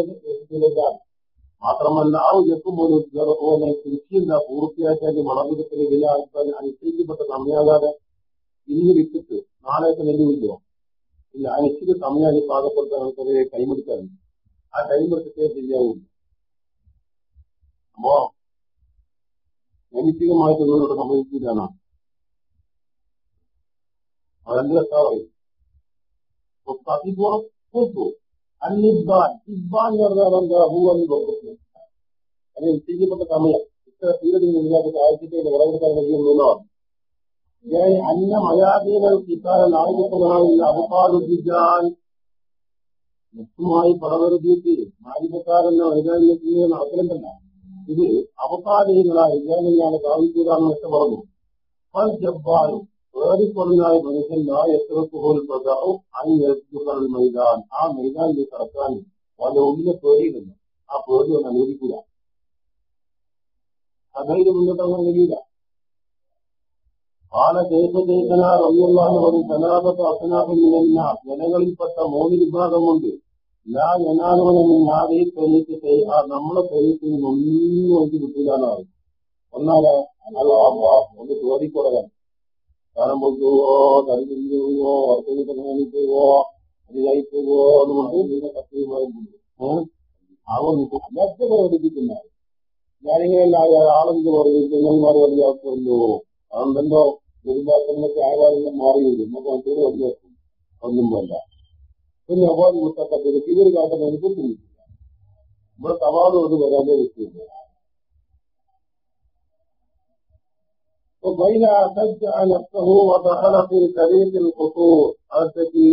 മാത്രമല്ല ആ ഉയർക്കുമ്പോൾ പോലെ കൃഷിയില്ല പൂർത്തിയാക്കിയാൽ മണപുരത്തിന് വില അനുസരിക്കപ്പെട്ട സമയാകാതെ ഇന്ന് വിട്ടിട്ട് നാളെയൊക്കെ നെല്ലുമില്ലോ ഇല്ല അനിശ്ചിത നിശ്ചിത സമയം പാകപ്പെടുത്താൻ നമുക്കൊരു കൈമെടുക്കാറുണ്ട്. ആ കൈമെടുത്തിട്ടേ ശരിയാവും അപ്പോ നൈമിത്തികമായിട്ട് നിങ്ങളോട് അതെന്ത് വെച്ചാ പറയും അതിപ്പുറത്തു അന്നിബാൻ ഇബ്ബാൻ എന്ന് പറഞ്ഞാൽ എന്താ ഭൂവന്ന് പോകുന്നു അതിന് നിശ്ചയിക്കപ്പെട്ട സമയം ഇത്ര തീരത്തിൽ നിന്നില്ലാത്ത സാഹിത്യത്തിന്റെ വിളവെടുക്കാൻ കഴിയുന്നതാണ് ഞാൻ അന്ന മയാദീന കിട്ടാൻ നായികപ്പനാവില്ല അബുക്കാലുദ്ദിജാൻ മുഖ്യമായി പടവരുത്തിയിട്ട് മാലികക്കാരെന്ന വൈകാരികത്തിന് നടക്കലുണ്ടല്ല ഇത് അവസാനങ്ങളായ വിജ്ഞാനികളാണ് സാധിക്കൂടാന്ന് വെച്ച് പറഞ്ഞു ജബ്ബാനും വേറിക്കൊള്ളിനായ മനുഷ്യൻ എത്രക്കുപോൽ പ്രതാവും അഞ്ഞെടുത്തുകൾ മൈതാൻ ആ മൈതാനിൽ കടക്കാൻ വളരെ ഒന്നിനെ പേടിയില്ല ആ പേടി ഒന്ന് അനുവദിക്കുക അതായത് മുന്നോട്ടങ്ങനെ കഴിയില്ല. കാല ദേശദേശന റബിയുള്ളാഹ് ഒരു ജനാപത്ത് അസനാഭിന്ന ജനങ്ങളിൽപ്പെട്ട മൂന്ന് വിഭാഗമുണ്ട് ലാ ജനാലുകളെന്ന് ഞാനീ തെരീക്ക് ആ നമ്മളെ ഒന്നും എനിക്ക് കിട്ടില്ലാന്നാണ് ഒന്നാൽ ഒന്ന് ചോദിക്കൊടകാൻ കാരണം പോവോ കരിഞ്ഞു പോവോ വർദ്ധനിക്ക് പോവോ അതിലായി പോവോ എന്ന് പറഞ്ഞ് കത്തിയുമായി ആവുന്നിട്ട് അല്ലാത്ത പ്രകടിപ്പിക്കുന്ന ഞാനിങ്ങനെ ആളെന്ന് പറയുന്നത് ചെങ്ങന്മാർ വലിയ അവസ്ഥയുണ്ടോ അതുകൊണ്ടെന്തോ ദുരിതാക്രമണത്തെ ആകാരം മാറിയില്ല. നമുക്ക് മറ്റൊരു വ്യത്യാസം ഒന്നും വേണ്ട പിന്നെ അവാർഡ് മുത്തക്കത്തിൽ ഇവർ കാട്ടം എനിക്ക് ഇവിടെ സവാളും അത് വരാതെ വിട്ടില്ല وبين شجع نفسه ودخل في طريق القصور അതൊക്കെ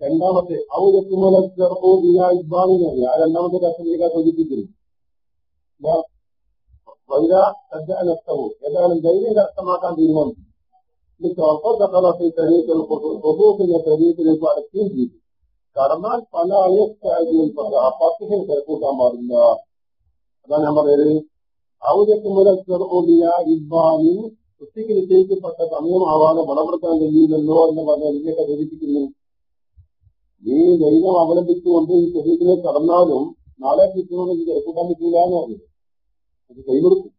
രണ്ടാമത്തെ ഔരക്കുമല ചെറുപ്പവും ഇബ്ബാനിനെ ആ രണ്ടാമത്തെ കഷ്ടത്തിലേക്ക് സൂചിപ്പിക്കുന്നു വൈര സജ്ജ നഷ്ടവും ഏതായാലും ധൈര്യം കഷ്ടമാക്കാൻ തീരുമാനിച്ചു കളത്തിൽ തെരീക്കൽ പൊതുവിന്റെ തെരീക്കിലേക്ക് അടക്കുകയും ചെയ്തു കടന്നാൽ പല അയസ്കാര്യങ്ങളും പത്തിനെ തിരക്കൂട്ടാൻ പാടില്ല അതാണ് ഞാൻ പറയുന്നത് ചെറുപ്പൂടിയ ഇബ്ബാനി കുട്ടിക്ക് നിശ്ചയിക്കപ്പെട്ട സമയമാവാതെ വളപ്പെടുത്താൻ കഴിയില്ലല്ലോ എന്ന് പറഞ്ഞ ഇതിനെയൊക്കെ ധരിപ്പിക്കുന്നു. നീ ദൈവം അവലംബിച്ചുകൊണ്ട് ഈ ശരീരത്തിലേക്ക് കടന്നാലും നാളെ കിട്ടുമെന്ന് എടുക്കാൻ പറ്റില്ല എന്ന് പറഞ്ഞു. അത് കൈകൊടുക്കും.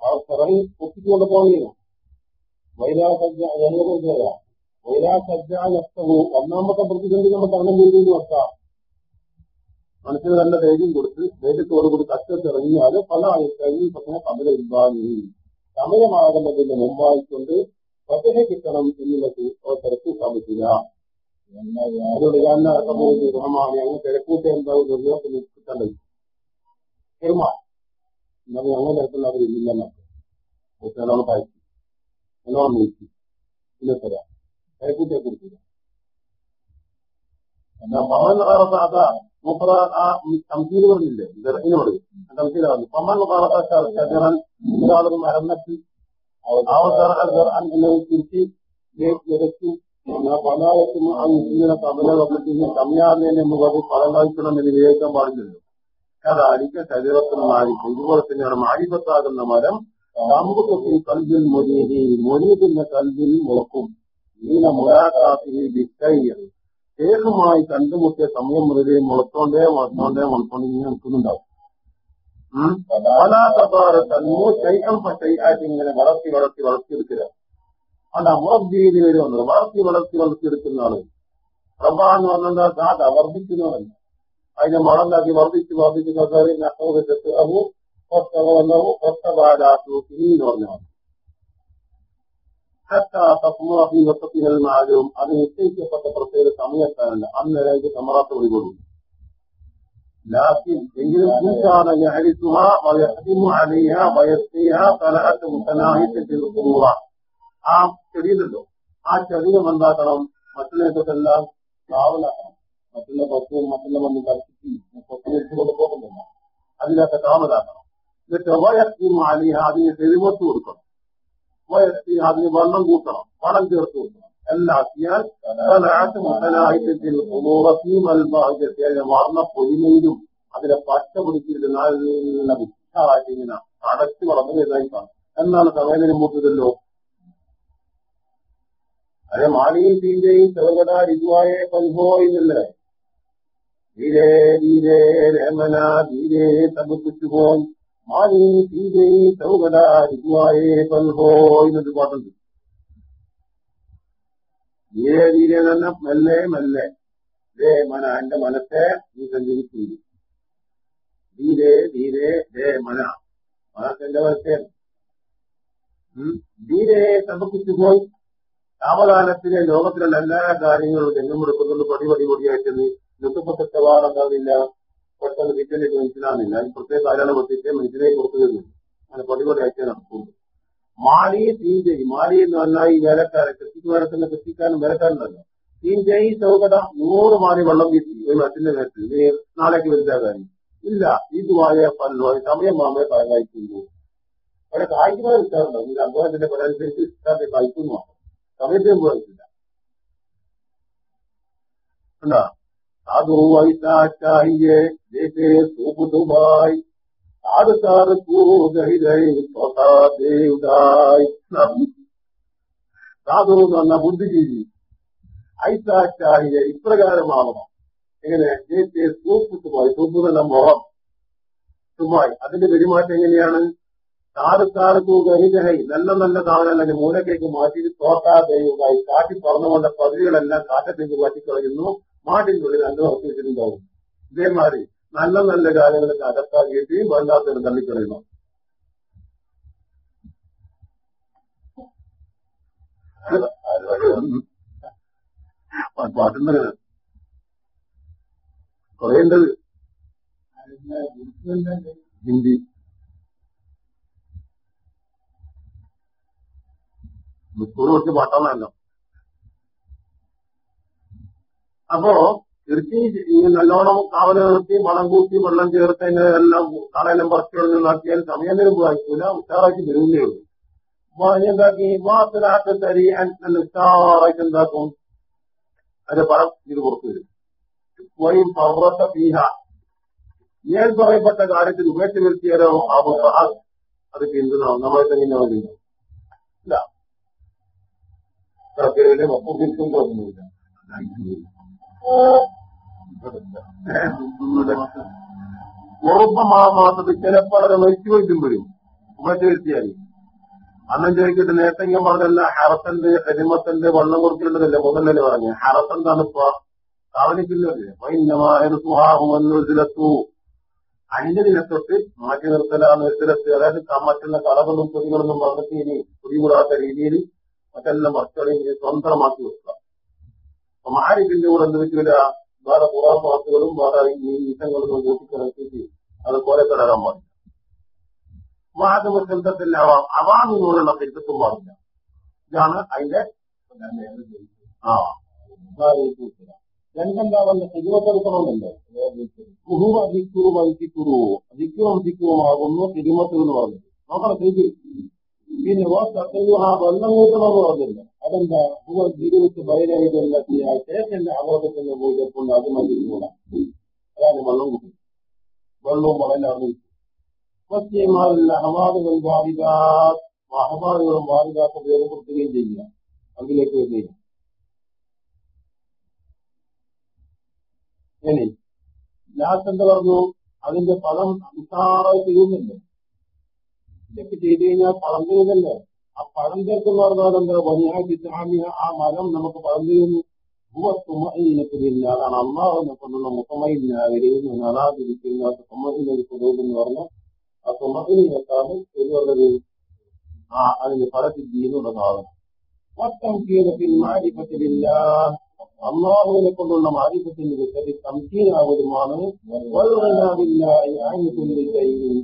ആ സ്ഥലം ഒപ്പിച്ചുകൊണ്ട് പോവുകയില്ല വൈരാസജ്ജ വൈരാസജ്ജ നഷ്ടവും ഒന്നാമത്തെ പ്രതിസന്ധി നമ്മൾ തരണം ചെയ്തു വെക്കാം മനസ്സിന് നല്ല ധൈര്യം കൊടുത്ത് ധൈര്യത്തോടുകൂടി കഷ്ടത്തിറങ്ങിയാൽ പല ആൾക്കാരും പക്ഷേ കമല ഇല്ലാനി സമയമാകുന്നതിന് മുമ്പായിക്കൊണ്ട് പതഹ കിട്ടണം എന്നുള്ളത് തിരക്കൂട്ടാൻ സാധിക്കില്ല അതിനോട് ഞാൻ നടക്കുമ്പോൾ ഗുണമാണ്. ഞങ്ങൾ തിരക്കൂട്ട എന്താവും നിർദ്ദേശം കിട്ടേണ്ടത് പെരുമാ ഞങ്ങൾ തരത്തിലുള്ള അവരില്ല നമുക്ക് തിരക്കൂട്ടിയെ കുറിച്ചില്ല എന്നാ മൂപ്പറ ആ തംസീൽ പറഞ്ഞില്ലേ തംസീലാണ് പമൻ കാലത്താൻ ഒരാളും മരന്നെത്തി അവസാനം തിരിച്ച് നിരത്തി പലായത്തും ഇങ്ങനെ തമിഴ വന്നിട്ട് കമ്യാറിനെ മുഖത്ത് പലം കഴിക്കണം എന്ന് വിവേചിക്കാൻ പാടില്ലല്ലോ അതായിരിക്കും ശരീരത്തിന് മാരിപ്പ് ഇതുപോലെ തന്നെയാണ് മാരിപ്പത്താകുന്ന മരം നമുക്ക് കൽവിൽ മൊരീതി മൊരീതിന്റെ കൽവിൽ മുളക്കും നീന മുലാക്കാത്തിൽ വിക്കയ്യൽ ശേഷമായി കണ്ടുമുട്ടിയ സമയം മുതലേ മുളത്തോണ്ടേ മുളത്തോണ്ടേ മുളത്തോണ്ട് ഇങ്ങനെ നിൽക്കുന്നുണ്ടാവും. ഇങ്ങനെ വളർത്തി വളർത്തി വളർത്തിയെടുക്കുക അത് അമർദ്ദീതി വരുമെന്നത് വളർത്തി വളർത്തി വളർത്തിയെടുക്കുന്ന ആൾ. പ്രഭ എന്ന് പറഞ്ഞാൽ സാധ വർദ്ധിക്കുന്നവരല്ല അതിനെ മണലാക്കി വർദ്ധിച്ച് വർദ്ധിച്ച് കയറി നഷ്ടവശത്ത് അವು കൊത്തവന്നവും കൊത്തപാലാസൂക്കി എന്ന് പറഞ്ഞാൽ മാലും അത് നിശ്ചയിക്കപ്പെട്ട പ്രത്യേക സമയത്താണല്ല അന്നേരം സമറാത്ത് വിളികൊള്ളു ലാക്കിൻ എങ്കിലും കൂട്ടാണ് يعرفها ويحكم عليها ويسقيها ثلاث متناهية الأمور ആ ചെടിയുണ്ടല്ലോ ആ ചെടിയും എന്താക്കണം മറ്റുള്ളതെല്ലാം കാവലാക്കണം മറ്റുള്ള പശുവും മറ്റുള്ള മണ്ണ് കറക്കി പൊത്തിനെടുത്ത് കൊണ്ട് പോകുന്നില്ല അതിനൊക്കെ കാവലാക്കണം എന്നിട്ട് വയസ്തി മാലിഹ അതിന് തെരുവത്ത് കൊടുക്കണം അതിന് വണ്ണം കൂട്ടണം. വളം ചേർത്ത് കൊടുക്കണം എല്ലാം ആക്കിയാൽ വർണ പൊലിമയിലും അതിലെ പച്ച പിടിച്ചിട്ട് ഇങ്ങനെ അടച്ചു വളർന്നു വരുന്നതായി കാണും. എന്നാണ് സമയം മൂത്തതല്ലോ? അതെ മാലിയും തീന്റെയും ചെറുകട രിതുവായെ പൽഹോയിന്നല്ലേ ധീരേ ധീരേ രമന ധീരേ തപുച്ചുപോയി മാലി എന്നൊരു പാട്ടുണ്ട് ധീരെ ധീരെ തന്നെ മെല്ലെ മെല്ലെ ദേ മന എന്റെ മനത്തെ നീ സഞ്ചരിക്കുന്നു ധീരെ ധീരെ ദേ മന മനസ്സെന്റെ മനസ്സേ തീരെ സമർപ്പിച്ചു പോയി സാവധാനത്തിലെ ലോകത്തിലുള്ള എല്ലാ കാര്യങ്ങളും ജന്മം എടുക്കുന്നുണ്ട് പടി പടി പടിയായിട്ട് നുക്കപ്പത്തെ വാറുണ്ടാവില്ല പെട്ടെന്ന് പിറ്റേലേക്ക് മനസ്സിലാകുന്നില്ല പ്രത്യേക പ്രത്യേകിച്ച് മനസ്സിലേക്ക് കൊടുത്തു തരുന്നു അങ്ങനെ പടിപടി അയച്ചാൽ നടക്കുന്നു മാലിയെ തീഞ്ചേരി മാലി എന്ന് പറഞ്ഞാൽ ഈ വേലക്കാരൻ കൃഷിക്കാരത്തിന്റെ കൃഷിക്കാരൻ വേലക്കാരനല്ലോ. തീൻ ചെയ്യും സൗകത നൂറ് മാറി വെള്ളം വീട്ടി ഒരു മറ്റിന്റെ നേരത്തിൽ നീ നാളേക്ക് വലുതാകാൻ ഇല്ല ഇതുമായ പല്ലോ സമയം മാമേ കായ്ക്കുന്നു അവിടെ കായ്ക്കുമ്പോൾ കിട്ടാറുണ്ടോ? ഇത് അമ്പലത്തിന്റെ പരനുസരിച്ച് ഇഷ്ടത്തെ കായ്ക്കുന്നു സമയത്ത് പോയിട്ടില്ല കണ്ടോ? ബുദ്ധിജീവി ഐസാച്ചായിയെ ഇപ്രകാരമാവണം എങ്ങനെ ജയത്തെ സൂപ്പ് തുമായി സൂപ്പ് എന്ന മുഖം. തുമായി അതിന്റെ പെരുമാറ്റം എങ്ങനെയാണ്? താറ് താറ് നല്ല നല്ല നല്ല സാധനങ്ങൾ മൂലക്കേക്ക് മാറ്റി തോട്ടാതെയുമായി കാട്ടി പറന്നുകൊണ്ട പതിവുകളെല്ലാം കാറ്റത്തേക്ക് മാറ്റിക്കളയുന്നു. മാട്ടിന്റെ ഉള്ളിൽ നല്ല ഉറപ്പിച്ചിട്ടുണ്ടാവും ഇതേമാതിരി നല്ല നല്ല കാര്യങ്ങളൊക്കെ അകത്താക്കിയിട്ട് വല്ലാത്തൊരു തള്ളിക്കളയണം പാട്ടുന്നത് കുറേണ്ടത് ഹിന്ദി. മുസ്കൂർ കുറച്ച് പാട്ടാണല്ലോ. അപ്പോ ഇറച്ചി നല്ലോണം കാവല നിർത്തി മണം കൂട്ടി വെള്ളം ചേർത്ത് അതിനെ എല്ലാം കളയെല്ലാം പറിച്ചു നടത്തിയാൽ സമയം തരും വായിക്കൂല ഉഷാറാക്കി വരുന്നേ ഉള്ളൂ. അപ്പൊ അതിനെന്താക്കി നല്ല ഉഷാറായിട്ട് എന്താക്കും? അതിന്റെ പണം ഇത് പുറത്തു വരും. പർവത പീഹ ഞാൻ പറയപ്പെട്ട കാര്യത്തിൽ ഉപേക്ഷ വരുത്തിയാലോ? അത് പിന്തുണാവും നമ്മളെ തന്നെ ഇല്ല. സർക്കാരിലെ മൊത്തം തിരിച്ചുകൊണ്ടൊന്നുമില്ല ഉറപ്പമാമാത്തത് ചിലപ്പോൾ മരിച്ചു പോയിട്ടും വരും. മറ്റു വരുത്തിയാൽ അന്നും ചോദിക്കട്ടെ നേരത്തെ ഞാൻ പറഞ്ഞല്ല ഹറസന്റെ കരിമത്തിന്റെ വണ്ണം കൊടുക്കേണ്ടതല്ലേ മുതലല്ലേ പറഞ്ഞു. ഹറസ് തണുപ്പ. സുഹാഹുമല്ലു അതിന്റെ ദിനത്തൊട്ട് മാറ്റി നിർത്തലാന്ന് നിർത്തലത്ത് അതായത് മറ്റുള്ള കളകളും പൊതികളൊന്നും പറഞ്ഞിട്ട് ഇനി പൊടികൂടാത്ത രീതിയിൽ മറ്റെല്ലാം മറ്റുള്ള സ്വന്തമാക്കി വെക്കുക. മാരിക്കിന്റെ കൂടെ എന്ത് വെച്ചില്ല വേറെ പുറാ വാക്കുകളും വേറെ ഈ ഈറ്റങ്ങളും കൂട്ടിക്കിറക്കിയിട്ട് അത് കുറെ കിടക്കാൻ പാടില്ല. ശബ്ദത്തിലാവാം അവാമിനോടുള്ള പെരുത്തത്തും പാടില്ല. ഇതാണ് അതിന്റെ ആ രണ്ടെന്താവുന്ന തിരുവത്തെടുക്കണമെന്നല്ലേ കുഹുവ ദിക്കുറും അതിക്കുറു ദിക്കുറും ദിക്കുറുമാകുന്നു തിരുമത്ത് എന്ന് പറഞ്ഞു നോക്കണം ചെയ്തു. പിന്നെ ആ വെള്ളം കൂട്ടണമെന്ന് പറഞ്ഞില്ല അതെന്താ ഹുവ തിരുവത്ത് ബൈരവിതെല്ലാം ശേഷന്റെ അബോധത്തിന്റെ പൂജക്കൊണ്ട് അത് മതിക്കൂടാ അതാണ് വെള്ളം കൂട്ടി വെള്ളവും വളരെ അറിയിച്ചു പശ്ചിമാരില്ല അഹമാദുകൾ ബാധിക അഹമാദുകളും ബാധികാത്ത വേർപെടുത്തുകയും ചെയ്യുക. അതിലേക്ക് വരുന്നില്ല ഇനി ലാസ്റ്റ് എന്ത് പറഞ്ഞു? അതിന്റെ പദം ഉഷാറായി ചെയ്യുന്നില്ലേ ചെക്ക് ചെയ്ത് കഴിഞ്ഞാൽ പഴം ചെയ്യുന്നല്ലേ ആ പഴം ചേർക്കുന്ന പറഞ്ഞാൽ എന്താ? വനിയാക്കി ചാമിയ ആ മരം നമുക്ക് പഴം ചെയ്യുന്നു തുമയിനത്തിലില്ല അതാണ് അള്ളാഹുവിനെ കൊണ്ടുള്ള മുത്തമയില്ലാവരെയും അതാതിരിക്കുന്ന തുമ്മയിലൊരു സ്വരൂപം പറഞ്ഞാൽ ആ തുമ്മയിനെക്കാളും ശരിയുള്ളത് ആ അതിന്റെ ഫലസിദ്ധി എന്നുള്ള സാധനം മൊത്തം കീഴത്തിൽ മാരിപ്പത്തിലില്ല അള്ളാഹുവിനെ കൊണ്ടുള്ള മാരിപ്പത്തിന്റെ വിഷയത്തിൽ സംശീനാവുന്നതുമാണ്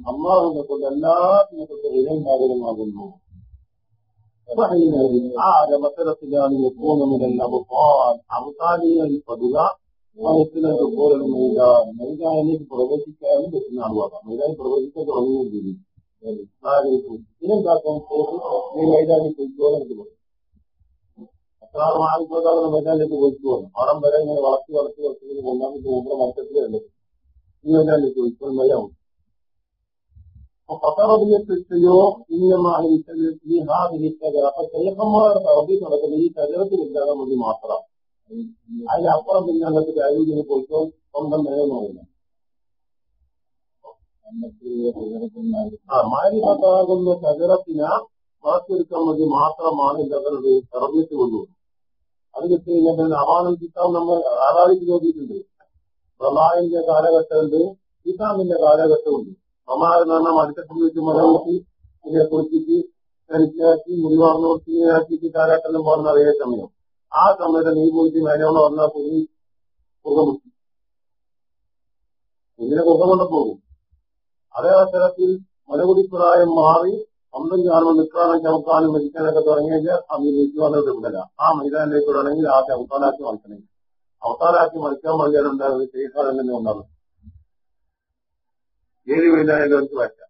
അള്ളാഹുവിനെ കൊണ്ട് എല്ലാത്തിനെ കൊണ്ട് ഇടണ്ടാകലുമാകുന്നു ആ അവസരത്തിലാണ് എപ്പോഴുമില്ല അവസാനികൾ പതുക. മനസ്സിലേക്ക് പോലും മൈതാൻ മൈതാനിലേക്ക് പ്രവേശിക്കാനും പറ്റുന്ന ആളുകളാണ്. മൈതാനി പ്രവേശിക്കാൻ തുടങ്ങുകയും ചെയ്തു. ഇതെന്താക്കാൻ ഈ മൈതാനി പോയിക്കോളാൻ പറയും അപ്പൊ ആത്മകാലം വരാനിലേക്ക് ഒഴിച്ചു വന്നു. പണം വരെ ഇങ്ങനെ വളർത്തി വളർത്തി വളർത്തി ഇങ്ങനെ ഒന്നാമത്തെ മൂന്ന് മത്സരത്തിലല്ലേ ഈ വരാനിലേക്ക് ഒഴിക്കാൻ വരാം പത്തറബിയെക്കുറിച്ചോ ഇന്നമാണ് ഈ ഹാദിഹി തകര അപ്പൊ ശേഖന്മാരുടെ തറബി നടക്കുന്ന ഈ തകരത്തിൽ ഇല്ലാതെ മതി മാത്രം. അതിനപ്പുറം പിന്നെ അന്നത്തെ രാജീവിനെ പോയിട്ടോ സ്വന്തം വേണമെന്ന് പറയുന്നത്. ആ മാരിഫത്താകുന്ന തകരത്തിന് മാറ്റിയെടുക്കാൻ വേണ്ടി മാത്രമാണ് ഇല്ലാതെ തറബിയത്ത് കൊണ്ടുപോകുന്നത് അത് കിട്ടി കഴിഞ്ഞാൽ അവാനം കിട്ടാൻ നമ്മൾ ആറാഴ്ച നോക്കിയിട്ടുണ്ട്. പ്രളായന്റെ കാലഘട്ടമുണ്ട്. കിട്ടാമിന്റെ കാലഘട്ടമുണ്ട് സമാധാനം അടുത്ത സംബന്ധിച്ച് മലമുട്ടി ഇതിനെ കുറിച്ചിട്ട് മുറിവാർന്ന് ആക്കിയിട്ട് കാലഘട്ടം പോകുന്ന അതേ സമയം. ആ സമയത്ത് നീ പോയിട്ട് മേനോന്ന് പറഞ്ഞാൽ കുഞ്ഞി കുറുകമുട്ടി. കുഞ്ഞിനെ കുറുകമുണ്ട് പോകും. അതേ അവസരത്തിൽ മലകുടി പ്രായം മാറി സ്വന്തം കാണുമ്പോൾ നിൽക്കാനൊക്കെ അവസാനം മരിക്കാനൊക്കെ തുടങ്ങിയാൽ അത് വന്നത് ഇവിടല്ല ആ മൈതാനിലേക്ക് വിടണമെങ്കിൽ ആ അവസാനാക്കി മറിക്കണം. അവസാനാക്കി മറിക്കാൻ വേണ്ടിയാണ് ഉണ്ടാകുന്നത് ചെയ്യിക്കാൻ തന്നെ ഒന്നാണ് ഏത് മൈതാനം എനിക്ക് വയ്ക്കാം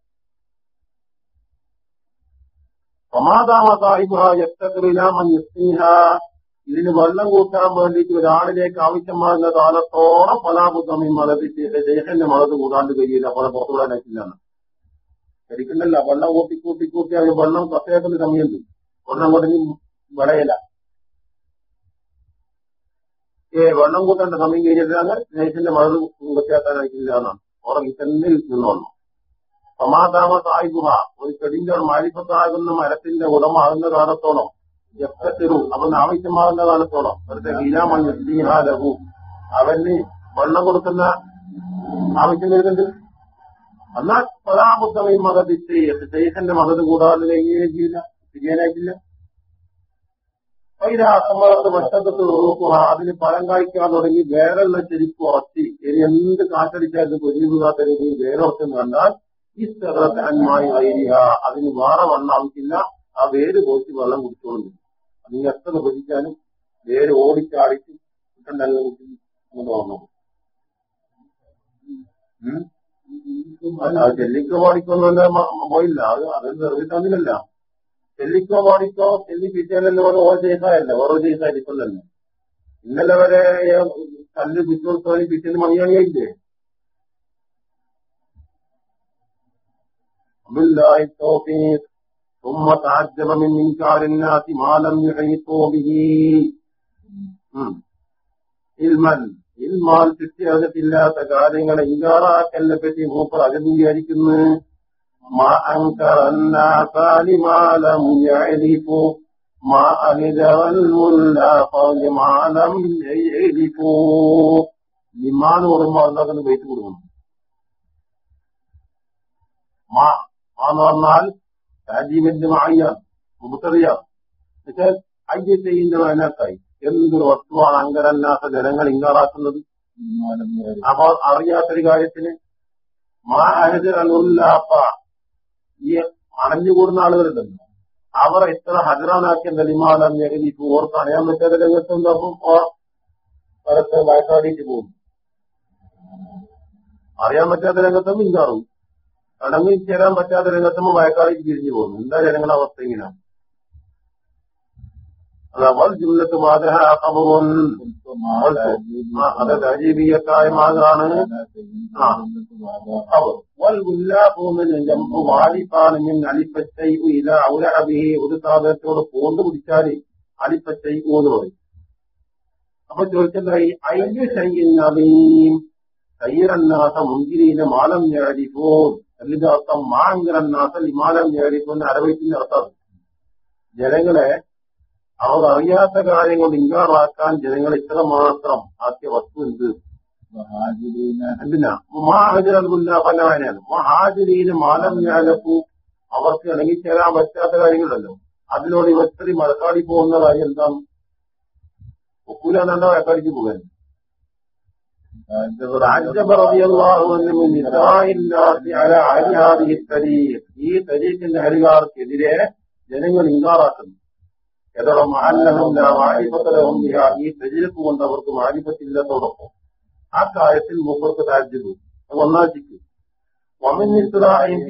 ഇതിന് വെള്ളം കൂട്ടാൻ വേണ്ടിയിട്ട് ഒരാളിലേക്ക് ആവശ്യമാകുന്ന കാലത്തോളം പലാബുദ്ധമി മലത്തിട്ട് ദേഹന്റെ മലത് കൂടാണ്ട് കഴിയില്ല. പല പുറത്തുവിടാനായിട്ടില്ലാണ് ശരിക്കണ്ടല്ല വെള്ളം കൂട്ടി കൂട്ടി കൂട്ടി അത് വെള്ളം കസേക്കുന്ന സമയത്ത് വെള്ളം കുറഞ്ഞ് വിളയില്ല ഏ വെള്ളം കൂട്ടേണ്ട സമയം കഴിഞ്ഞിട്ടാണ് ദേശത്തിന്റെ മഴ വ്യത്യാസമായിട്ടില്ല എന്നാണ്. ഉറങ്ങി തന്നെ നിന്നോണം സമാധാന സായിബുഹ ഒരു ചെടിന്റെ മാലിപ്പത്താകുന്ന മരത്തിന്റെ ഉടമാകുന്ന കാലത്തോളം എപ്പത്തിരു അവന് ആവശ്യമാകുന്ന കാലത്തോളം വെറുതെ ഹീരാമഞ്ഞു അവന് വെള്ളം കൊടുക്കുന്ന ആവശ്യം വരുന്നുണ്ട്. എന്നാൽ പരാബുദ്ധമയും മതത്തിൽ ഷെയ്ഖന്റെ മതത് കൂടാതെ എങ്ങനെയായിട്ടില്ല തിരിയാനായിട്ടില്ല പൈരാസമ്മളത്ത് വട്ടത്ത് നോക്കുക അതിന് പഴം കായ്ക്കാൻ തുടങ്ങി വേറെയുള്ള ചെരിപ്പ് ഉറച്ചി ഇനി എന്ത് കാറ്റടിച്ചാലും പൊരിയുകാത്ത രീതിയിൽ വേറൊറച്ചെന്ന് കണ്ടാൽ ഈ സ്ഥലത്ത് അന്മായി വൈരിക അതിന് വേറെ വെള്ളം ആവശ്യമില്ല. ആ വേര് പോറ്റി വെള്ളം കുടിച്ചോളും. അതിന് എത്ര പൊരിക്കാനും വേര് ഓടിച്ചാടിച്ച് കിട്ടണ്ടല്ലോ അങ്ങോട്ട് വന്നു ചെല്ലിക്കോ പാടിക്കൊന്നും പോയില്ല അത് അത് നിർമ്മിത്തന്നില്ല ചെല്ലിക്കോ പാടിക്കോ ചെല്ലി പിറ്റേന്നല്ലേ ഓരോ ഓരോ ചെയ്തായല്ല ഓരോ ചെയ്തായിരിക്കൊല്ലല്ലോ ഇന്നലെ വരെ കല്ല് പിറ്റോത്തോളി പിറ്റേന്ന് മണിയാണിയായില്ലേ بالله التوفيق ثم تعجب من إنكار الناس ما لم يحيطوا به علما ഇൽമാൽ കൃത്യകത്തില്ലാത്ത കാര്യങ്ങളെ ഇങ്കാറാക്കലിനെ പറ്റി മൂപ്പർ അകന്നീകരിക്കുന്നു നിമാന്ന് പറയുമ്പോ എന്താക്കുന്നു വെയിറ്റ് കൊടുക്കണം മാ എന്ന് പറഞ്ഞാൽ രാജീവിന്റെ മായ്യ മുത്തറിയാം പക്ഷെ അയ്യ ചെയ്യുന്ന അതിനകത്തായി എന്തൊരു വസ്തുവാണ് അങ്കരല്ലാത്ത ജനങ്ങൾ ഇങ്ങാറാക്കുന്നത് അപ്പോൾ അറിയാത്തൊരു കാര്യത്തിന് മാ ഈ അണഞ്ഞുകൂടുന്ന ആളുകളുണ്ടല്ലോ. അവർ ഇത്ര ഹജറാനാക്കിയ നെലിമാലം ഞെകി ഓർക്ക് അണയാൻ പറ്റാത്ത രംഗത്തുണ്ടാകും സ്ഥലത്ത് വയസ്സാടിയിട്ട് പോകും അറിയാൻ പറ്റാത്ത രംഗത്തും ഇങ്ങാറും കടങ്ങിൽ ചേരാൻ പറ്റാത്ത രംഗത്തും വയക്കാടിക്ക് തിരിഞ്ഞു പോകുന്നു. എന്താ ജനങ്ങളുടെ അവസ്ഥ ഇങ്ങനെയാണ് വൽ ജുല്ലത്ത് മാതഹ ഖബറുൻ അത് തജീബിയത്തായ മാതാണ് വൽ ഗുല്ലാഫൂമിന് ഔലഅബിഹി ഒരു സാധനത്തോട് പോണ്ട് പിടിച്ചാൽ അലിപ്പച്ചൈ എന്ന് പറയും. അപ്പൊ ചോദിച്ചതായി മാലം ഞാരിഫോൻ അതിന്റെ അർത്ഥം മാങ്കരന്നാസ ലിമാലം ഞാരിഫോൻ അരവൈത്തിന്റെ അർത്ഥം ജനങ്ങളെ അവർ അറിയാത്ത കാര്യം കൊണ്ട് ഇൻകാറാക്കാൻ ജനങ്ങൾ ഇത്ര മാത്രം ആക്കിയ വസ്തു എന്ത്? എന്തിനാ? മഹാജരല്ല ഫലവാനാണ് മഹാജരീന് മാലം ഞാനപ്പൂ അവർക്ക് ഇണങ്ങിച്ചേരാൻ പറ്റാത്ത കാര്യങ്ങളല്ലോ അതിനോട് ഇവത്തരി മഴക്കാടി പോകുന്ന കാര്യം എന്താണ്? ഒക്കൂലെന്നാണ്ടോ മഴക്കാടിക്ക് പോകാൻ? ഈ തരീഖിന്റെ ഹരികാർക്കെതിരെ ജനങ്ങൾ ഇൻകാറാക്കുന്നു. ഈ അവർക്ക് മാലിപ്പത്തില്ലതോടൊപ്പം ആ കാര്യത്തിൽ മൂപ്പർക്ക് താജ്യതു വമിനിസ്രായും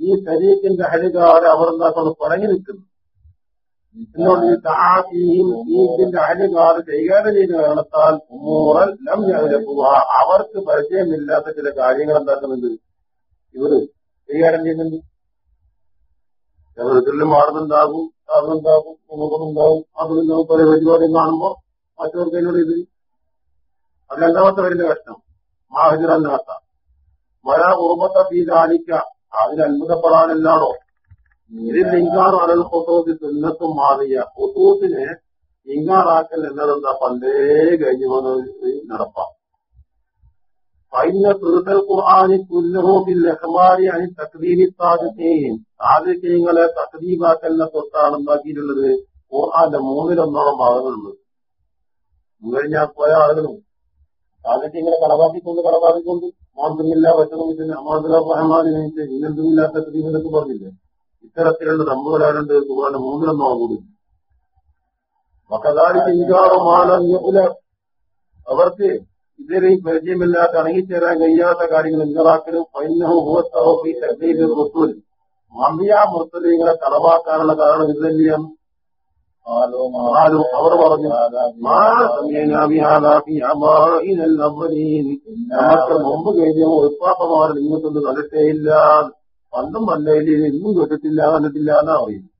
ഈ ശരീരത്തിന്റെ ഹരികാർ അവർ എന്താക്കൊണ്ട് പിറങ്ങി നിൽക്കുന്നു. ഈ കൈകാര്യം ചെയ്ത് കാരണത്താൽ ലം അവർക്ക് പരിചയമില്ലാത്ത ചില കാര്യങ്ങൾ എന്താക്കുന്നുണ്ട്? ഇവർ കൈകാര്യം ചെയ്യുന്നുണ്ട്. എവിടത്തിൽ മാറുന്നുണ്ടാകും അതുണ്ടാകും നമുക്കുണ്ടാകും അതുണ്ടാകും പല പരിപാടിയും കാണുമ്പോ മറ്റവർക്ക് എന്നോട് ഇത് അത് രണ്ടാമത്തെ വരുന്ന കഷ്ടം മാഹിജറല്ലാത്ത മഴ ഉറമത്തെ തീരാനിക്ക അതിന് അത്ഭുതപ്പെടാനല്ലാണോ? ഇതിൽ അലൽ കൊത്തോത്തി തുന്നത്തും മാറിയ. കൊത്തൂത്തിന് ഇങ്കാറാക്കൽ എന്നതെന്താ? പണ്ടേ കഴിഞ്ഞു വന്ന നടപ്പാം. فإن ثلث القرآن كله في الإخبار عن تكذيب الصادقين സാധിക്കങ്ങളെ തക്രീബാക്കലിനെ തൊട്ടാണ് ഉണ്ടാക്കിയിട്ടുള്ളത് ഖുർആന്റെ മൂന്നിലൊന്നോളം ഭാഗങ്ങളുണ്ട് കഴിഞ്ഞാൽ പോയ ആളുകളും സാധിക്കങ്ങളെ കടവാക്കിക്കൊണ്ട് കടവാക്കിക്കൊണ്ട് മാന്ത്രമില്ല വച്ചതുമില്ല അമാദുല റഹ്മാനെ ഇന്നെന്തുമില്ലാത്ത തക്രീബിനൊക്കെ പറഞ്ഞില്ലേ ഇത്തരത്തിലുള്ള നമ്പുകളാരുണ്ട് ഖുർആന്റെ മൂന്നിലൊന്നോളം കൂടി വക്കതാലിക്ക് ഇൻകാറുമാണ് അവർക്ക് ഇതുവരെ പരിചയമില്ലാത്ത അണങ്ങിച്ചേരാൻ കഴിയാത്ത കാര്യങ്ങൾ ഇന്നറാക്കലും റസൂൽ. മമ്പിയ മുസ്ലിങ്ങളെ തടവാക്കാനുള്ള കാരണം ഇത് തന്നെയാണ്. അവർ പറഞ്ഞു മുമ്പ് കഴിഞ്ഞ ഉൾപ്പാപ്പമാർ നിങ്ങൾക്കൊന്നും കണ്ടിട്ടേയില്ല പണ്ടും പണ്ടേലും ഇന്നും കേട്ടിട്ടില്ല കണ്ടിട്ടില്ല എന്നാ പറയുന്നത്.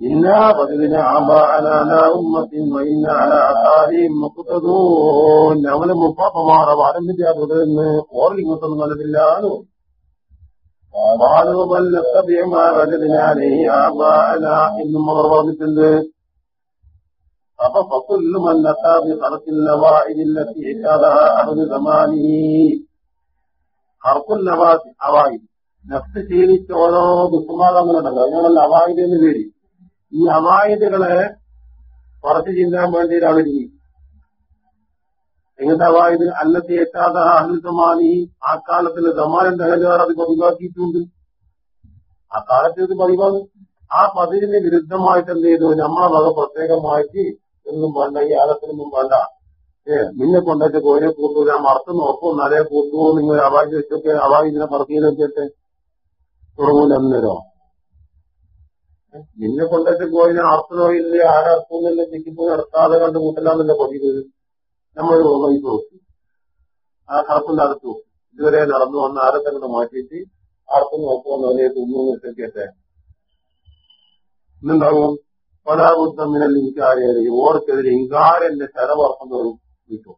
إنا وجدنا آباءنا أمة وإنا على آثارهم مقتدون ഞങ്ങള് മുപ്പാപ്പമാരെ പാരമ്പര്യ തുടർന്ന് ഓർലിങ്ങൊന്നും കണ്ടിട്ടില്ലാന്ന് എന്നും അവർ പറഞ്ഞിട്ടുണ്ട് അപ്പൊ ഫസുല്ലു മന്നത്താബി ഖലഖിൽ നവാഇദില്ലത്തി അഹദു സമാനി ഹർഖുൽ നവാദ് അവായി നഫ്സ് ശീലിച്ച ഓരോ ദുഃഖമാകാങ്ങളുണ്ടല്ലോ അതിനുള്ള അവായിദ് എന്ന് പേര് ഈ അവായുധകളെ പറച്ചു ചിന്താൻ വേണ്ടിയിട്ടാണ് ചെയ്യും എങ്ങനത്തെ അവായുധ അന്നത്തെ എത്താത്ത അഹ്ലുസമാനി ആ കാലത്തിൽ സമാനം തകരാർ അത് പതിവാക്കിയിട്ടുണ്ട്. ആ കാലത്ത് ഇത് ആ പതിവിന് വിരുദ്ധമായിട്ട് എന്ത് ചെയ്തു? നമ്മളെ വക പ്രത്യേകമായിട്ട് ഒന്നും വേണ്ട ഈ ആലത്തിനൊന്നും വേണ്ട. ഏ നിന്നെ കൊണ്ടൊക്കെ കോരെ ഞാൻ മറത്ത് നോക്കും നലയെ കൂട്ടുമോ നിങ്ങൾ അവായുധ വെച്ചൊക്കെ അവായുധിനെ പറത്തിയിൽ വെച്ചിട്ട് തുടങ്ങൂല എന്നേരോ നിന്നെ കൊണ്ടൊക്കെ പോയിന് ആരർത്ഥവും ആരർത്ഥമൊന്നുമില്ല ചിക്കിപ്പോയി നടത്താതെ കണ്ട് കൂട്ടലാന്നല്ല പതിവ് നമ്മൾ പോയി നോക്കി. ആ കറപ്പും നടത്തു ഇതുവരെ നടന്നു വന്ന ആരത്തെ തന്നെ മാറ്റിയിട്ട് ആർക്കും നോക്കുമെന്ന് അവരെ തുന്നുന്നിട്ടൊക്കെ ഇന്നുണ്ടാവും പലാബുദ്ധമിനൽ ഇൻകാരെയും ഓർക്കെതിരെ ഇൻകാരന്റെ ചെലവർക്കം തോറും വിൽക്കും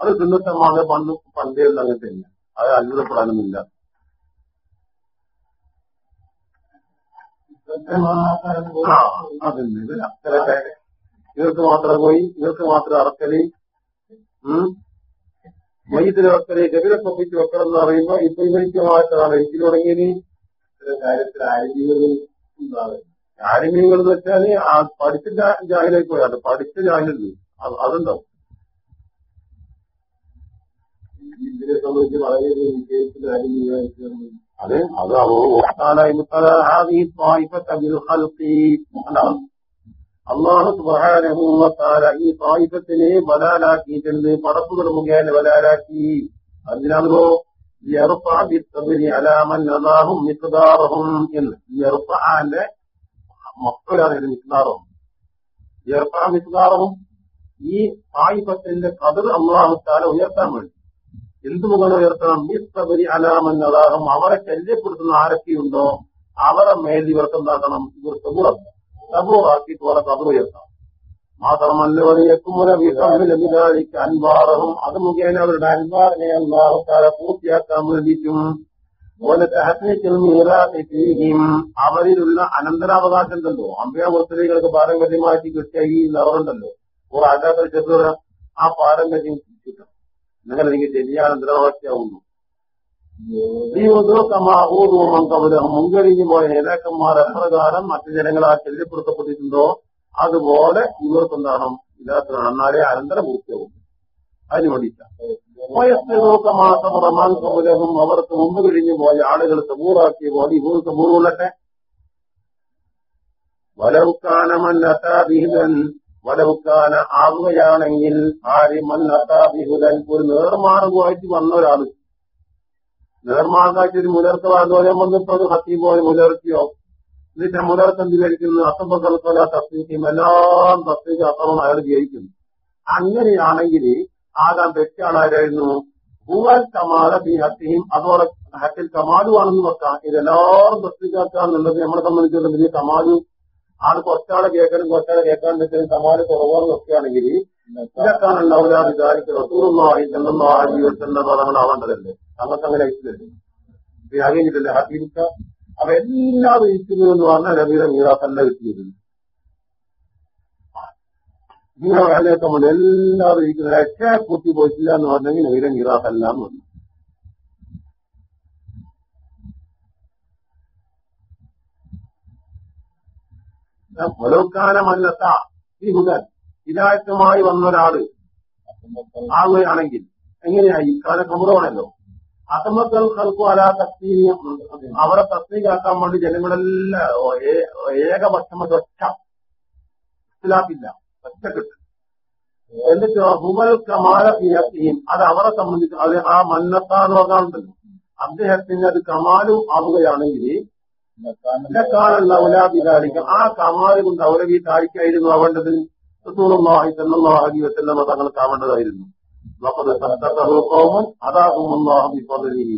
അത് സുന്നത്തമാണ് പണ്ട് പണ്ടേ അങ്ങനെ തന്നെ അത് അത്ഭുതപ്പെടാനൊന്നുമില്ല. ഇവർക്ക് മാത്രം പോയി ഇവർക്ക് മാത്രം അറക്കൽ. മയ്യത്തിന് അറക്കലി ഗവിനെ ഒപ്പിച്ച് വെക്കണം എന്ന് പറയുമ്പോ ഇപ്പൊ ഇവർക്ക് മാത്രമാണ്. എനിക്ക് തുടങ്ങിയത്? കാര്യത്തിൽ ആരോഗ്യങ്ങൾ ആരോഗ്യങ്ങൾ എന്ന് വെച്ചാൽ പഠിച്ച ജാഹിലായി പോയാണ് പഠിച്ച ജാഹിലുണ്ട്. അതുണ്ടാവും. ഇതിനെ സംബന്ധിച്ച് വളരെ വിജയത്തിൽ ആരോഗ്യ അതെ അത് അള്ളാഹു സുബാനഹൂവത്താല ഈ തായിഫത്തിനെ ബലാലാക്കിയിട്ടുണ്ട് പടപ്പുകൾ മുഖേന ബലാലാക്കി അതിനാണല്ലോ അലാമൻ അതാഹും മിക്കതാറഹും എന്ന്. യർഫാന്റെ മക്കളാണ് മിക്കതാറഹും യർഫാ മിക്കതാറഹും ഈ തായിഫത്തിന്റെ കതിർ അള്ളാഹുത്താല ഉയർത്താൻ വേണ്ടി. എന്ത് മുഖം ഉയർത്തണം? മിസ്തബരി അലാമൻ അതാഹം അവരെ ശല്യപ്പെടുത്തുന്ന ആരൊക്കെയുണ്ടോ അവരെ മേൽ ഇവർക്ക് എന്താക്കണം? ഇവർ സബൂറ സബൂറാക്കിയിട്ട് അവരെ കഥ ഉയർത്താം മാത്രമല്ല അൻവാറും. അത് മുഖേന അവരുടെ അൻവാറിനെ അള്ളാഹുക്കാരെ പൂർത്തിയാക്കാൻ വേണ്ടിയിട്ടും പോലെ അവരിലുള്ള അനന്തരാവകാശം ഉണ്ടല്ലോ. അമ്പയാമസ്ത്രീകൾക്ക് പാരമ്പര്യമായിട്ട് കിട്ടിയ ഈ നിറവുണ്ടല്ലോ ഓ ആചാര ചെറുത ആ പാരമ്പര്യം കിട്ടും. നിങ്ങൾ എനിക്ക് ശരിയാണ് അന്തരാവസ്ഥയാവുന്നു മുൻകഴിഞ്ഞു പോയ നേതാക്കന്മാർ എപ്രകാരം മറ്റു ജനങ്ങളാ ശല്യപ്പെടുത്തപ്പെട്ടിട്ടുണ്ടോ അതുപോലെ ഇവർക്കെന്താണ്? ഇല്ലാത്ത എന്നാലേ അനന്തരം പൂർത്തിയാവും. അതിന് വേണ്ടിയിട്ടാമാസമുറമാൻകമുലഹും അവർക്ക് മുമ്പ് കഴിഞ്ഞു പോയ ആളുകൾ സബൂറാക്കിയ പോലെ ഇവർ സബൂറുള്ളട്ടെ വലവുക്കാനമല്ലതാബിഹിതൻ വലവുക്കാന ആവുകയാണെങ്കിൽ ആരിമല്ലതാബിഹുദൻ ഒരു നേർമാർഗമായിട്ട് വന്ന ഒരാൾ നേർമാർഗമായിട്ട് ഒരു മുലർത്ത് വാങ്ങോലം വന്നിപ്പോ ഒരു ഹത്തി പോലെ മുലർത്തിയോ? എന്നിട്ട് മുലർത്ത് എന്ത് കഴിക്കുന്നു അസംബക്കലത്തോല തസ്തിക്കും എല്ലാം തസ്തിക്ക് അസമം അയാൾ ജയിക്കുന്നു അങ്ങനെയാണെങ്കിൽ ആകാൻ തെറ്റാളായിരുന്നു ഭൂവൽ കമാല ബി ഹത്തിയും അതോടെ ഹത്തിൽ കമാലുവാണെന്ന് വെക്കാം. ഇതെല്ലാവരും തസ്തിക്കാക്കാന്നുള്ളത് നമ്മളെ സംബന്ധിച്ചിടത്തോളം വലിയ കമാലു ആൾ കുറച്ചാളെ കേൾക്കാനും കുറച്ചാളെ കേൾക്കാൻ പറ്റുന്ന സമാന കുറവാണെന്ന് ഒക്കെയാണെങ്കിൽ ഇതൊക്കെയാണ് ഔലാദ് വിചാരിക്കുക ആയിട്ടുണ്ടെന്നോ ആ ജീവിതത്തിന്റെ പദങ്ങളാവേണ്ടതല്ലേ നമുക്ക് അങ്ങനെ അയച്ചില്ലേ അറിയിച്ചിട്ടില്ല ഹബീബിക്ക അവ എല്ലാ എന്ന് പറഞ്ഞാൽ രവീര മീറാത്തല്ല കിട്ടിയിരുന്നു ഇങ്ങനെ വേലയൊക്കെ എല്ലാവരും ഇരിക്കുന്ന രക്ഷ കൂട്ടി പോയിട്ടില്ല എന്ന് പറഞ്ഞെങ്കിൽ രവീര നിറാഹല്ല എന്ന് പറഞ്ഞു. പുലർക്കാന മല്ലത്ത ഈ ഹുദൻ ഹിദായത്തുമായി വന്നൊരാൾ ആവുകയാണെങ്കിൽ എങ്ങനെയായി കാല കമുറവാണല്ലോ അസമത്തൽ കൽക്കു അലാ തസ്തീനിയം. അവരെ തസ്തീകാക്കാൻ വേണ്ടി ജനങ്ങളെല്ലാം ഏകപക്ഷമത് ഒറ്റ മനസ്സിലാക്കില്ല കിട്ടും എന്നിട്ട് ഹുമൽ കമാല ഫിയത്തിയും അത് അവരെ സംബന്ധിച്ച് അത് ആ മന്നത്താന്ന് പറഞ്ഞാലുണ്ടല്ലോ. അദ്ദേഹത്തിന് അത് കമാലും ആവുകയാണെങ്കിൽ ആ കമാല് കൊണ്ട് അവരെ ഈ താരിക്കായിരുന്നു ആവേണ്ടത് റസൂലുള്ളാഹി സ്വല്ലല്ലാഹു അലൈഹി വസല്ലം തങ്ങൾക്ക് ആവേണ്ടതായിരുന്നു وقد صدقه قوم أذاهم الله بفضله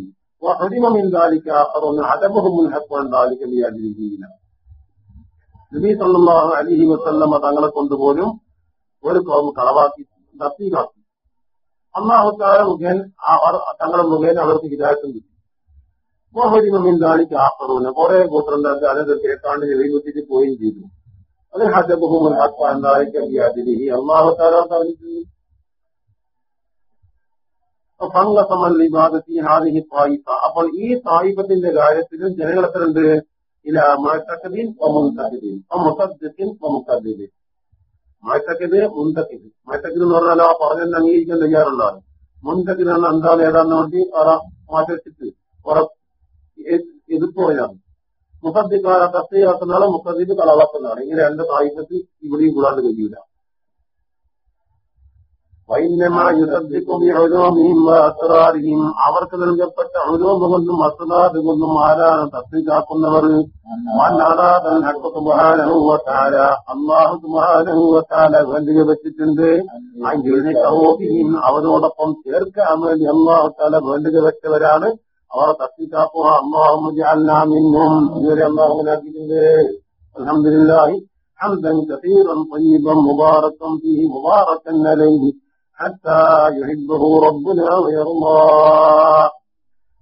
وحرم من ذلك آخرون عدمهم الحق عن ذلك لأجله നബി സല്ലല്ലാഹു അലൈഹി വസല്ലമ തങ്ങളെ കൊണ്ടുപോലും ഒരു കോം കളവാക്കി നസീകാക്കി അള്ളാഹുത്താല മുഖേന അവർ തങ്ങളെ മുഖേന അവർക്ക് ഹിദായത്തും കിട്ടി ദാനിക്ക് ആഫറൂന് കുറെ ഗോത്രണ്ടാക്കി അതൊക്കെ കേൾക്കാണ്ട് ചെവികുത്തിട്ട് പോവുകയും ചെയ്തു. അത് ഹജബുഹുമുൽ പറഞ്ഞു ഫംഗസമൽ ഇബാദത്തി ഹാദിഹി തായിഫ അപ്പോൾ ഈ തായിഫത്തിന്റെ കാര്യത്തിൽ ജനങ്ങൾ എത്രയുണ്ട് ഇല മഴത്തക്കതീൻ മുൻതക്കതീൻ മുസദ്ദിഖിൻ മുക്കദ്ദിബീൻ മഴത്തക്കത് മുൻതക്കിത് മുഴത്തക്കിത് എന്ന് പറഞ്ഞാൽ ആ പറഞ്ഞെന്ന് അംഗീകരിക്കാൻ തയ്യാറുണ്ടാകും മുൻതക്കിത് എന്താണ്? ഏതാന്ന് വേണ്ടി മാറ്റിച്ചിട്ട് എതിർപ്പ് പറയാണ് മുഹദ്ദിക്കാര തസ്തിയാക്കുന്നതാണ് മുഹദ്ദിക്ക് കളവാക്കുന്നതാണ് ഇങ്ങനെ രണ്ട് തായിഫത്ത് ഇവിടെയും കൂടാണ്ട് കഴിയൂല. അവർക്ക് നൽകപ്പെട്ട ഉലോമ കൊണ്ടും അസദാദ് കൊണ്ടും ആരാണ് വേണ്ടി വെച്ചിട്ടുണ്ട്. അവരോടൊപ്പം ചേർക്കാൻ വേണ്ടി അള്ളാഹു താല വേണ്ടുക വെച്ചവരാണ് അവർ തസ്തികാക്കുക അള്ളാഹുമിന്നും ഇതുവരെ അള്ളാഹുനാക്കിയിട്ടുണ്ട് അലഹമില്ലാഹി حمدا كثيرا طيبا مباركا فيه مباركا عليه حتى يحبه ربنا ويرضاه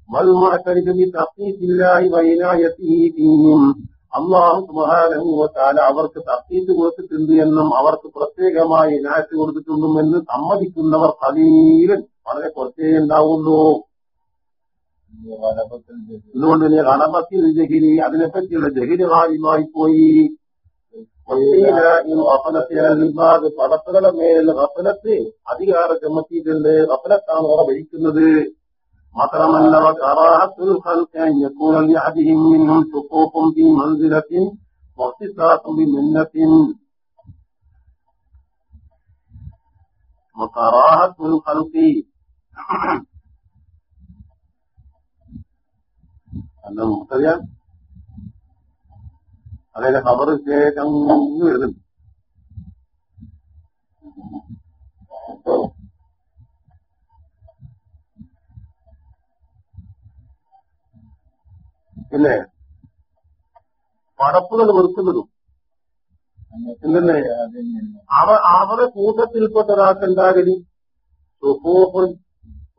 والمعترف بتحقيق الله وعنايته فيهم അള്ളാഹു സുബാനഹുവത്താല അവർക്ക് തർക്കീറ്റ് കൊടുത്തിട്ടുണ്ട് എന്നും അവർക്ക് പ്രത്യേകമായി ഇനാറ്റ് കൊടുത്തിട്ടുണ്ടെന്ന് സമ്മതിക്കുന്നവർ കലീലൻ വളരെ കുറച്ചേ ഉണ്ടാവുന്നു അതുകൊണ്ട് തന്നെ ഗണപത്തിൽ ജഹിരി അതിനെപ്പറ്റിയുള്ള ജഹിരി കാര്യമായി പോയി. പടത്തുകളുടെ മേലുള്ള കപ്പലത്ത് അധികാര ചുമത്തിയിട്ടുണ്ട് കപ്പലത്താണ് അവിടെ വഹിക്കുന്നത്. മാത്രമല്ല കറാഹത്തുൽ അല്ല നമുക്കറിയാം അതായത് ഖബർ അങ്ങ് വരുന്നുണ്ട്. പിന്നെ പടപ്പുകൾ വെറുക്കുന്നതും എന്തെന്നെ? അവ അവരുടെ കൂട്ടത്തിൽപ്പെട്ട ഒരാൾക്കുണ്ടാകലി സുഹോഫൻ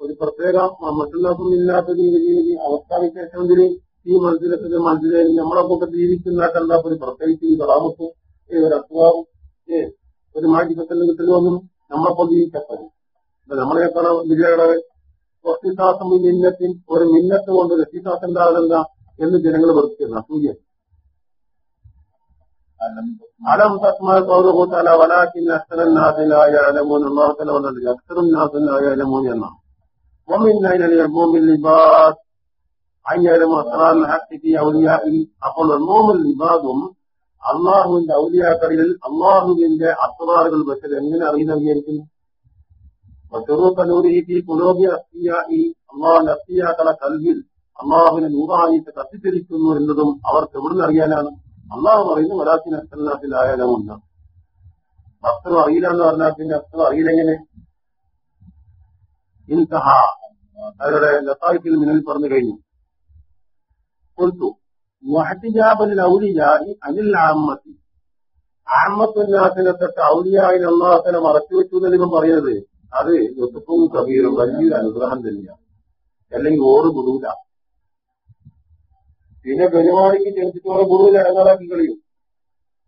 ഒരു പ്രത്യേക മറ്റുള്ളവർക്കും ഇല്ലാത്ത രീതിയിൽ അവസ്ഥാവിശേഷത്തിന് ഈ മത്സരത്തിന്റെ മനസ്സിലായി നമ്മളെ കൂട്ടത്തിൽ ജീവിക്കുന്നതാക്കണ്ട ഒരു പ്രത്യേകിച്ച് ഈ കളാമത്തും ഒരു അസുഖാവും ഏ ഒരു മാറ്റിക്കത്തലും കിട്ടലുമൊന്നും നമ്മളെപ്പോൾ ജീവിക്കപ്പെടും നമ്മളെ കാണാൻ ജില്ലകളെ രക്ഷിതാസം മിന്നത്തിൻ ഒരു മിന്നത്ത് കൊണ്ട് രക്ഷിതാസം ആളല്ല എന്ന് ജനങ്ങൾ വെറുക്കുന്ന അസൂയ. അലം തസ്മാ കൗലുകൂത്തല വലാക്കിൻ അസ്തരനാഥിലായ അലമോൻ അള്ളാഹുത്തല അലമോൻ എന്നാണ്. അപ്പോൾ ലിബാദും അള്ളാഹുവിന്റെ ഔലിയാക്കളിൽ അള്ളാഹുവിന്റെ അസ്രാറുകൾ വെച്ചത് എങ്ങനെ കുലോബി അസ്തിയായി അള്ളാഹുന്റെ അസ്തിയാക്കളെ കൽവിൽ അള്ളാഹുവിനെ നൂറായിട്ട് കത്തിച്ചിരിക്കുന്നു എന്നതും അവർക്ക് എവിടുന്ന് അറിയാനാണ് അള്ളാഹു പറയുന്നു വരാത്തിന് അസ്ലാത്തിൽ ആയാലും അസ്തലാത്തിലായാലുമുണ്ട് അസ്ത്രം അറിയില്ല എന്ന് പറഞ്ഞാൽ പിന്നെ അസ്ത്രം അറിയില്ലെങ്ങനെ ഇൻതഹ അവരുടെ ലത്തായിക്കിൽ മിനൽ പറഞ്ഞു കഴിഞ്ഞു. കൊടുത്തു. വഹത്തിജാബൽ ഔലിയായി അനിൽ ആമ്മത്തി ആമ്മത്തുന്നാസിനെ തൊട്ട് ഔലിയായി അള്ളാഹത്തിനെ മറച്ചു വെച്ചു എന്നിവൻ പറയുന്നത് അത് ലുത്തുഫും കബീറും വലിയൊരു അനുഗ്രഹം തന്നെയാണ്. അല്ലെങ്കിൽ ഓറ് വിടൂല പിന്നെ പെരുമാണിക്ക് ഓരോ ഗുരുവിൽ ഇടങ്ങളാക്കി കളിയും.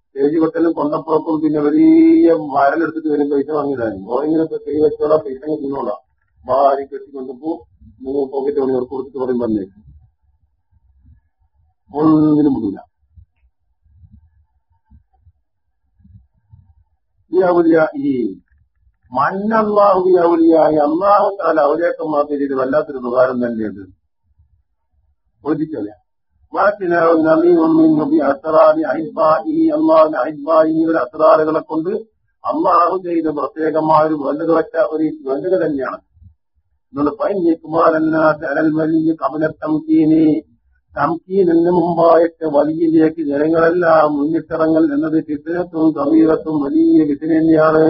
സ്റ്റേജ് വെട്ടലും കൊണ്ടപ്പുറത്തും പിന്നെ വലിയ മരലെടുത്തിട്ട് വരും പൈസ വാങ്ങിയിടാനും ഓരെങ്കിലും കൈ വെച്ചോളാം പൈസ തിന്നോളാം. ഭാര്യ കെട്ടിക്കൊണ്ടപ്പോ മൂന്ന് പോക്കറ്റ് മണി അവർക്ക് കൊടുത്തിട്ട് പറയും വന്നേക്കും ഒന്നിനും വിടില്ല ഈ അവലിയ ഈ മണ്ണല്ലാഹു ഈ അവലിയായി അള്ളാഹു താല അവലിയാക്കന്മാർക്ക് ചെയ്ത് വല്ലാത്തൊരു ഉപകാരം തന്നെയുണ്ട് അള്ളാഹിന്റെ അസ്രാറുകളെ കൊണ്ട് അള്ളാഹു ചെയ്ത പ്രത്യേകമായ ഒരു വേണ്ടത് ഒരു വേണ്ടത് തന്നെയാണ്. മുമ്പായിട്ട് വലിയിലേക്ക് ജനങ്ങളെല്ലാം മുന്നിട്ടിറങ്ങൽ എന്നത് ചിത്രത്തും സമീപത്തും വലിയ വിധന തന്നെയാണ്.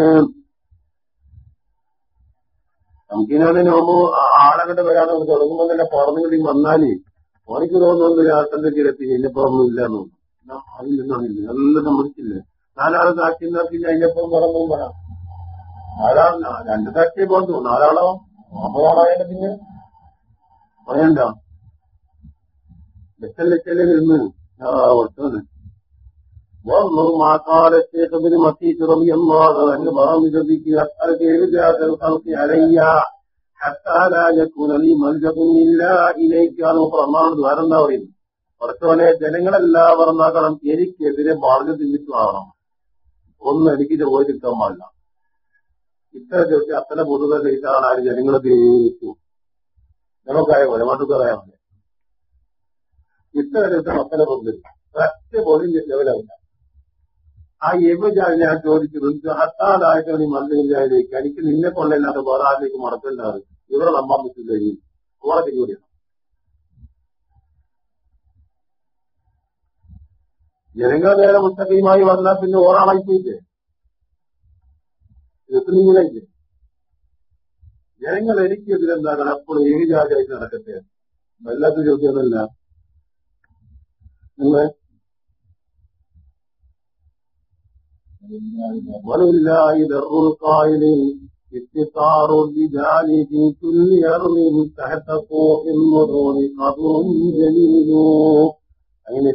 തംകീനതിന് മുമ്പ് ആളങ്ങളുടെ വരാതെ തുടങ്ങുമ്പോൾ തന്നെ പറഞ്ഞുകൂടി വന്നാൽ ഓനിക്ക് തോന്നുന്നു രാഷ്ട്രത്തിന്റെ കിടത്തി ഇല്ലപ്പുറമൊന്നും ഇല്ലെന്നു അതിൽ നിന്നാണില്ല നല്ല സമ്മതിച്ചില്ല നാലാൾ സാക്ഷി നിർത്തി അതിനപ്പം പറഞ്ഞു പറയാം നാലാൾ രണ്ട് സാക്ഷിയെ പോകുന്നു നാലാളോ? അമ്പതാളായാലും പിന്നെ പറയണ്ട ലക്ഷം ലക്ഷല്ലേ നിന്ന് ഒട്ടത് وانظر ما قال الشيخ ابن مسيح رضي الله عنه برامج ذكر أسألك رجاء الخلق علي حتى لا يكون لي ملجأ إلا إليك എന്ന് പ്രമാണം ദ്വാരം പറയുന്നു കുറച്ചോനെ ജനങ്ങളെല്ലാവരും നാക്കണം എനിക്കെതിരെ മാർഗം തിന്നിട്ട് ആകണം ഒന്നും എനിക്ക് പോയി കിട്ടാൻ പാടില്ല ഇത്ര ചോദിച്ചാൽ അത്ര പൊതുവെ ചോദിച്ചാണ് ആര് ജനങ്ങളെ തീരുമാനിച്ചു നമുക്കായ കൊലമാട്ട് പറയാൻ ഇത്ര ദിവസം അത്ര പൊതു ഒറ്റ പോലും ലെവലാവില്ല ആ യവജാതി ഞാൻ ചോദിക്കുന്നത് ഹത്താലായിട്ട് നീ മന്ദിരിലേക്ക് എനിക്ക് നിന്നെ കൊണ്ടല്ലാത്ത വേറെ ആരിലേക്ക് മറക്കണ്ടാറ് ഇവരെ നമ്പാൻ പറ്റില്ല ഇനി ഓളെ തിരികൂടിയാണ് ജനങ്ങൾ നേരെ മുത്തക്കയുമായി വന്നാൽ പിന്നെ ഓറാളായി പോയില്ലേ ഇതൊക്കെ നിങ്ങളില്ലേ ജനങ്ങൾ എനിക്കെതിരെന്താകണം അപ്പോൾ ഏത് ജാതിയായിട്ട് നടക്കട്ടെ വല്ലാത്ത ചോദ്യമൊന്നുമല്ല നിങ്ങൾ ولله در القائل استطار الرجال في كل أرض تحت طوق المرور قبر جليل أين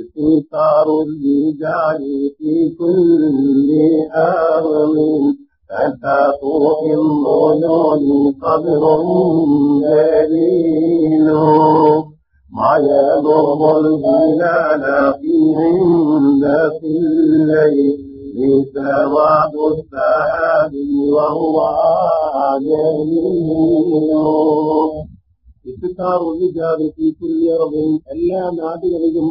استنكار الرجال في كل آمن حتى توهم عيوني قبر دليل ما يضر الهلال في عند في الليل. سواد السحاب وهو جميل. استثار الرجال في كل أرض ألا نادر بهم